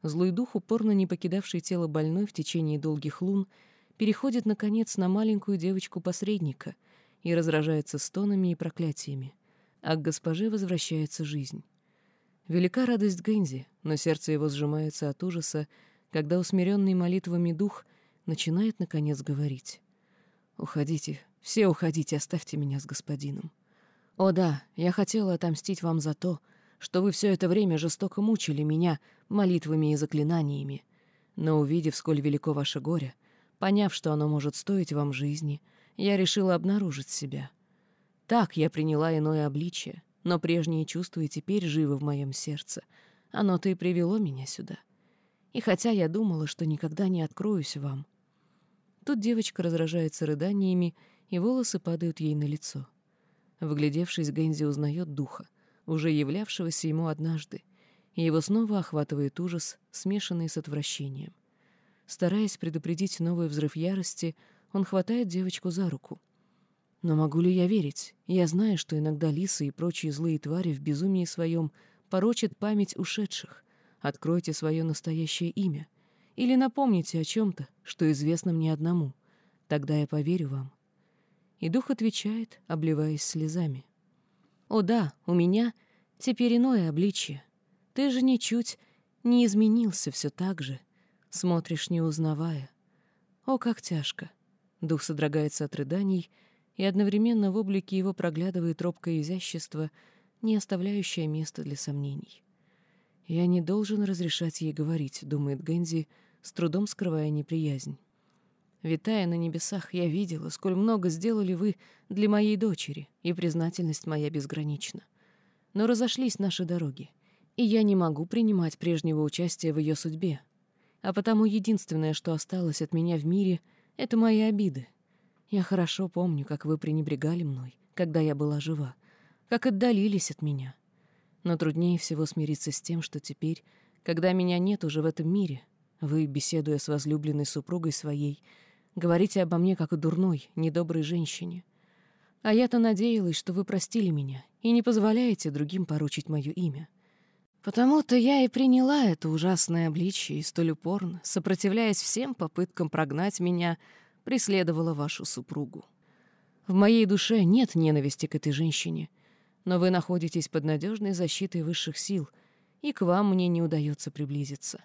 злой дух, упорно не покидавший тело больной в течение долгих лун, переходит, наконец, на маленькую девочку-посредника и разражается стонами и проклятиями, а к госпоже возвращается жизнь. Велика радость Гэнзи, но сердце его сжимается от ужаса, когда усмиренный молитвами дух начинает, наконец, говорить. «Уходите, все уходите, оставьте меня с господином. О да, я хотела отомстить вам за то, что вы все это время жестоко мучили меня молитвами и заклинаниями. Но увидев, сколь велико ваше горе, поняв, что оно может стоить вам жизни, я решила обнаружить себя. Так я приняла иное обличие, но прежние чувства и теперь живы в моем сердце. Оно-то и привело меня сюда. И хотя я думала, что никогда не откроюсь вам. Тут девочка разражается рыданиями, и волосы падают ей на лицо. Вглядевшись, Гэнзи узнает духа, уже являвшегося ему однажды, и его снова охватывает ужас, смешанный с отвращением. Стараясь предупредить новый взрыв ярости, он хватает девочку за руку — но могу ли я верить? Я знаю, что иногда лисы и прочие злые твари в безумии своем порочит память ушедших. Откройте свое настоящее имя. Или напомните о чем-то, что известно мне одному. Тогда я поверю вам. И дух отвечает, обливаясь слезами. О да, у меня теперь иное обличие. Ты же ничуть не изменился все так же. Смотришь, не узнавая. О, как тяжко. Дух содрогается от рыданий, и одновременно в облике его проглядывает робкое изящество, не оставляющее места для сомнений. «Я не должен разрешать ей говорить», — думает Гэнзи, с трудом скрывая неприязнь. «Витая на небесах, я видела, сколь много сделали вы для моей дочери, и признательность моя безгранична. Но разошлись наши дороги, и я не могу принимать прежнего участия в ее судьбе. А потому единственное, что осталось от меня в мире, — это мои обиды. Я хорошо помню, как вы пренебрегали мной, когда я была жива, как отдалились от меня. Но труднее всего смириться с тем, что теперь, когда меня нет уже в этом мире, вы, беседуя с возлюбленной супругой своей, говорите обо мне как о дурной, недоброй женщине. А я-то надеялась, что вы простили меня и не позволяете другим поручить мое имя. Потому-то я и приняла это ужасное обличие и столь упорно, сопротивляясь всем попыткам прогнать меня, преследовала вашу супругу. В моей душе нет ненависти к этой женщине, но вы находитесь под надежной защитой высших сил, и к вам мне не удается приблизиться.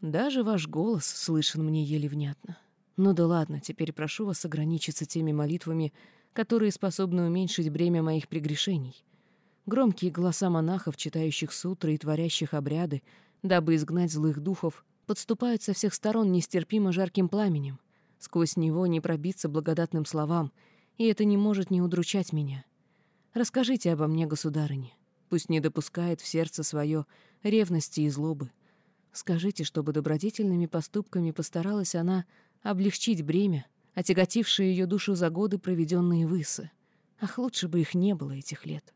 Даже ваш голос слышен мне еле внятно. Ну да ладно, теперь прошу вас ограничиться теми молитвами, которые способны уменьшить бремя моих прегрешений — Громкие голоса монахов, читающих сутры и творящих обряды, дабы изгнать злых духов, подступают со всех сторон нестерпимо жарким пламенем. Сквозь него не пробиться благодатным словам, и это не может не удручать меня. Расскажите обо мне, государыне. Пусть не допускает в сердце свое ревности и злобы. Скажите, чтобы добродетельными поступками постаралась она облегчить бремя, отяготившее ее душу за годы, проведенные в Исы. Ах, лучше бы их не было, этих лет.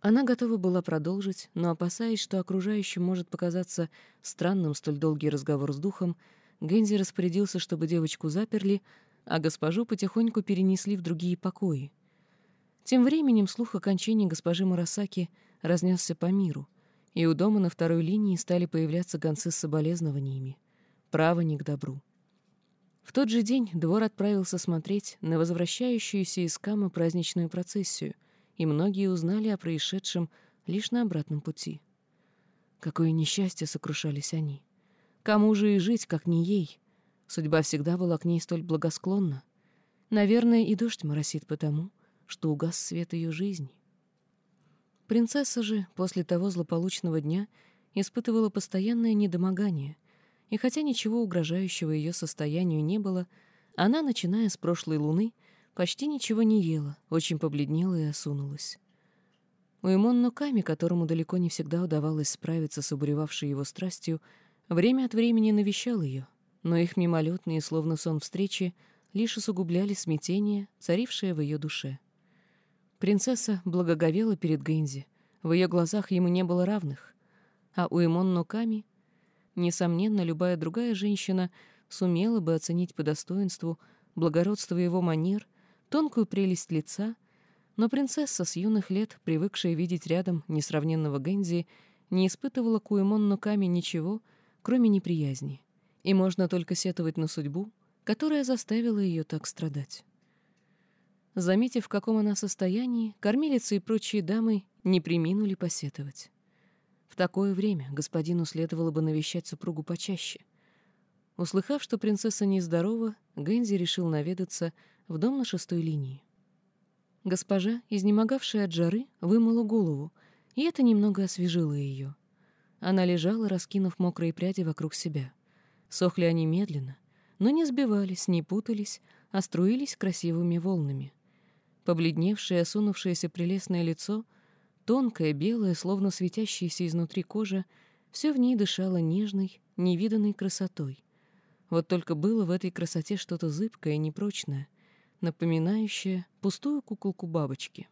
Она готова была продолжить, но, опасаясь, что окружающим может показаться странным столь долгий разговор с духом, Гензи распорядился, чтобы девочку заперли, а госпожу потихоньку перенесли в другие покои. Тем временем слух о кончине госпожи Мурасаки разнесся по миру, и у дома на второй линии стали появляться гонцы с соболезнованиями. Право не к добру. В тот же день двор отправился смотреть на возвращающуюся из Камы праздничную процессию — и многие узнали о происшедшем лишь на обратном пути. Какое несчастье сокрушались они. Кому же и жить, как не ей? Судьба всегда была к ней столь благосклонна. Наверное, и дождь моросит потому, что угас свет ее жизни. Принцесса же после того злополучного дня испытывала постоянное недомогание, и хотя ничего угрожающего ее состоянию не было, она, начиная с прошлой луны, Почти ничего не ела, очень побледнела и осунулась. Уэмон Нуками, которому далеко не всегда удавалось справиться с обуревавшей его страстью, время от времени навещал ее, но их мимолетные, словно сон встречи, лишь усугубляли смятение, царившее в ее душе. Принцесса благоговела перед Гэнзи, в ее глазах ему не было равных, а у Эмон Нуками, несомненно, любая другая женщина сумела бы оценить по достоинству благородство его манер — тонкую прелесть лица, но принцесса с юных лет, привыкшая видеть рядом несравненного Гэнзи, не испытывала к Уэмонну Ками ничего, кроме неприязни, и можно только сетовать на судьбу, которая заставила ее так страдать. Заметив, в каком она состоянии, кормилицы и прочие дамы не приминули посетовать. В такое время господину следовало бы навещать супругу почаще. Услыхав, что принцесса нездорова, Гэнзи решил наведаться в дом на шестой линии. Госпожа, изнемогавшая от жары, вымыла голову, и это немного освежило ее. Она лежала, раскинув мокрые пряди вокруг себя. Сохли они медленно, но не сбивались, не путались, а струились красивыми волнами. Побледневшее, осунувшееся прелестное лицо, тонкое, белое, словно светящееся изнутри кожа, все в ней дышало нежной, невиданной красотой. Вот только было в этой красоте что-то зыбкое непрочное, напоминающая пустую куколку бабочки.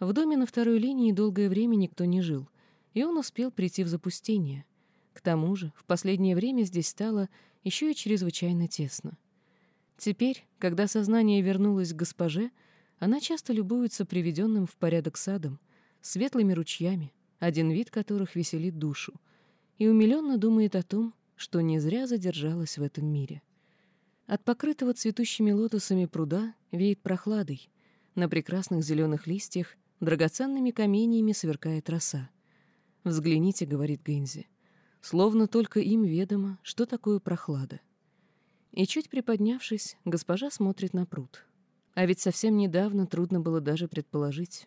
В доме на второй линии долгое время никто не жил, и он успел прийти в запустение. К тому же в последнее время здесь стало еще и чрезвычайно тесно. Теперь, когда сознание вернулось к госпоже, она часто любуется приведенным в порядок садом, светлыми ручьями, один вид которых веселит душу, и умиленно думает о том, что не зря задержалась в этом мире. От покрытого цветущими лотосами пруда веет прохладой, на прекрасных зеленых листьях драгоценными каменьями сверкает роса. «Взгляните», — говорит Гензи, — «словно только им ведомо, что такое прохлада». И чуть приподнявшись, госпожа смотрит на пруд. А ведь совсем недавно трудно было даже предположить.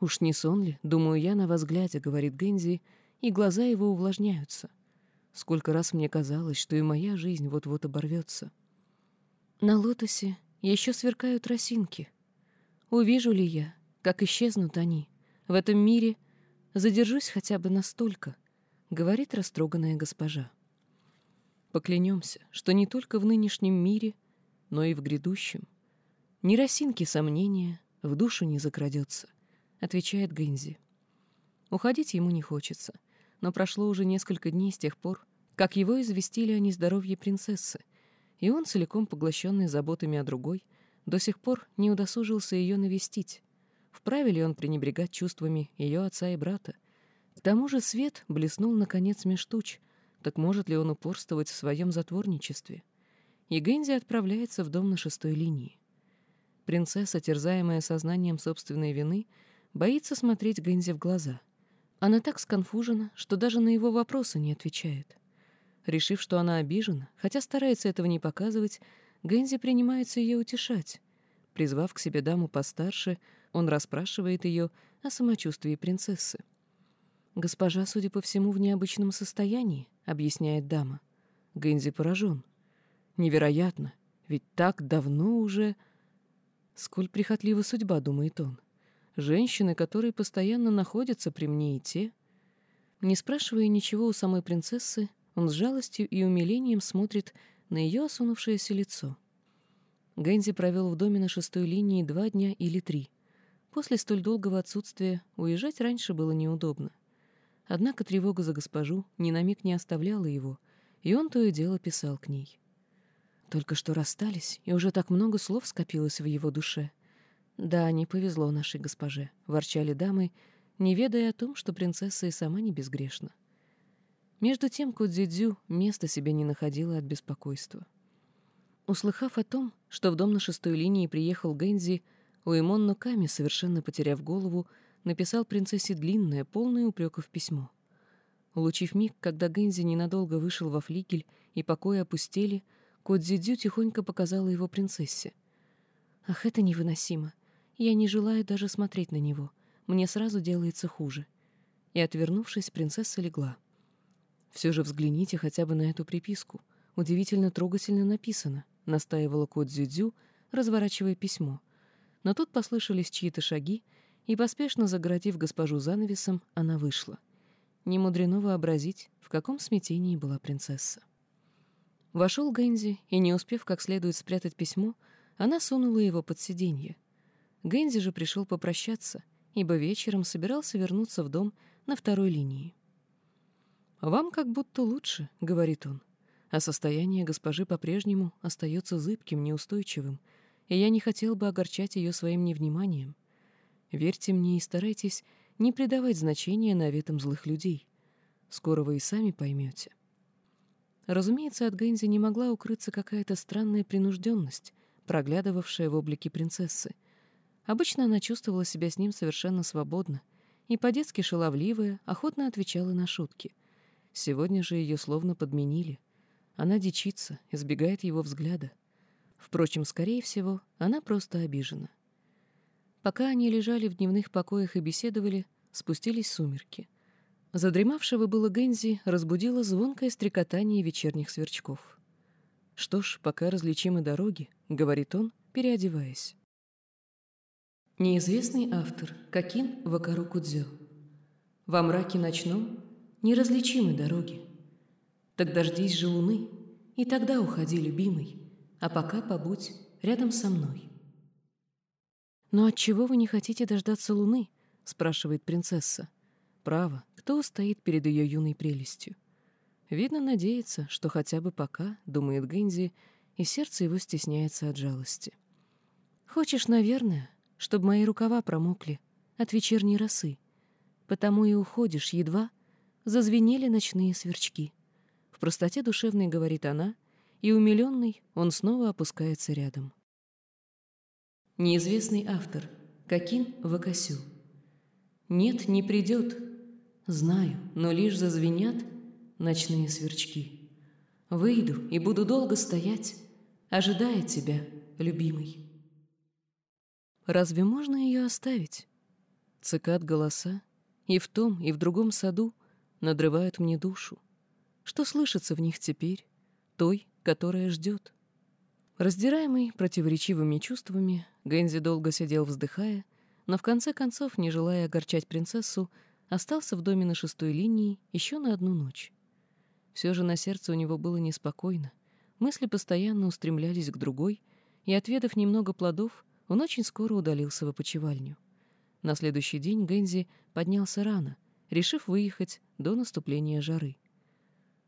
«Уж не сон ли, думаю я на вас глядя», — говорит Гензи, и глаза его увлажняются. Сколько раз мне казалось, что и моя жизнь вот-вот оборвется. На лотосе еще сверкают росинки. Увижу ли я, как исчезнут они? В этом мире задержусь хотя бы настолько, — говорит растроганная госпожа. Поклянемся, что не только в нынешнем мире, но и в грядущем. Ни росинки сомнения в душу не закрадется, — отвечает Гэнзи. Уходить ему не хочется, но прошло уже несколько дней с тех пор, как его известили о нездоровье принцессы — и он, целиком поглощенный заботами о другой, до сих пор не удосужился ее навестить. Вправе ли он пренебрегать чувствами ее отца и брата? К тому же свет блеснул наконец меж так может ли он упорствовать в своем затворничестве? И Гензи отправляется в дом на шестой линии. Принцесса, терзаемая сознанием собственной вины, боится смотреть Гензи в глаза. Она так сконфужена, что даже на его вопросы не отвечает. Решив, что она обижена, хотя старается этого не показывать, Гэнзи принимается ее утешать. Призвав к себе даму постарше, он расспрашивает ее о самочувствии принцессы. «Госпожа, судя по всему, в необычном состоянии», — объясняет дама. Гэнзи поражен. «Невероятно, ведь так давно уже...» «Сколь прихотлива судьба», — думает он. «Женщины, которые постоянно находятся при мне и те...» Не спрашивая ничего у самой принцессы, он с жалостью и умилением смотрит на ее осунувшееся лицо. Гэнзи провел в доме на шестой линии два дня или три. После столь долгого отсутствия уезжать раньше было неудобно. Однако тревога за госпожу ни на миг не оставляла его, и он то и дело писал к ней. Только что расстались, и уже так много слов скопилось в его душе. «Да, не повезло нашей госпоже», — ворчали дамы, не ведая о том, что принцесса и сама не безгрешна. Между тем Кудзидзю места себе не находила от беспокойства. Услыхав о том, что в дом на шестой линии приехал Гэнзи, Уэмон Ноками, совершенно потеряв голову, написал принцессе длинное, полное упреков письмо. Улучив миг, когда Гэнзи ненадолго вышел во флигель и покои опустели, Кодзидзю тихонько показала его принцессе. «Ах, это невыносимо! Я не желаю даже смотреть на него. Мне сразу делается хуже». И, отвернувшись, принцесса легла. «Все же взгляните хотя бы на эту приписку. Удивительно трогательно написано», — настаивала кот Дзюдзю, разворачивая письмо. Но тут послышались чьи-то шаги, и, поспешно загородив госпожу занавесом, она вышла. Не мудрено вообразить, в каком смятении была принцесса. Вошел Гэнзи, и, не успев как следует спрятать письмо, она сунула его под сиденье. Гэнзи же пришел попрощаться, ибо вечером собирался вернуться в дом на второй линии. «Вам как будто лучше», — говорит он, «а состояние госпожи по-прежнему остается зыбким, неустойчивым, и я не хотел бы огорчать ее своим невниманием. Верьте мне и старайтесь не придавать значения наветам злых людей. Скоро вы и сами поймете». Разумеется, от Гэнзи не могла укрыться какая-то странная принужденность, проглядывавшая в облике принцессы. Обычно она чувствовала себя с ним совершенно свободно и по-детски шаловливая, охотно отвечала на шутки — Сегодня же ее словно подменили. Она дичится, избегает его взгляда. Впрочем, скорее всего, она просто обижена. Пока они лежали в дневных покоях и беседовали, спустились сумерки. Задремавшего было Гензи разбудило звонкое стрекотание вечерних сверчков. «Что ж, пока различимы дороги», — говорит он, переодеваясь. Неизвестный автор Какин Вакару Кудзё. Во мраке ночном неразличимы дороги. Так дождись же луны, и тогда уходи, любимый, а пока побудь рядом со мной. «Но отчего вы не хотите дождаться луны?» — спрашивает принцесса. «Право, кто устоит перед ее юной прелестью?» Видно, надеется, что хотя бы пока, — думает Гэнзи, и сердце его стесняется от жалости. «Хочешь, наверное, чтобы мои рукава промокли от вечерней росы?» потому и уходишь едва, зазвенели ночные сверчки. В простоте душевной говорит она, и умиленный он снова опускается рядом. Неизвестный автор. Какин Вакасю. Нет, не придет. Знаю, но лишь зазвенят ночные сверчки. Выйду и буду долго стоять, ожидая тебя, любимый. Разве можно ее оставить? Цикад голоса и в том, и в другом саду надрывают мне душу. Что слышится в них теперь, той, которая ждет? Раздираемый противоречивыми чувствами, Гэнзи долго сидел, вздыхая, но в конце концов, не желая огорчать принцессу, остался в доме на шестой линии еще на одну ночь. Все же на сердце у него было неспокойно, мысли постоянно устремлялись к другой, и, отведав немного плодов, он очень скоро удалился в опочивальню. На следующий день Гэнзи поднялся рано, решив выехать до наступления жары.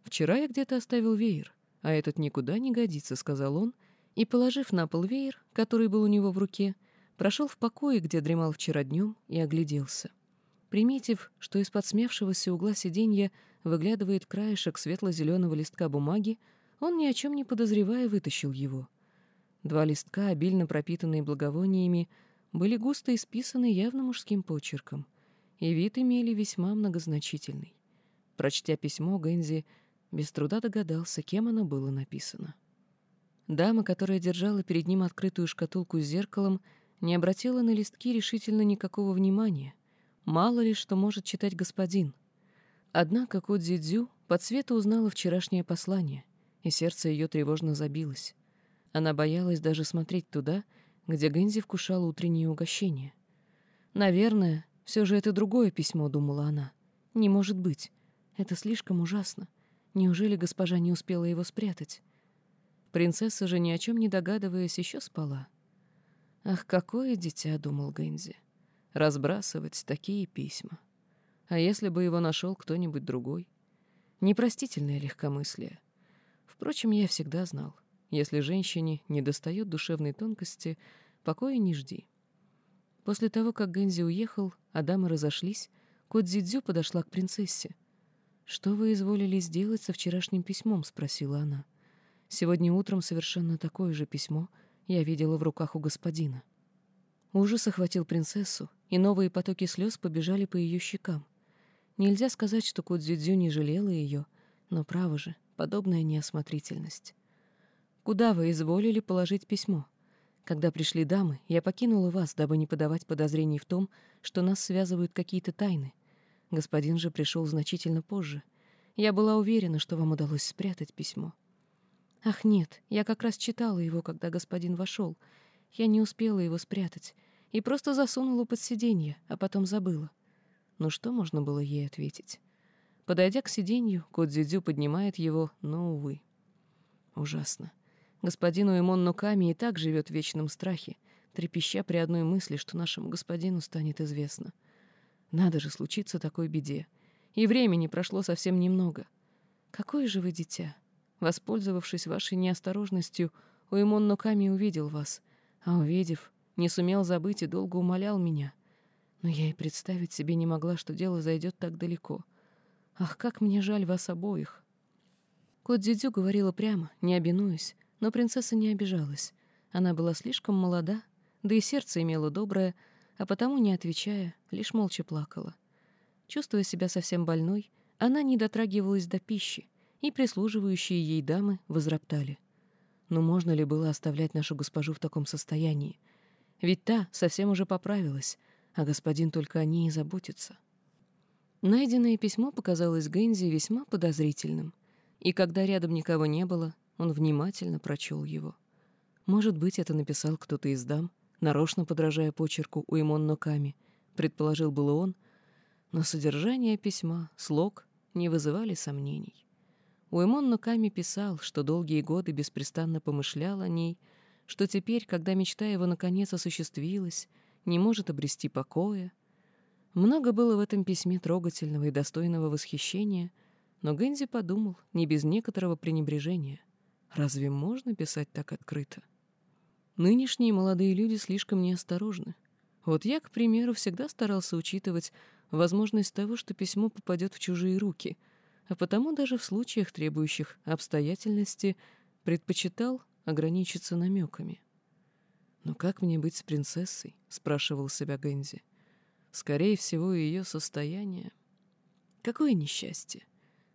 «Вчера я где-то оставил веер, а этот никуда не годится», — сказал он, и, положив на пол веер, который был у него в руке, прошел в покое, где дремал вчера днем, и огляделся. Приметив, что из-под смявшегося угла сиденья выглядывает краешек светло-зеленого листка бумаги, он ни о чем не подозревая вытащил его. Два листка, обильно пропитанные благовониями, были густо исписаны явно мужским почерком, и вид имели весьма многозначительный. Прочтя письмо, Гэнзи без труда догадался, кем оно было написано. Дама, которая держала перед ним открытую шкатулку с зеркалом, не обратила на листки решительно никакого внимания. Мало ли, что может читать господин. Однако Кодзи-Дзю по цвету узнала вчерашнее послание, и сердце ее тревожно забилось. Она боялась даже смотреть туда, где Гэнзи вкушала утреннее угощение. «Наверное, все же это другое письмо», — думала она. «Не может быть. Это слишком ужасно. Неужели госпожа не успела его спрятать?» Принцесса же, ни о чем не догадываясь, еще спала. «Ах, какое дитя!» — думал Гэнзи. «Разбрасывать такие письма. А если бы его нашел кто-нибудь другой? Непростительное легкомыслие. Впрочем, я всегда знал, если женщине недостает душевной тонкости, покоя не жди». После того, как Гэнзи уехал, а дамы разошлись, Кодзидзю подошла к принцессе. «Что вы изволили сделать со вчерашним письмом?» — спросила она. Сегодня утром совершенно такое же письмо я видела в руках у господина. Ужас охватил принцессу, и новые потоки слез побежали по ее щекам. Нельзя сказать, что Кодзюдзю не жалела ее, но, право же, подобная неосмотрительность. «Куда вы изволили положить письмо? Когда пришли дамы, я покинула вас, дабы не подавать подозрений в том, что нас связывают какие-то тайны. Господин же пришел значительно позже. Я была уверена, что вам удалось спрятать письмо. Ах, нет, я как раз читала его, когда господин вошел. Я не успела его спрятать и просто засунула под сиденье, а потом забыла. Ну что можно было ей ответить? Подойдя к сиденью, кот Дзюдзю поднимает его, но, увы. Ужасно. Господин Уэмон Нуками и так живет в вечном страхе, трепеща при одной мысли, что нашему господину станет известно. Надо же случиться такой беде. И времени прошло совсем немного. Какое же вы дитя? Воспользовавшись вашей неосторожностью, Уэмон Ноками увидел вас, а увидев, не сумел забыть и долго умолял меня. Но я и представить себе не могла, что дело зайдет так далеко. Ах, как мне жаль вас обоих!» Кот Дидю говорила прямо, не обинуясь, но принцесса не обижалась. Она была слишком молода, да и сердце имело доброе, а потому, не отвечая, лишь молча плакала. Чувствуя себя совсем больной, она не дотрагивалась до пищи, и прислуживающие ей дамы возроптали. Но можно ли было оставлять нашу госпожу в таком состоянии? Ведь та совсем уже поправилась, а господин только о ней и заботится. Найденное письмо показалось Гэнзи весьма подозрительным, и когда рядом никого не было, он внимательно прочел его. Может быть, это написал кто-то из дам, нарочно подражая почерку у Имон Ноками, предположил было он, но содержание письма, слог не вызывали сомнений. Уэмон Ноками писал, что долгие годы беспрестанно помышлял о ней, что теперь, когда мечта его наконец осуществилась, не может обрести покоя. Много было в этом письме трогательного и достойного восхищения, но Гэнзи подумал, не без некоторого пренебрежения. Разве можно писать так открыто? Нынешние молодые люди слишком неосторожны. Вот я, к примеру, всегда старался учитывать возможность того, что письмо попадет в чужие руки, а потому даже в случаях, требующих обстоятельности, предпочитал ограничиться намеками. «Но как мне быть с принцессой?» — спрашивал себя Гэнзи. «Скорее всего, ее состояние...» Какое несчастье!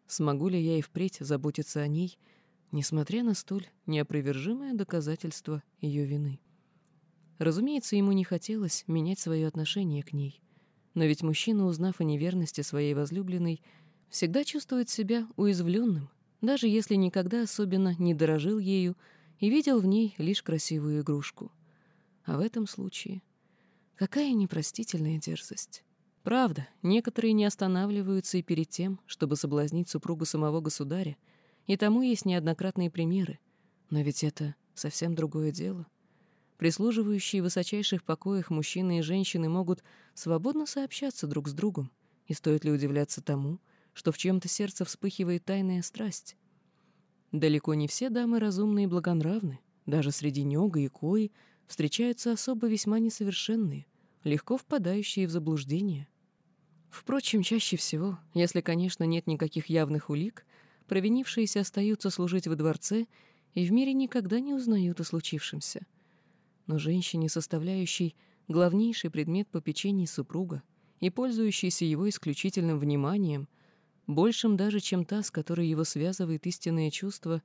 Смогу ли я и впредь заботиться о ней, несмотря на столь неопровержимое доказательство ее вины? Разумеется, ему не хотелось менять свое отношение к ней. Но ведь мужчина, узнав о неверности своей возлюбленной, всегда чувствует себя уязвленным, даже если никогда особенно не дорожил ею и видел в ней лишь красивую игрушку. А в этом случае какая непростительная дерзость. Правда, некоторые не останавливаются и перед тем, чтобы соблазнить супругу самого государя, и тому есть неоднократные примеры. Но ведь это совсем другое дело. Прислуживающие в высочайших покоях мужчины и женщины могут свободно сообщаться друг с другом, и стоит ли удивляться тому, что в чьем-то сердце вспыхивает тайная страсть. Далеко не все дамы разумные и благонравны, даже среди нега и кои встречаются особо весьма несовершенные — легко впадающие в заблуждение. Впрочем, чаще всего, если, конечно, нет никаких явных улик, провинившиеся остаются служить во дворце и в мире никогда не узнают о случившемся. Но женщине, составляющей главнейший предмет попечений супруга и пользующейся его исключительным вниманием, большим даже, чем та, с которой его связывает истинное чувство,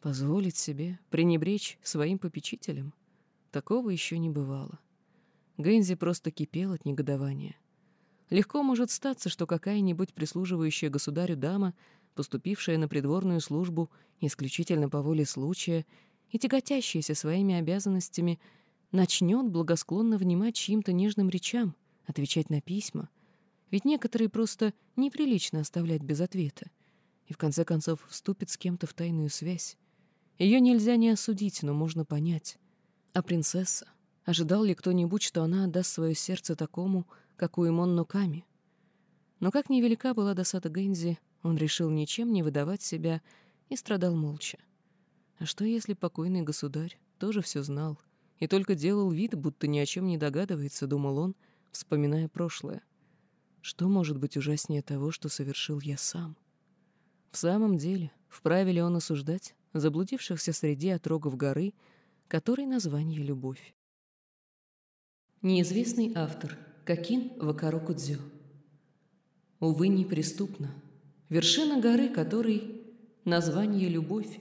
позволить себе пренебречь своим попечителем, такого еще не бывало. Гэнзи просто кипел от негодования. Легко может статься, что какая-нибудь прислуживающая государю дама, поступившая на придворную службу исключительно по воле случая и тяготящаяся своими обязанностями, начнет благосклонно внимать чьим-то нежным речам, отвечать на письма. Ведь некоторые просто неприлично оставлять без ответа. И в конце концов вступит с кем-то в тайную связь. Ее нельзя не осудить, но можно понять. А принцесса? Ожидал ли кто-нибудь, что она отдаст свое сердце такому, как у Имон Нуками? Но как невелика была досада Гэнзи, он решил ничем не выдавать себя и страдал молча. А что, если покойный государь тоже все знал и только делал вид, будто ни о чем не догадывается, думал он, вспоминая прошлое? Что может быть ужаснее того, что совершил я сам? В самом деле, вправе ли он осуждать заблудившихся среди отрогов горы, которой название «Любовь»? Неизвестный автор. Какин Вакарокудзё. Увы, неприступно. Вершина горы, которой название «Любовь»,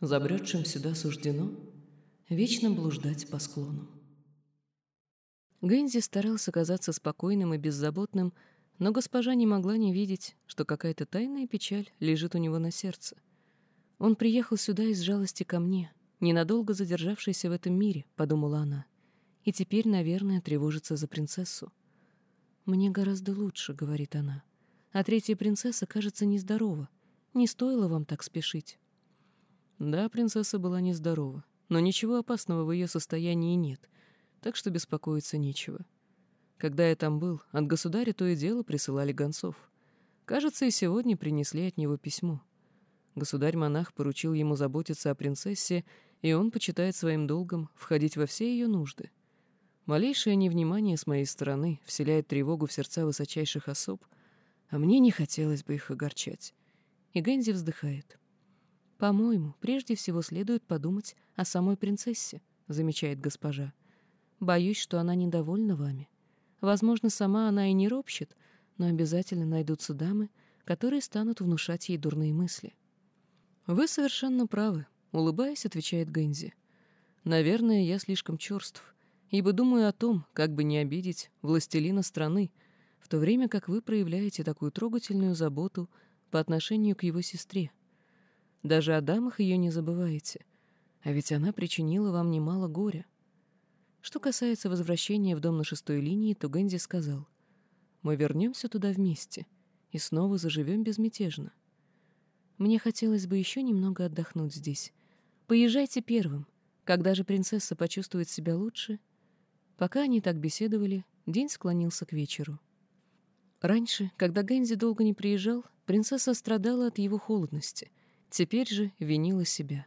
забредшим сюда суждено вечно блуждать по склонам. Гэнзи старался казаться спокойным и беззаботным, но госпожа не могла не видеть, что какая-то тайная печаль лежит у него на сердце. Он приехал сюда из жалости ко мне, ненадолго задержавшийся в этом мире, подумала она и теперь, наверное, тревожится за принцессу. «Мне гораздо лучше», — говорит она. «А третья принцесса, кажется, нездорова. Не стоило вам так спешить». Да, принцесса была нездорова, но ничего опасного в ее состоянии нет, так что беспокоиться нечего. Когда я там был, от государя то и дело присылали гонцов. Кажется, и сегодня принесли от него письмо. Государь-монах поручил ему заботиться о принцессе, и он почитает своим долгом входить во все ее нужды. Малейшее невнимание с моей стороны вселяет тревогу в сердца высочайших особ, а мне не хотелось бы их огорчать. И Гэнзи вздыхает. «По-моему, прежде всего следует подумать о самой принцессе», — замечает госпожа. «Боюсь, что она недовольна вами. Возможно, сама она и не ропщет, но обязательно найдутся дамы, которые станут внушать ей дурные мысли». «Вы совершенно правы», — улыбаясь, отвечает Гэнзи. «Наверное, я слишком черств ибо думаю о том, как бы не обидеть властелина страны, в то время как вы проявляете такую трогательную заботу по отношению к его сестре. Даже о дамах ее не забываете, а ведь она причинила вам немало горя. Что касается возвращения в дом на шестой линии, то Гэнди сказал, «Мы вернемся туда вместе и снова заживем безмятежно. Мне хотелось бы еще немного отдохнуть здесь. Поезжайте первым. Когда же принцесса почувствует себя лучше, Пока они так беседовали, день склонился к вечеру. Раньше, когда Гэнзи долго не приезжал, принцесса страдала от его холодности, теперь же винила себя.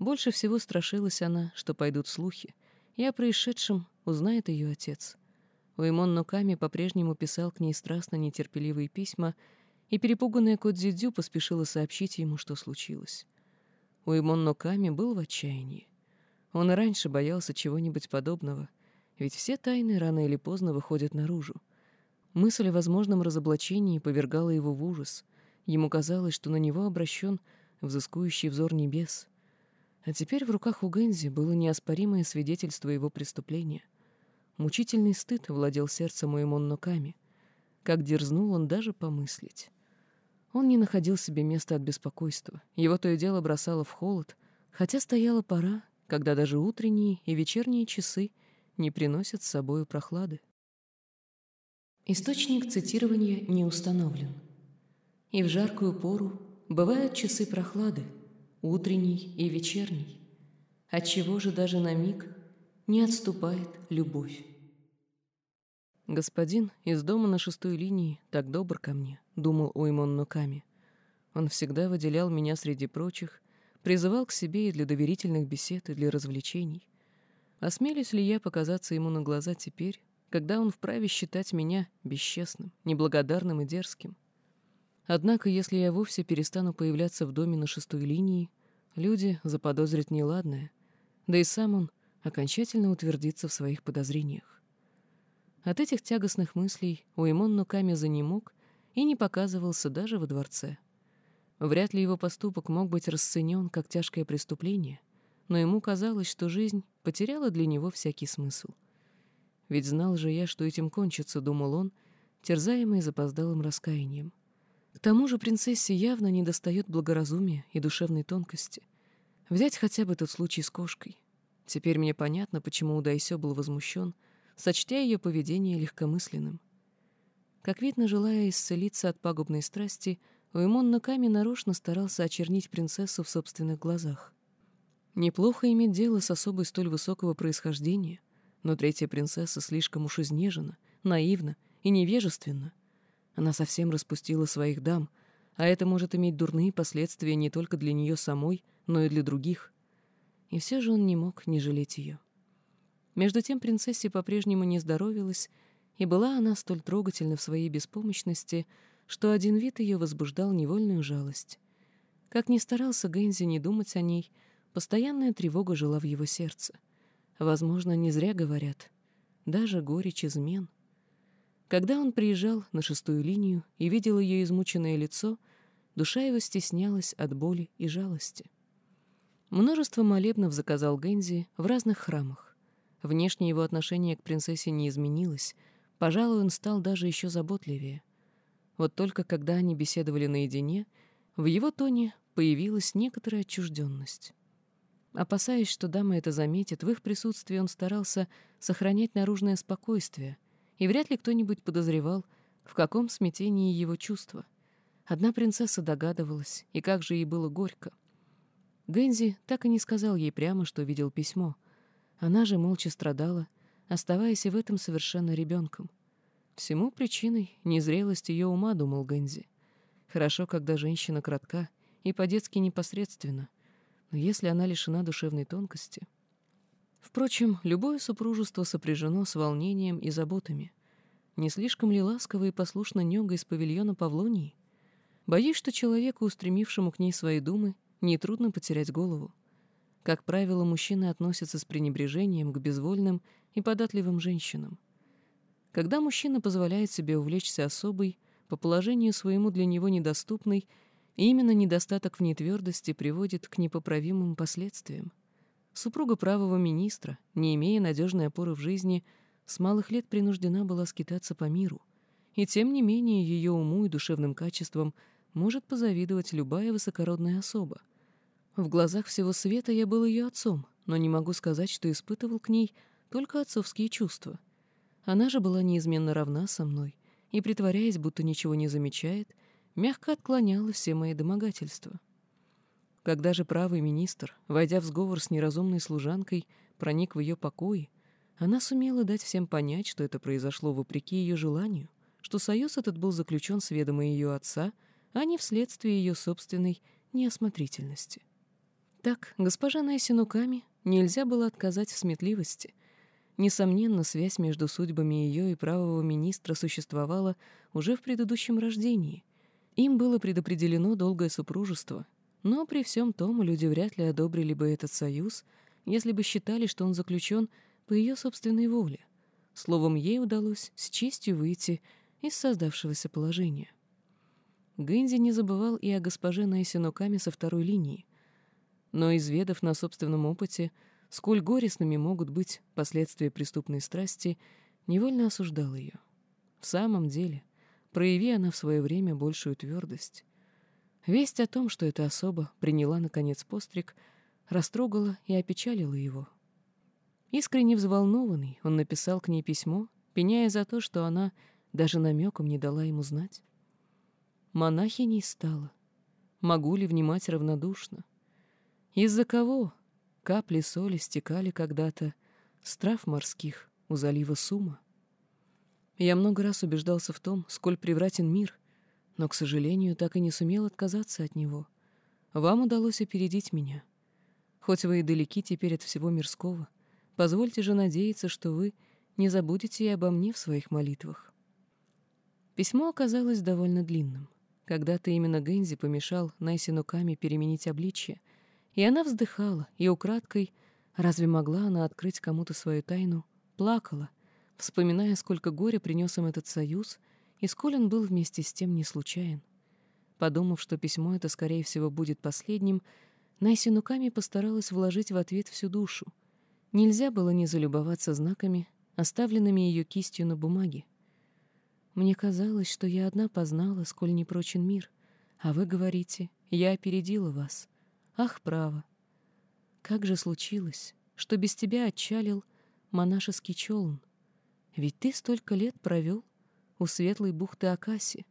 Больше всего страшилась она, что пойдут слухи, и о происшедшем узнает ее отец. Уэмон Ноками по-прежнему писал к ней страстно нетерпеливые письма, и перепуганная Кодзидзю поспешила сообщить ему, что случилось. Уэмон Ноками был в отчаянии. Он и раньше боялся чего-нибудь подобного, ведь все тайны рано или поздно выходят наружу. Мысль о возможном разоблачении повергала его в ужас. Ему казалось, что на него обращен взыскующий взор небес. А теперь в руках у Гэнзи было неоспоримое свидетельство его преступления. Мучительный стыд владел сердцем Уэмон Ноками. Как дерзнул он даже помыслить. Он не находил себе места от беспокойства. Его то и дело бросало в холод, хотя стояла пора, когда даже утренние и вечерние часы не приносят с собою прохлады. Источник цитирования не установлен. И в жаркую пору бывают часы прохлады, утренний и вечерний, отчего же даже на миг не отступает любовь. «Господин из дома на шестой линии так добр ко мне», — думал Уймон Нуками. Он всегда выделял меня среди прочих, призывал к себе и для доверительных бесед, и для развлечений. Осмелюсь ли я показаться ему на глаза теперь, когда он вправе считать меня бесчестным, неблагодарным и дерзким? Однако, если я вовсе перестану появляться в доме на шестой линии, люди заподозрят неладное, да и сам он окончательно утвердится в своих подозрениях. От этих тягостных мыслей Уимон Нуками занемог и не показывался даже во дворце. Вряд ли его поступок мог быть расценен как тяжкое преступление, но ему казалось, что жизнь потеряла для него всякий смысл. Ведь знал же я, что этим кончится, думал он, терзаемый запоздалым раскаянием. К тому же принцессе явно недостает благоразумия и душевной тонкости. Взять хотя бы тот случай с кошкой. Теперь мне понятно, почему Удайсё был возмущен, сочтя ее поведение легкомысленным. Как видно, желая исцелиться от пагубной страсти, Уэмон Наками нарочно старался очернить принцессу в собственных глазах. Неплохо иметь дело с особой столь высокого происхождения, но третья принцесса слишком уж изнежена, наивна и невежественна. Она совсем распустила своих дам, а это может иметь дурные последствия не только для нее самой, но и для других. И все же он не мог не жалеть ее. Между тем принцессе по-прежнему не здоровилась, и была она столь трогательна в своей беспомощности, что один вид ее возбуждал невольную жалость. Как ни старался Гэнзи не думать о ней, постоянная тревога жила в его сердце. Возможно, не зря говорят. Даже горечь измен. Когда он приезжал на шестую линию и видел ее измученное лицо, душа его стеснялась от боли и жалости. Множество молебнов заказал Гэнзи в разных храмах. Внешне его отношение к принцессе не изменилось, пожалуй, он стал даже еще заботливее — вот только когда они беседовали наедине, в его тоне появилась некоторая отчужденность. Опасаясь, что дама это заметит, в их присутствии он старался сохранять наружное спокойствие, и вряд ли кто-нибудь подозревал, в каком смятении его чувства. Одна принцесса догадывалась, и как же ей было горько. Гэнзи так и не сказал ей прямо, что видел письмо. Она же молча страдала, оставаясь и в этом совершенно ребенком. Всему причиной незрелость ее ума, думал Гэнзи. Хорошо, когда женщина кратка и по-детски непосредственно, но если она лишена душевной тонкости... Впрочем, любое супружество сопряжено с волнением и заботами. Не слишком ли ласково и послушно Нега из павильона Павлонии? Боюсь, что человеку, устремившему к ней свои думы, нетрудно потерять голову. Как правило, мужчины относятся с пренебрежением к безвольным и податливым женщинам. Когда мужчина позволяет себе увлечься особой, по положению своему для него недоступной, именно недостаток в нетвердости приводит к непоправимым последствиям. Супруга правого министра, не имея надежной опоры в жизни, с малых лет принуждена была скитаться по миру, и тем не менее ее уму и душевным качествам может позавидовать любая высокородная особа. В глазах всего света я был ее отцом, но не могу сказать, что испытывал к ней только отцовские чувства — она же была неизменно равна со мной и, притворяясь, будто ничего не замечает, мягко отклоняла все мои домогательства. Когда же правый министр, войдя в сговор с неразумной служанкой, проник в ее покои, она сумела дать всем понять, что это произошло вопреки ее желанию, что союз этот был заключен с ведома ее отца, а не вследствие ее собственной неосмотрительности. Так, госпожа Найсинуками нельзя было отказать в сметливости, Несомненно, связь между судьбами ее и правого министра существовала уже в предыдущем рождении. Им было предопределено долгое супружество, но при всем том люди вряд ли одобрили бы этот союз, если бы считали, что он заключен по ее собственной воле. Словом, ей удалось с честью выйти из создавшегося положения. Гэнди не забывал и о госпоже Найсинуками со второй линии, но, изведав на собственном опыте, сколь горестными могут быть последствия преступной страсти, невольно осуждал ее. В самом деле, прояви она в свое время большую твердость. Весть о том, что эта особа приняла, наконец, постриг, растрогала и опечалила его. Искренне взволнованный, он написал к ней письмо, пеняя за то, что она даже намеком не дала ему знать. Монахиней стала. Могу ли внимать равнодушно? Из-за кого капли соли стекали когда-то с трав морских у залива Сума? Я много раз убеждался в том, сколь превратен мир, но, к сожалению, так и не сумел отказаться от него. Вам удалось опередить меня. Хоть вы и далеки теперь от всего мирского, позвольте же надеяться, что вы не забудете и обо мне в своих молитвах. Письмо оказалось довольно длинным. Когда-то именно Гэнзи помешал Найсину Ками переменить обличье, и она вздыхала, и украдкой, разве могла она открыть кому-то свою тайну, плакала, вспоминая, сколько горя принес им этот союз и сколь был вместе с тем не случайен. Подумав, что письмо это, скорее всего, будет последним, Найси Ками постаралась вложить в ответ всю душу. Нельзя было не залюбоваться знаками, оставленными ее кистью на бумаге. Мне казалось, что я одна познала, сколь непрочен мир, а вы говорите, я опередила вас. Ах, право! Как же случилось, что без тебя отчалил монашеский челн? Ведь ты столько лет провел у светлой бухты Акаси.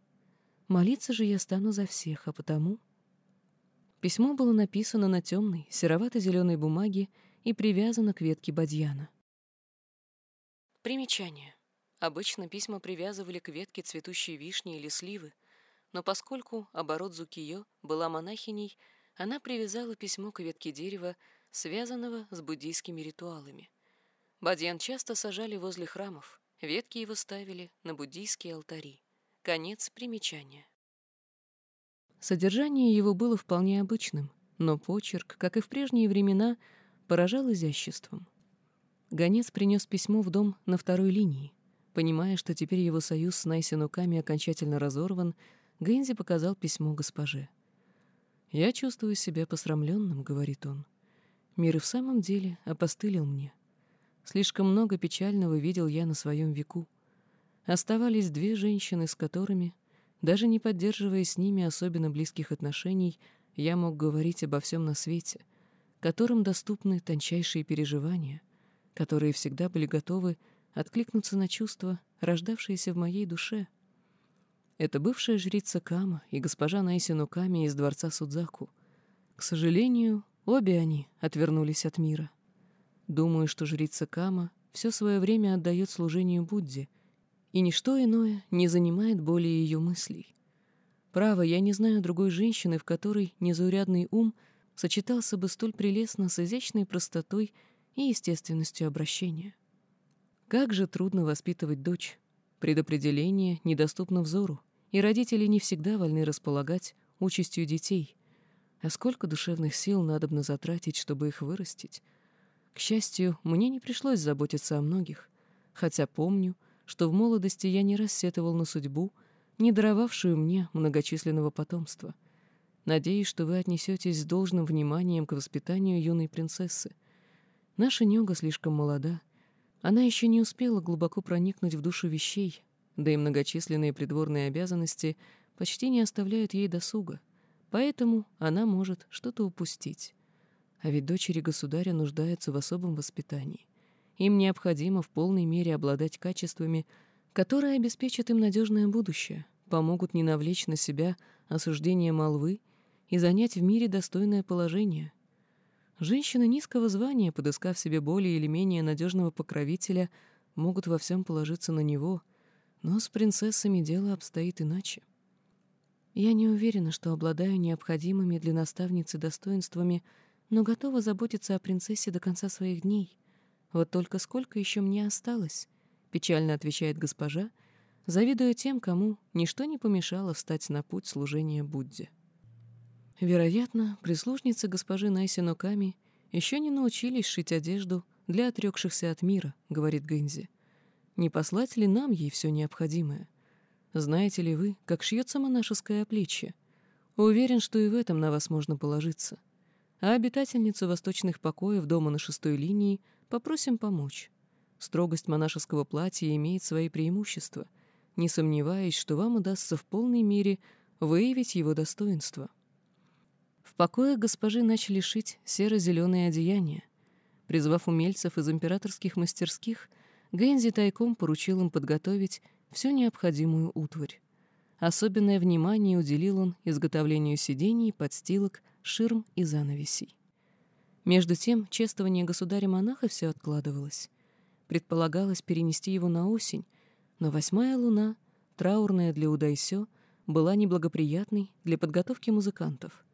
Молиться же я стану за всех, а потому... Письмо было написано на темной, серовато-зеленой бумаге и привязано к ветке бадьяна. Примечание. Обычно письма привязывали к ветке цветущей вишни или сливы, но поскольку оборот Зукиё была монахиней, она привязала письмо к ветке дерева, связанного с буддийскими ритуалами. Бадьян часто сажали возле храмов, ветки его ставили на буддийские алтари. Конец примечания. Содержание его было вполне обычным, но почерк, как и в прежние времена, поражал изяществом. Гонец принес письмо в дом на второй линии. Понимая, что теперь его союз с Найсинуками окончательно разорван, Гэнзи показал письмо госпоже. «Я чувствую себя посрамленным», — говорит он. «Мир и в самом деле опостылил мне. Слишком много печального видел я на своем веку. Оставались две женщины, с которыми, даже не поддерживая с ними особенно близких отношений, я мог говорить обо всем на свете, которым доступны тончайшие переживания, которые всегда были готовы откликнуться на чувства, рождавшиеся в моей душе — это бывшая жрица Кама и госпожа Найсину Ками из дворца Судзаку. К сожалению, обе они отвернулись от мира. Думаю, что жрица Кама все свое время отдает служению Будде, и ничто иное не занимает более ее мыслей. Право, я не знаю другой женщины, в которой незаурядный ум сочетался бы столь прелестно с изящной простотой и естественностью обращения. Как же трудно воспитывать дочь. Предопределение недоступно взору и родители не всегда вольны располагать участью детей. А сколько душевных сил надобно затратить, чтобы их вырастить? К счастью, мне не пришлось заботиться о многих, хотя помню, что в молодости я не рассетовал на судьбу, не даровавшую мне многочисленного потомства. Надеюсь, что вы отнесетесь с должным вниманием к воспитанию юной принцессы. Наша Нёга слишком молода. Она еще не успела глубоко проникнуть в душу вещей, да и многочисленные придворные обязанности почти не оставляют ей досуга, поэтому она может что-то упустить. А ведь дочери государя нуждаются в особом воспитании. Им необходимо в полной мере обладать качествами, которые обеспечат им надежное будущее, помогут не навлечь на себя осуждение молвы и занять в мире достойное положение. Женщины низкого звания, подыскав себе более или менее надежного покровителя, могут во всем положиться на него — но с принцессами дело обстоит иначе. Я не уверена, что обладаю необходимыми для наставницы достоинствами, но готова заботиться о принцессе до конца своих дней. Вот только сколько еще мне осталось?» — печально отвечает госпожа, завидуя тем, кому ничто не помешало встать на путь служения Будде. Вероятно, прислужницы госпожи Найси Ноками еще не научились шить одежду для отрекшихся от мира, говорит Гэнзи. Не послать ли нам ей все необходимое? Знаете ли вы, как шьется монашеское оплечье? Уверен, что и в этом на вас можно положиться. А обитательницу восточных покоев дома на шестой линии попросим помочь. Строгость монашеского платья имеет свои преимущества, не сомневаясь, что вам удастся в полной мере выявить его достоинство. В покое госпожи начали шить серо-зеленые одеяния. Призвав умельцев из императорских мастерских, Гэнзи тайком поручил им подготовить всю необходимую утварь. Особенное внимание уделил он изготовлению сидений, подстилок, ширм и занавесей. Между тем, чествование государя-монаха все откладывалось. Предполагалось перенести его на осень, но восьмая луна, траурная для Удайсё, была неблагоприятной для подготовки музыкантов.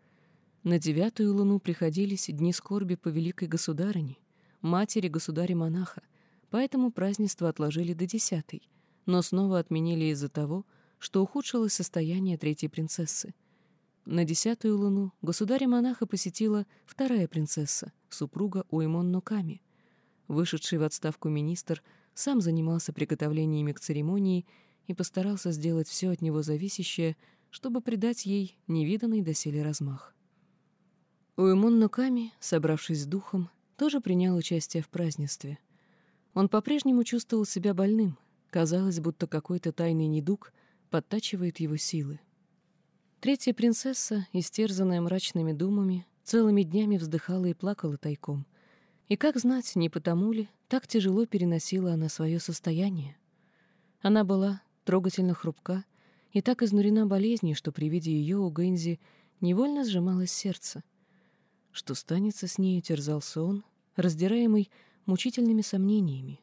На девятую луну приходились дни скорби по великой государыне, матери государя-монаха, поэтому празднество отложили до десятой, но снова отменили из-за того, что ухудшилось состояние третьей принцессы. На десятую луну государя-монаха посетила вторая принцесса, супруга Уэмон Нуками. Вышедший в отставку министр сам занимался приготовлениями к церемонии и постарался сделать все от него зависящее, чтобы придать ей невиданный доселе размах. Уэмон Нуками, собравшись с духом, тоже принял участие в празднестве. Он по-прежнему чувствовал себя больным, казалось, будто какой-то тайный недуг подтачивает его силы. Третья принцесса, истерзанная мрачными думами, целыми днями вздыхала и плакала тайком. И как знать, не потому ли, так тяжело переносила она свое состояние. Она была трогательно хрупка и так изнурена болезнью, что при виде ее у Гэнзи невольно сжималось сердце. Что станется с нею, терзался он, раздираемый мучительными сомнениями.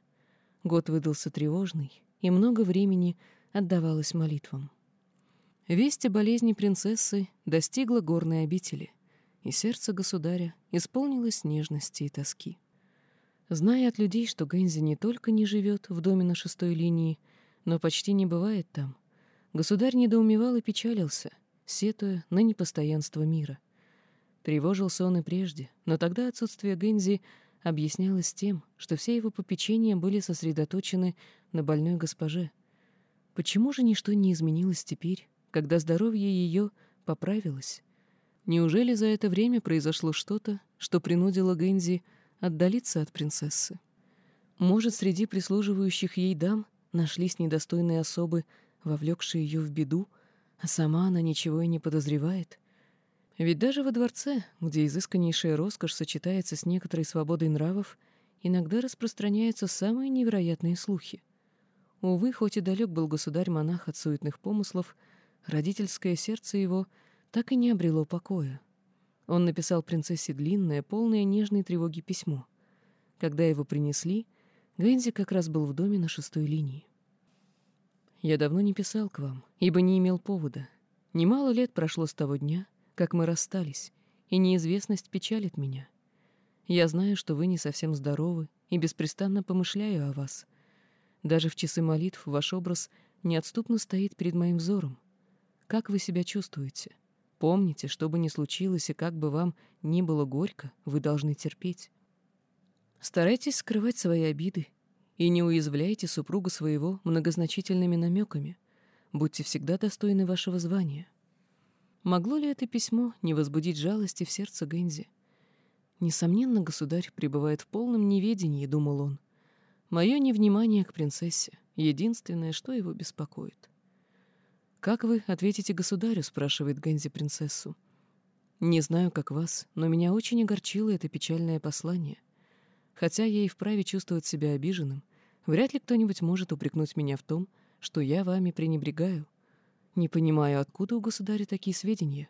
Год выдался тревожный, и много времени отдавалось молитвам. Весть о болезни принцессы достигла горной обители, и сердце государя исполнилось нежности и тоски. Зная от людей, что Гэнзи не только не живет в доме на шестой линии, но почти не бывает там, государь недоумевал и печалился, сетуя на непостоянство мира — Тревожился он и прежде, но тогда отсутствие Гэнзи объяснялось тем, что все его попечения были сосредоточены на больной госпоже. Почему же ничто не изменилось теперь, когда здоровье ее поправилось? Неужели за это время произошло что-то, что принудило Гэнзи отдалиться от принцессы? Может, среди прислуживающих ей дам нашлись недостойные особы, вовлекшие ее в беду, а сама она ничего и не подозревает? Ведь даже во дворце, где изысканнейшая роскошь сочетается с некоторой свободой нравов, иногда распространяются самые невероятные слухи. Увы, хоть и далек был государь-монах от суетных помыслов, родительское сердце его так и не обрело покоя. Он написал принцессе длинное, полное нежной тревоги письмо. Когда его принесли, Гэнзи как раз был в доме на шестой линии. «Я давно не писал к вам, ибо не имел повода. Немало лет прошло с того дня, как мы расстались, и неизвестность печалит меня. Я знаю, что вы не совсем здоровы, и беспрестанно помышляю о вас. Даже в часы молитв ваш образ неотступно стоит перед моим взором. Как вы себя чувствуете? Помните, что бы ни случилось и как бы вам ни было горько, вы должны терпеть. Старайтесь скрывать свои обиды и не уязвляйте супруга своего многозначительными намеками. Будьте всегда достойны вашего звания. Могло ли это письмо не возбудить жалости в сердце Гэнзи? Несомненно, государь пребывает в полном неведении, думал он. Мое невнимание к принцессе — единственное, что его беспокоит. «Как вы ответите государю?» — спрашивает Гэнзи принцессу. «Не знаю, как вас, но меня очень огорчило это печальное послание. Хотя я и вправе чувствовать себя обиженным, вряд ли кто-нибудь может упрекнуть меня в том, что я вами пренебрегаю. Не понимаю, откуда у государя такие сведения.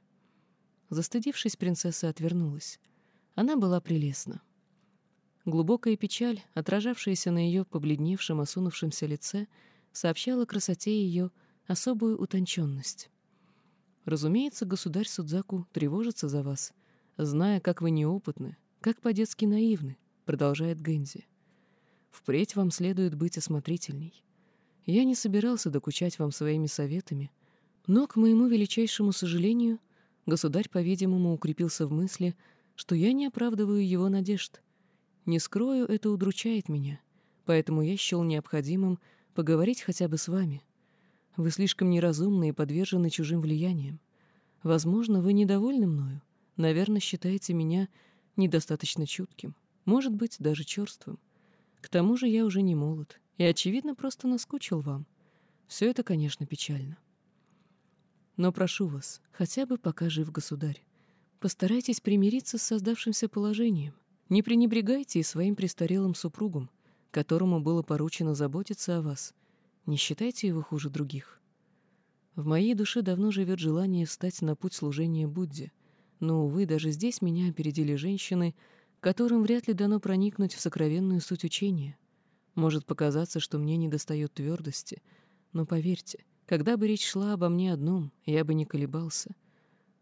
Застыдившись, принцесса отвернулась. Она была прелестна. Глубокая печаль, отражавшаяся на ее побледневшем, осунувшемся лице, сообщала красоте ее особую утонченность. Разумеется, государь Судзаку тревожится за вас, зная, как вы неопытны, как по-детски наивны, продолжает Гэнзи. Впредь вам следует быть осмотрительней. Я не собирался докучать вам своими советами, но, к моему величайшему сожалению, государь, по-видимому, укрепился в мысли, что я не оправдываю его надежд. Не скрою, это удручает меня, поэтому я счел необходимым поговорить хотя бы с вами. Вы слишком неразумны и подвержены чужим влияниям. Возможно, вы недовольны мною, наверное, считаете меня недостаточно чутким, может быть, даже черствым. К тому же я уже не молод и, очевидно, просто наскучил вам. Все это, конечно, печально. Но прошу вас, хотя бы пока жив государь, постарайтесь примириться с создавшимся положением. Не пренебрегайте и своим престарелым супругом, которому было поручено заботиться о вас. Не считайте его хуже других. В моей душе давно живет желание встать на путь служения Будде, но, увы, даже здесь меня опередили женщины, которым вряд ли дано проникнуть в сокровенную суть учения. Может показаться, что мне недостает твердости, но поверьте, когда бы речь шла обо мне одном, я бы не колебался.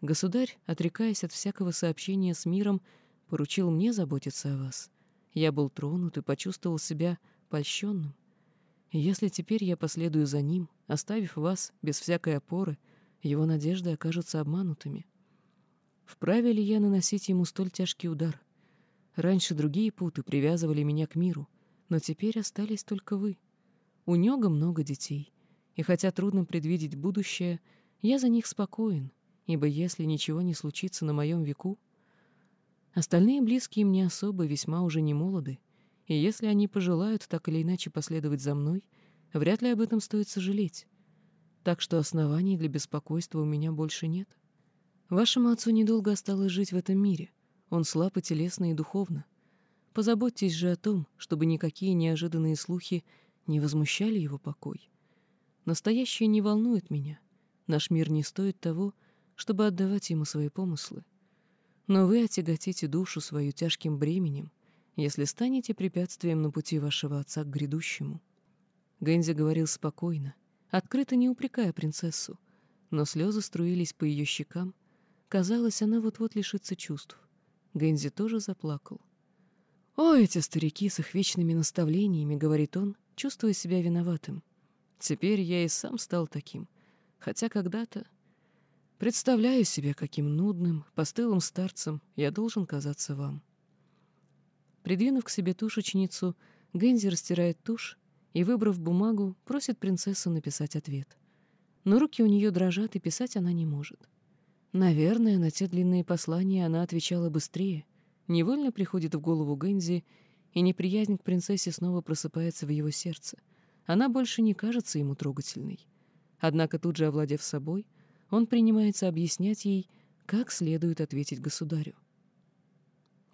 Государь, отрекаясь от всякого сообщения с миром, поручил мне заботиться о вас. Я был тронут и почувствовал себя польщенным. Если теперь я последую за ним, оставив вас без всякой опоры, его надежды окажутся обманутыми. Вправе ли я наносить ему столь тяжкий удар? Раньше другие путы привязывали меня к миру, но теперь остались только вы. У Нега много детей, и хотя трудно предвидеть будущее, я за них спокоен, ибо если ничего не случится на моем веку, остальные близкие мне особо весьма уже не молоды, и если они пожелают так или иначе последовать за мной, вряд ли об этом стоит сожалеть. Так что оснований для беспокойства у меня больше нет. Вашему отцу недолго осталось жить в этом мире. Он слаб и телесно, и духовно. Позаботьтесь же о том, чтобы никакие неожиданные слухи не возмущали его покой. Настоящее не волнует меня. Наш мир не стоит того, чтобы отдавать ему свои помыслы. Но вы отяготите душу свою тяжким бременем, если станете препятствием на пути вашего отца к грядущему». Гэнзи говорил спокойно, открыто не упрекая принцессу, но слезы струились по ее щекам. Казалось, она вот-вот лишится чувств. Гэнзи тоже заплакал. «О, эти старики с их вечными наставлениями», — говорит он, чувствуя себя виноватым. «Теперь я и сам стал таким, хотя когда-то...» Представляю себе, каким нудным, постылым старцем я должен казаться вам. Придвинув к себе тушечницу, Гэнзи растирает тушь и, выбрав бумагу, просит принцессу написать ответ. Но руки у нее дрожат, и писать она не может. Наверное, на те длинные послания она отвечала быстрее. Невольно приходит в голову Гэнзи, и неприязнь к принцессе снова просыпается в его сердце. Она больше не кажется ему трогательной. Однако тут же, овладев собой, он принимается объяснять ей, как следует ответить государю.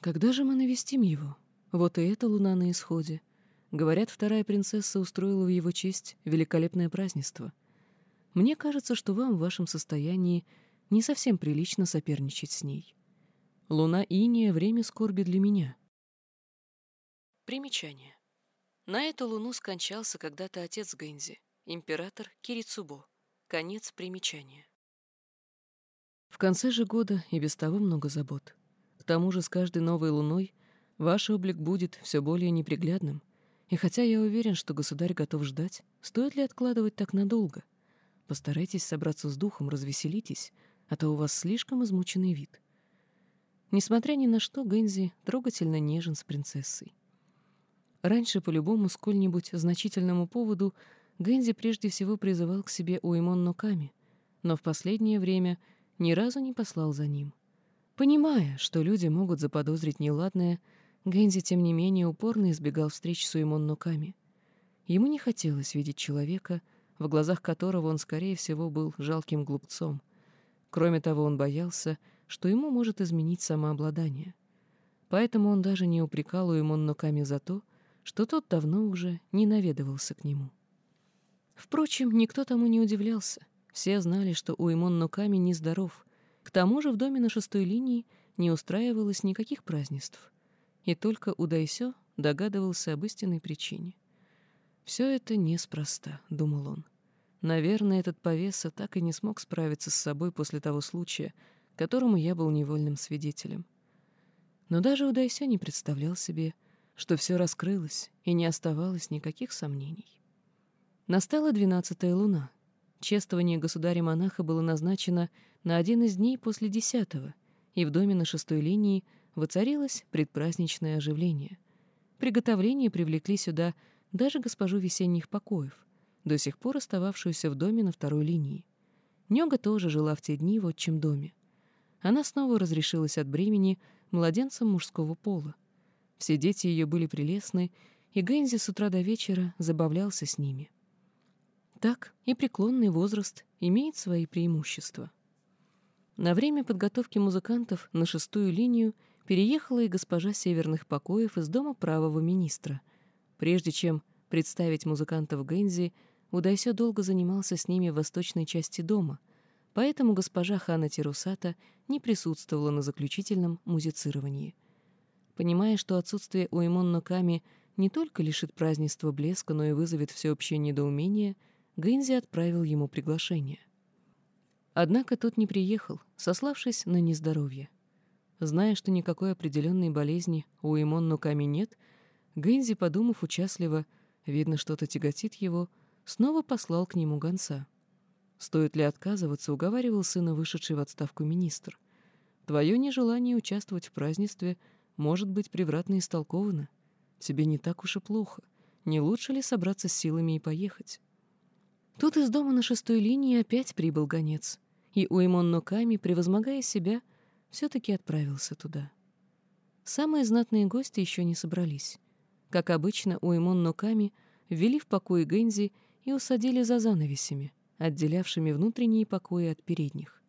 Когда же мы навестим его? Вот и эта луна на исходе. Говорят, вторая принцесса устроила в его честь великолепное празднество. Мне кажется, что вам в вашем состоянии не совсем прилично соперничать с ней. Луна иния — время скорби для меня. Примечание. На эту луну скончался когда-то отец Гэнзи, император Кирицубо. Конец примечания. В конце же года и без того много забот тому же с каждой новой луной ваш облик будет все более неприглядным, и хотя я уверен, что государь готов ждать, стоит ли откладывать так надолго? Постарайтесь собраться с духом, развеселитесь, а то у вас слишком измученный вид. Несмотря ни на что, Гэнзи трогательно нежен с принцессой. Раньше по любому сколь-нибудь значительному поводу Гэнзи прежде всего призывал к себе Уэмон Ноками, но в последнее время ни разу не послал за ним — Понимая, что люди могут заподозрить неладное, Гэнзи, тем не менее, упорно избегал встреч с Уэмон Ноками. Ему не хотелось видеть человека, в глазах которого он, скорее всего, был жалким глупцом. Кроме того, он боялся, что ему может изменить самообладание. Поэтому он даже не упрекал Уэмон Ноками за то, что тот давно уже не наведывался к нему. Впрочем, никто тому не удивлялся. Все знали, что Уэмон Ноками нездоров, к тому же в доме на шестой линии не устраивалось никаких празднеств, и только Удайсё догадывался об истинной причине. «Все это неспроста», — думал он. «Наверное, этот повеса так и не смог справиться с собой после того случая, которому я был невольным свидетелем». Но даже Удайсё не представлял себе, что все раскрылось, и не оставалось никаких сомнений. Настала двенадцатая луна. Чествование государя-монаха было назначено на один из дней после десятого, и в доме на шестой линии воцарилось предпраздничное оживление. Приготовления привлекли сюда даже госпожу весенних покоев, до сих пор остававшуюся в доме на второй линии. Нега тоже жила в те дни в отчим доме. Она снова разрешилась от бремени младенцам мужского пола. Все дети ее были прелестны, и Гэнзи с утра до вечера забавлялся с ними. Так и преклонный возраст имеет свои преимущества. На время подготовки музыкантов на шестую линию переехала и госпожа северных покоев из дома правого министра. Прежде чем представить музыкантов Гэнзи, Удайсё долго занимался с ними в восточной части дома, поэтому госпожа Хана Тирусата не присутствовала на заключительном музицировании. Понимая, что отсутствие Уэмон Ноками не только лишит празднества блеска, но и вызовет всеобщее недоумение, Гэнзи отправил ему приглашение. Однако тот не приехал, сославшись на нездоровье. Зная, что никакой определенной болезни у Имон Нуками нет, Гэнзи, подумав участливо, видно, что-то тяготит его, снова послал к нему гонца. Стоит ли отказываться, уговаривал сына вышедший в отставку министр. Твое нежелание участвовать в празднестве может быть превратно истолковано. Тебе не так уж и плохо. Не лучше ли собраться с силами и поехать? Тут из дома на шестой линии опять прибыл гонец, и Уэмон Ноками, превозмогая себя, все-таки отправился туда. Самые знатные гости еще не собрались. Как обычно, Уэмон Ноками ввели в покои Гэнзи и усадили за занавесями, отделявшими внутренние покои от передних.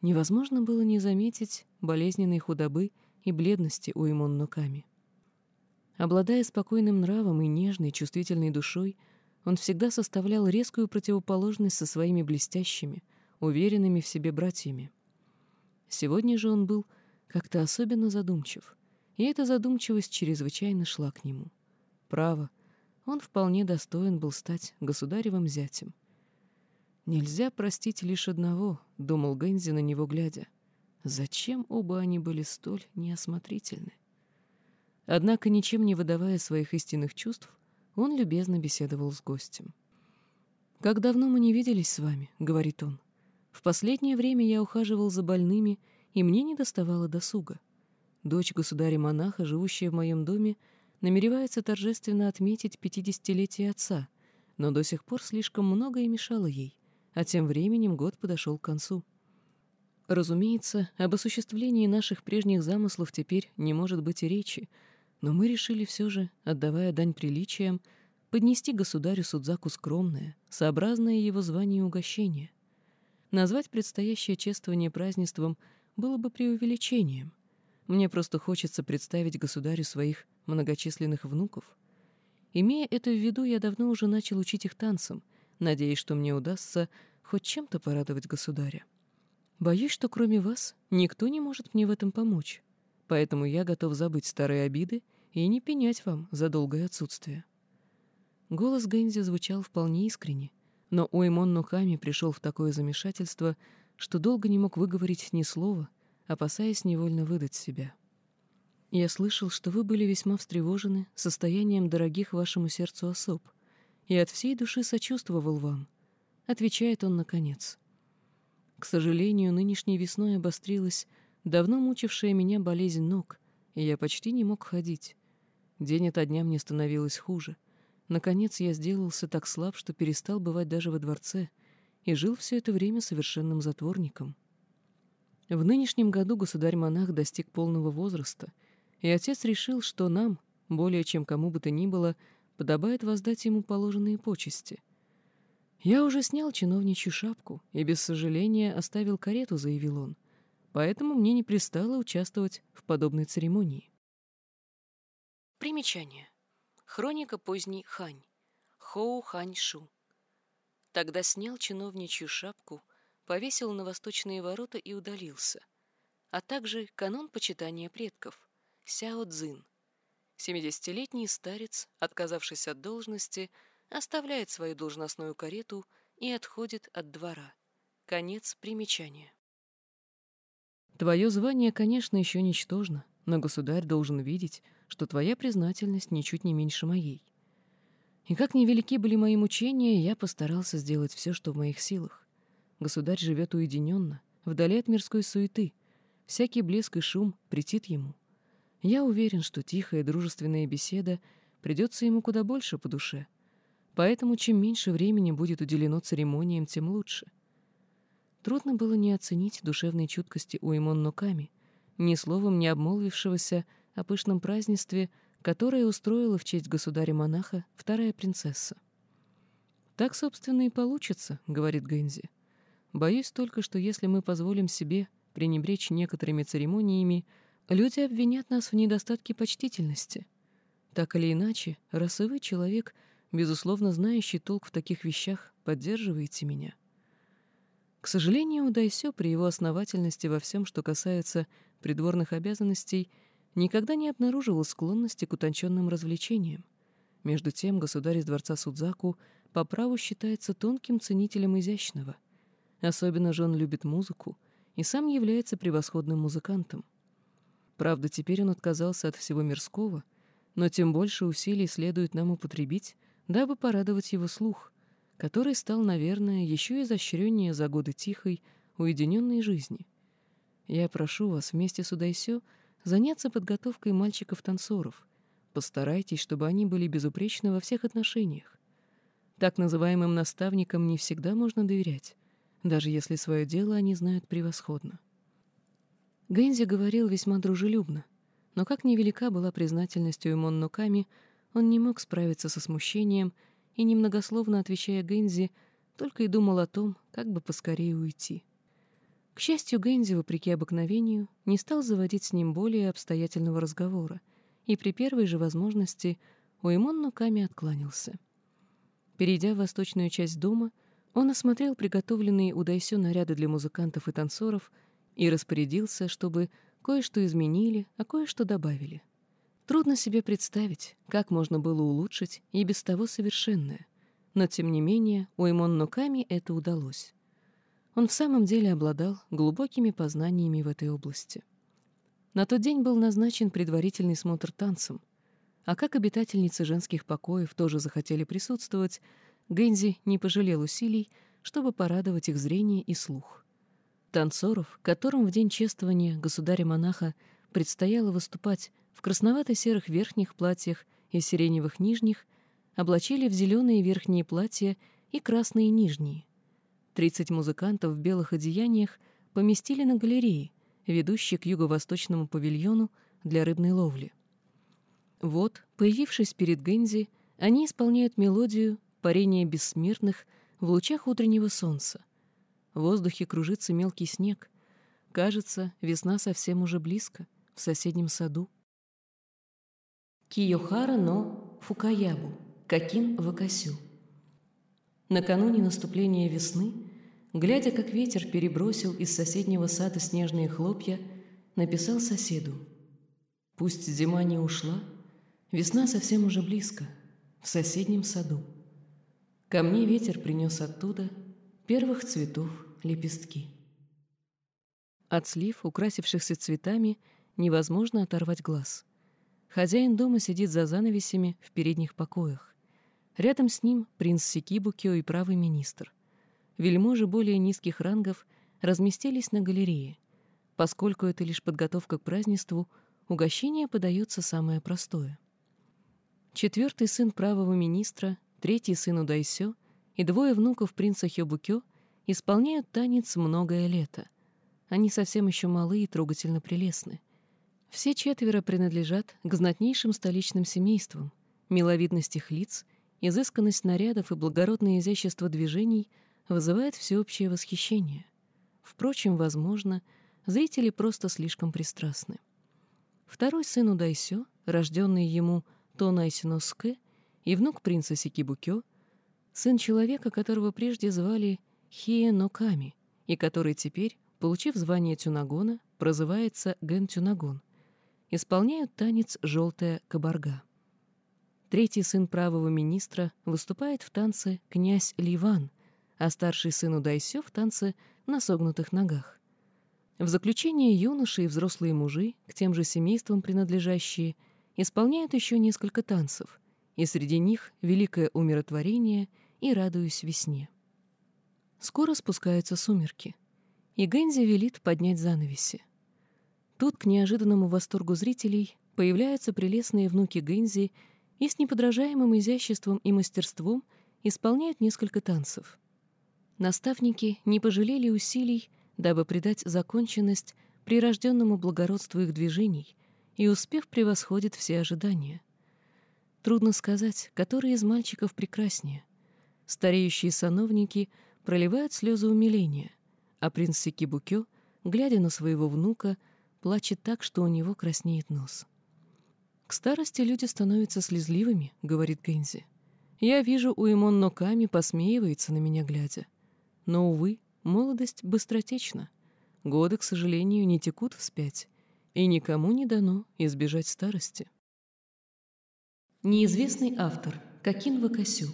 Невозможно было не заметить болезненной худобы и бледности Уэмон Ноками. Обладая спокойным нравом и нежной, чувствительной душой, он всегда составлял резкую противоположность со своими блестящими, уверенными в себе братьями. Сегодня же он был как-то особенно задумчив, и эта задумчивость чрезвычайно шла к нему. Право, он вполне достоин был стать государевым зятем. «Нельзя простить лишь одного», — думал Гэнзи на него глядя. «Зачем оба они были столь неосмотрительны?» Однако, ничем не выдавая своих истинных чувств, он любезно беседовал с гостем. «Как давно мы не виделись с вами», — говорит он. «В последнее время я ухаживал за больными, и мне не доставало досуга. Дочь государя-монаха, живущая в моем доме, намеревается торжественно отметить пятидесятилетие отца, но до сих пор слишком многое мешало ей, а тем временем год подошел к концу. Разумеется, об осуществлении наших прежних замыслов теперь не может быть и речи, но мы решили все же, отдавая дань приличиям, поднести государю Судзаку скромное, сообразное его званию угощение. Назвать предстоящее чествование празднеством было бы преувеличением. Мне просто хочется представить государю своих многочисленных внуков. Имея это в виду, я давно уже начал учить их танцам, надеясь, что мне удастся хоть чем-то порадовать государя. Боюсь, что кроме вас никто не может мне в этом помочь поэтому я готов забыть старые обиды и не пенять вам за долгое отсутствие». Голос Гэнзи звучал вполне искренне, но Уэмон Нуками пришел в такое замешательство, что долго не мог выговорить ни слова, опасаясь невольно выдать себя. «Я слышал, что вы были весьма встревожены состоянием дорогих вашему сердцу особ, и от всей души сочувствовал вам», — отвечает он наконец. «К сожалению, нынешней весной обострилась давно мучившая меня болезнь ног, и я почти не мог ходить. День ото дня мне становилось хуже. Наконец я сделался так слаб, что перестал бывать даже во дворце, и жил все это время совершенным затворником. В нынешнем году государь-монах достиг полного возраста, и отец решил, что нам, более чем кому бы то ни было, подобает воздать ему положенные почести. «Я уже снял чиновничью шапку и без сожаления оставил карету», — заявил он поэтому мне не пристало участвовать в подобной церемонии. Примечание. Хроника поздней Хань. Хоу Хань Шу. Тогда снял чиновничью шапку, повесил на восточные ворота и удалился, а также канон почитания предков — Сяо Цзин. Семидесятилетний старец, отказавшись от должности, оставляет свою должностную карету и отходит от двора. Конец примечания. Твое звание, конечно, еще ничтожно, но государь должен видеть, что твоя признательность ничуть не меньше моей. И как невелики были мои мучения, я постарался сделать все, что в моих силах. Государь живет уединенно, вдали от мирской суеты. Всякий блеск и шум претит ему. Я уверен, что тихая дружественная беседа придется ему куда больше по душе. Поэтому чем меньше времени будет уделено церемониям, тем лучше. Трудно было не оценить душевной чуткости у Имон Нуками, ни словом не обмолвившегося о пышном празднестве, которое устроила в честь государя-монаха вторая принцесса. «Так, собственно, и получится», — говорит Гэнзи. «Боюсь только, что если мы позволим себе пренебречь некоторыми церемониями, люди обвинят нас в недостатке почтительности. Так или иначе, вы, человек, безусловно знающий толк в таких вещах, поддерживаете меня». К сожалению, Дайсё при его основательности во всем, что касается придворных обязанностей, никогда не обнаруживал склонности к утонченным развлечениям. Между тем, государь из дворца Судзаку по праву считается тонким ценителем изящного. Особенно же он любит музыку и сам является превосходным музыкантом. Правда, теперь он отказался от всего мирского, но тем больше усилий следует нам употребить, дабы порадовать его слух, который стал, наверное, еще изощреннее за годы тихой, уединенной жизни. Я прошу вас вместе с Удайсё заняться подготовкой мальчиков-танцоров. Постарайтесь, чтобы они были безупречны во всех отношениях. Так называемым наставникам не всегда можно доверять, даже если свое дело они знают превосходно. Гэнзи говорил весьма дружелюбно, но как невелика была признательность у Моннуками, он не мог справиться со смущением и, немногословно отвечая Гэнзи, только и думал о том, как бы поскорее уйти. К счастью, Гэнзи, вопреки обыкновению, не стал заводить с ним более обстоятельного разговора, и при первой же возможности Уэмон Нуками откланялся. Перейдя в восточную часть дома, он осмотрел приготовленные у Дайсё наряды для музыкантов и танцоров и распорядился, чтобы кое-что изменили, а кое-что добавили. Трудно себе представить, как можно было улучшить и без того совершенное, но, тем не менее, Уэмон Нуками это удалось. Он в самом деле обладал глубокими познаниями в этой области. На тот день был назначен предварительный смотр танцем, а как обитательницы женских покоев тоже захотели присутствовать, Гэнзи не пожалел усилий, чтобы порадовать их зрение и слух. Танцоров, которым в день чествования государя-монаха предстояло выступать в красновато-серых верхних платьях и сиреневых нижних, облачили в зеленые верхние платья и красные нижние — Тридцать музыкантов в белых одеяниях поместили на галерее, ведущей к юго-восточному павильону для рыбной ловли. Вот, появившись перед Гензи, они исполняют мелодию парения бессмертных в лучах утреннего солнца. В воздухе кружится мелкий снег. Кажется, весна совсем уже близко, в соседнем саду. Киёхара но Фукаябу, Какин Вакасю. Накануне наступления весны, глядя, как ветер перебросил из соседнего сада снежные хлопья, написал соседу. «Пусть зима не ушла, весна совсем уже близко, в соседнем саду. Ко мне ветер принес оттуда первых цветов лепестки». От слив, украсившихся цветами, невозможно оторвать глаз. Хозяин дома сидит за занавесями в передних покоях. Рядом с ним принц Сикибукио и правый министр. Вельможи более низких рангов разместились на галерее. Поскольку это лишь подготовка к празднеству, угощение подается самое простое. Четвертый сын правого министра, третий сын Удайсё и двое внуков принца Хёбукё исполняют танец «Многое лето». Они совсем еще малы и трогательно прелестны. Все четверо принадлежат к знатнейшим столичным семействам, миловидность их лиц — изысканность нарядов и благородное изящество движений вызывает всеобщее восхищение. Впрочем, возможно, зрители просто слишком пристрастны. Второй сын Удайсё, рожденный ему Тонайсиноске и внук принца Сикибукё, сын человека, которого прежде звали Хие Ноками, и который теперь, получив звание Тюнагона, прозывается Ген Тюнагон, исполняют танец «Желтая кабарга». Третий сын правого министра выступает в танце «Князь Ливан», а старший сын Удайсё в танце «На согнутых ногах». В заключение юноши и взрослые мужи, к тем же семействам принадлежащие, исполняют еще несколько танцев, и среди них великое умиротворение и радуюсь весне. Скоро спускаются сумерки, и Гэнзи велит поднять занавеси. Тут, к неожиданному восторгу зрителей, появляются прелестные внуки Гэнзи и с неподражаемым изяществом и мастерством исполняют несколько танцев. Наставники не пожалели усилий, дабы придать законченность прирожденному благородству их движений, и успех превосходит все ожидания. Трудно сказать, который из мальчиков прекраснее. Стареющие сановники проливают слезы умиления, а принц Сикибукё, глядя на своего внука, плачет так, что у него краснеет нос. «К старости люди становятся слезливыми», — говорит Гэнзи. «Я вижу, у Имон Ноками посмеивается на меня глядя. Но, увы, молодость быстротечна. Годы, к сожалению, не текут вспять, и никому не дано избежать старости». Неизвестный автор Какин Вакасю.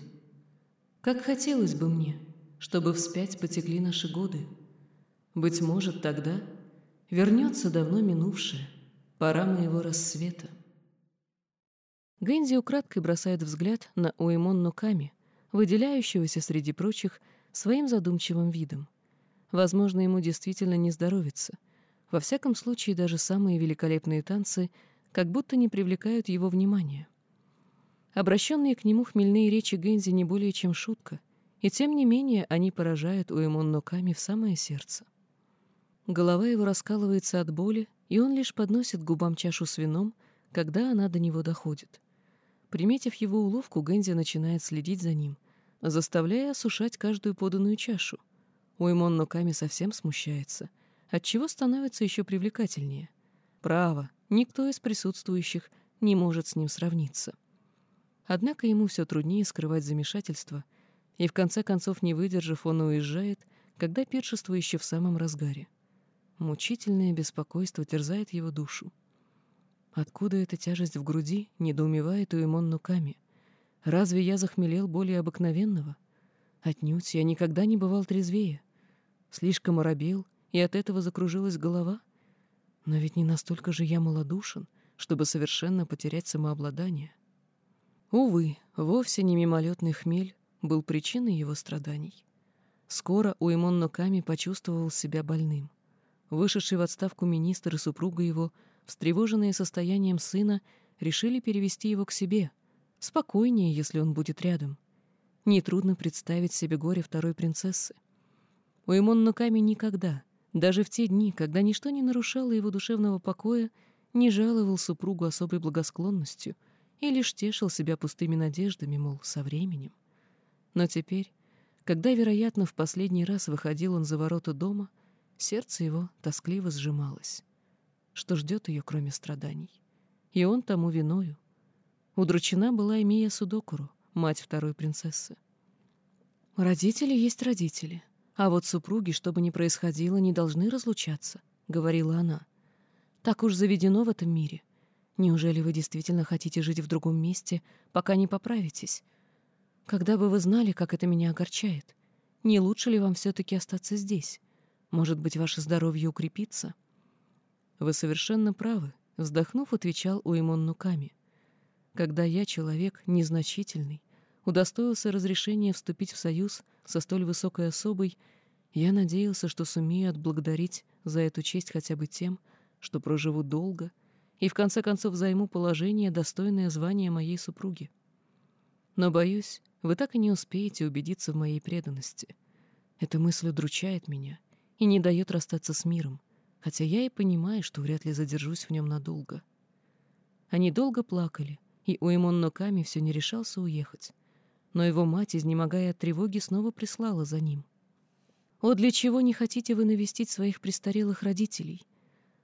Как хотелось бы мне, чтобы вспять потекли наши годы. Быть может, тогда вернется давно минувшее, пора моего рассвета. Гэнзи украдкой бросает взгляд на Уэмон Ноками, выделяющегося среди прочих своим задумчивым видом. Возможно, ему действительно не здоровится. Во всяком случае, даже самые великолепные танцы как будто не привлекают его внимания. Обращенные к нему хмельные речи Гэнзи не более чем шутка, и тем не менее они поражают Уэмон Ноками в самое сердце. Голова его раскалывается от боли, и он лишь подносит губам чашу с вином, когда она до него доходит. Приметив его уловку, Гэнзи начинает следить за ним, заставляя осушать каждую поданную чашу. Уймон Ноками совсем смущается, отчего становится еще привлекательнее. Право, никто из присутствующих не может с ним сравниться. Однако ему все труднее скрывать замешательство, и в конце концов, не выдержав, он уезжает, когда пиршество еще в самом разгаре. Мучительное беспокойство терзает его душу. Откуда эта тяжесть в груди, недоумевает Уэмон Нуками. Разве я захмелел более обыкновенного? Отнюдь я никогда не бывал трезвее. Слишком оробел, и от этого закружилась голова. Но ведь не настолько же я малодушен, чтобы совершенно потерять самообладание. Увы, вовсе не мимолетный хмель был причиной его страданий. Скоро Уэмон Ноками почувствовал себя больным. Вышедший в отставку министр и супруга его — встревоженные состоянием сына, решили перевести его к себе. Спокойнее, если он будет рядом. Нетрудно представить себе горе второй принцессы. Уэмон Нуками никогда, даже в те дни, когда ничто не нарушало его душевного покоя, не жаловал супругу особой благосклонностью и лишь тешил себя пустыми надеждами, мол, со временем. Но теперь, когда, вероятно, в последний раз выходил он за ворота дома, сердце его тоскливо сжималось что ждет ее, кроме страданий. И он тому виною. Удручена была и Мия Судокуру, мать второй принцессы. «Родители есть родители, а вот супруги, что бы ни происходило, не должны разлучаться», — говорила она. «Так уж заведено в этом мире. Неужели вы действительно хотите жить в другом месте, пока не поправитесь? Когда бы вы знали, как это меня огорчает, не лучше ли вам все-таки остаться здесь? Может быть, ваше здоровье укрепится?» «Вы совершенно правы», — вздохнув, отвечал Уимон Нуками. «Когда я, человек незначительный, удостоился разрешения вступить в союз со столь высокой особой, я надеялся, что сумею отблагодарить за эту честь хотя бы тем, что проживу долго и в конце концов займу положение, достойное звания моей супруги. Но, боюсь, вы так и не успеете убедиться в моей преданности. Эта мысль удручает меня и не дает расстаться с миром, хотя я и понимаю, что вряд ли задержусь в нем надолго. Они долго плакали, и Уэмон Ноками все не решался уехать. Но его мать, изнемогая от тревоги, снова прислала за ним. «О, для чего не хотите вы навестить своих престарелых родителей?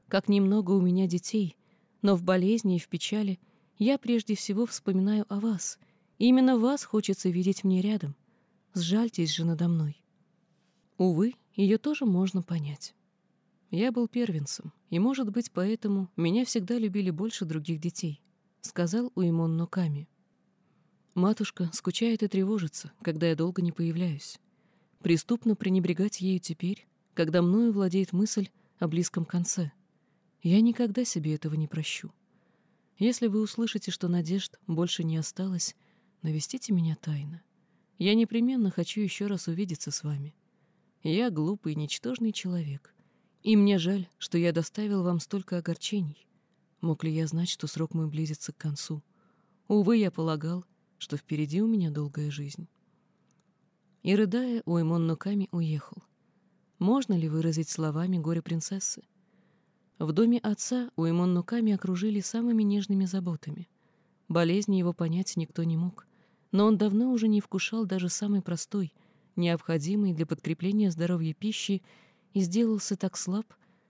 Как немного у меня детей, но в болезни и в печали я прежде всего вспоминаю о вас. И именно вас хочется видеть мне рядом. Сжальтесь же надо мной». Увы, ее тоже можно понять. Я был первенцем, и, может быть, поэтому меня всегда любили больше других детей, сказал Уимон Ноками. Матушка скучает и тревожится, когда я долго не появляюсь. Преступно пренебрегать ею теперь, когда мною владеет мысль о близком конце. Я никогда себе этого не прощу. Если вы услышите, что надежд больше не осталось, навестите меня тайно. Я непременно хочу еще раз увидеться с вами. Я глупый, ничтожный человек, и мне жаль, что я доставил вам столько огорчений. Мог ли я знать, что срок мой близится к концу? Увы, я полагал, что впереди у меня долгая жизнь. И, рыдая, Уэмон Нуками уехал. Можно ли выразить словами горе принцессы? В доме отца Уэмон Нуками окружили самыми нежными заботами. Болезни его понять никто не мог, но он давно уже не вкушал даже самой простой, необходимой для подкрепления здоровья пищи и сделался так слаб,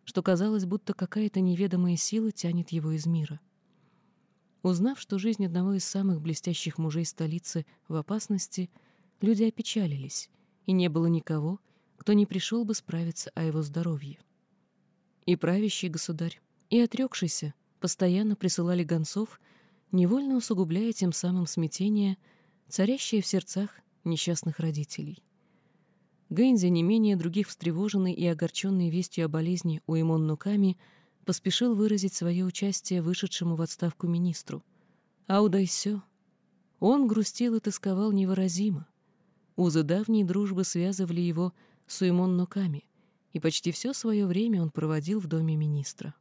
что казалось, будто какая-то неведомая сила тянет его из мира. Узнав, что жизнь одного из самых блестящих мужей столицы в опасности, люди опечалились, и не было никого, кто не пришел бы справиться о его здоровье. И правящий государь, и отрекшийся постоянно присылали гонцов, невольно усугубляя тем самым смятение, царящее в сердцах несчастных родителей. Гэнзи, не менее других встревоженный и огорченный вестью о болезни у Имон Нуками, поспешил выразить свое участие вышедшему в отставку министру. Аудайсё. Он грустил и тосковал невыразимо. Узы давней дружбы связывали его с Уимон Нуками, и почти все свое время он проводил в доме министра.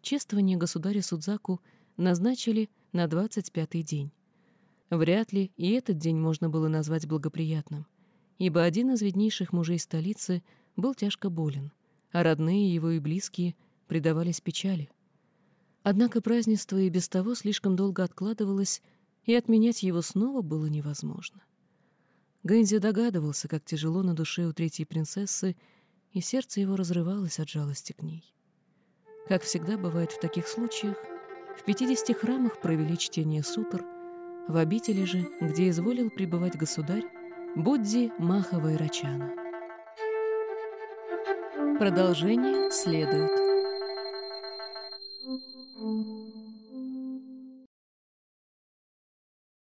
Чествование государя Судзаку назначили на 25-й день. Вряд ли и этот день можно было назвать благоприятным ибо один из виднейших мужей столицы был тяжко болен, а родные его и близкие предавались печали. Однако празднество и без того слишком долго откладывалось, и отменять его снова было невозможно. Гэнзи догадывался, как тяжело на душе у третьей принцессы, и сердце его разрывалось от жалости к ней. Как всегда бывает в таких случаях, в пятидесяти храмах провели чтение сутр, в обители же, где изволил пребывать государь, Будди Махава Рачана. Продолжение следует.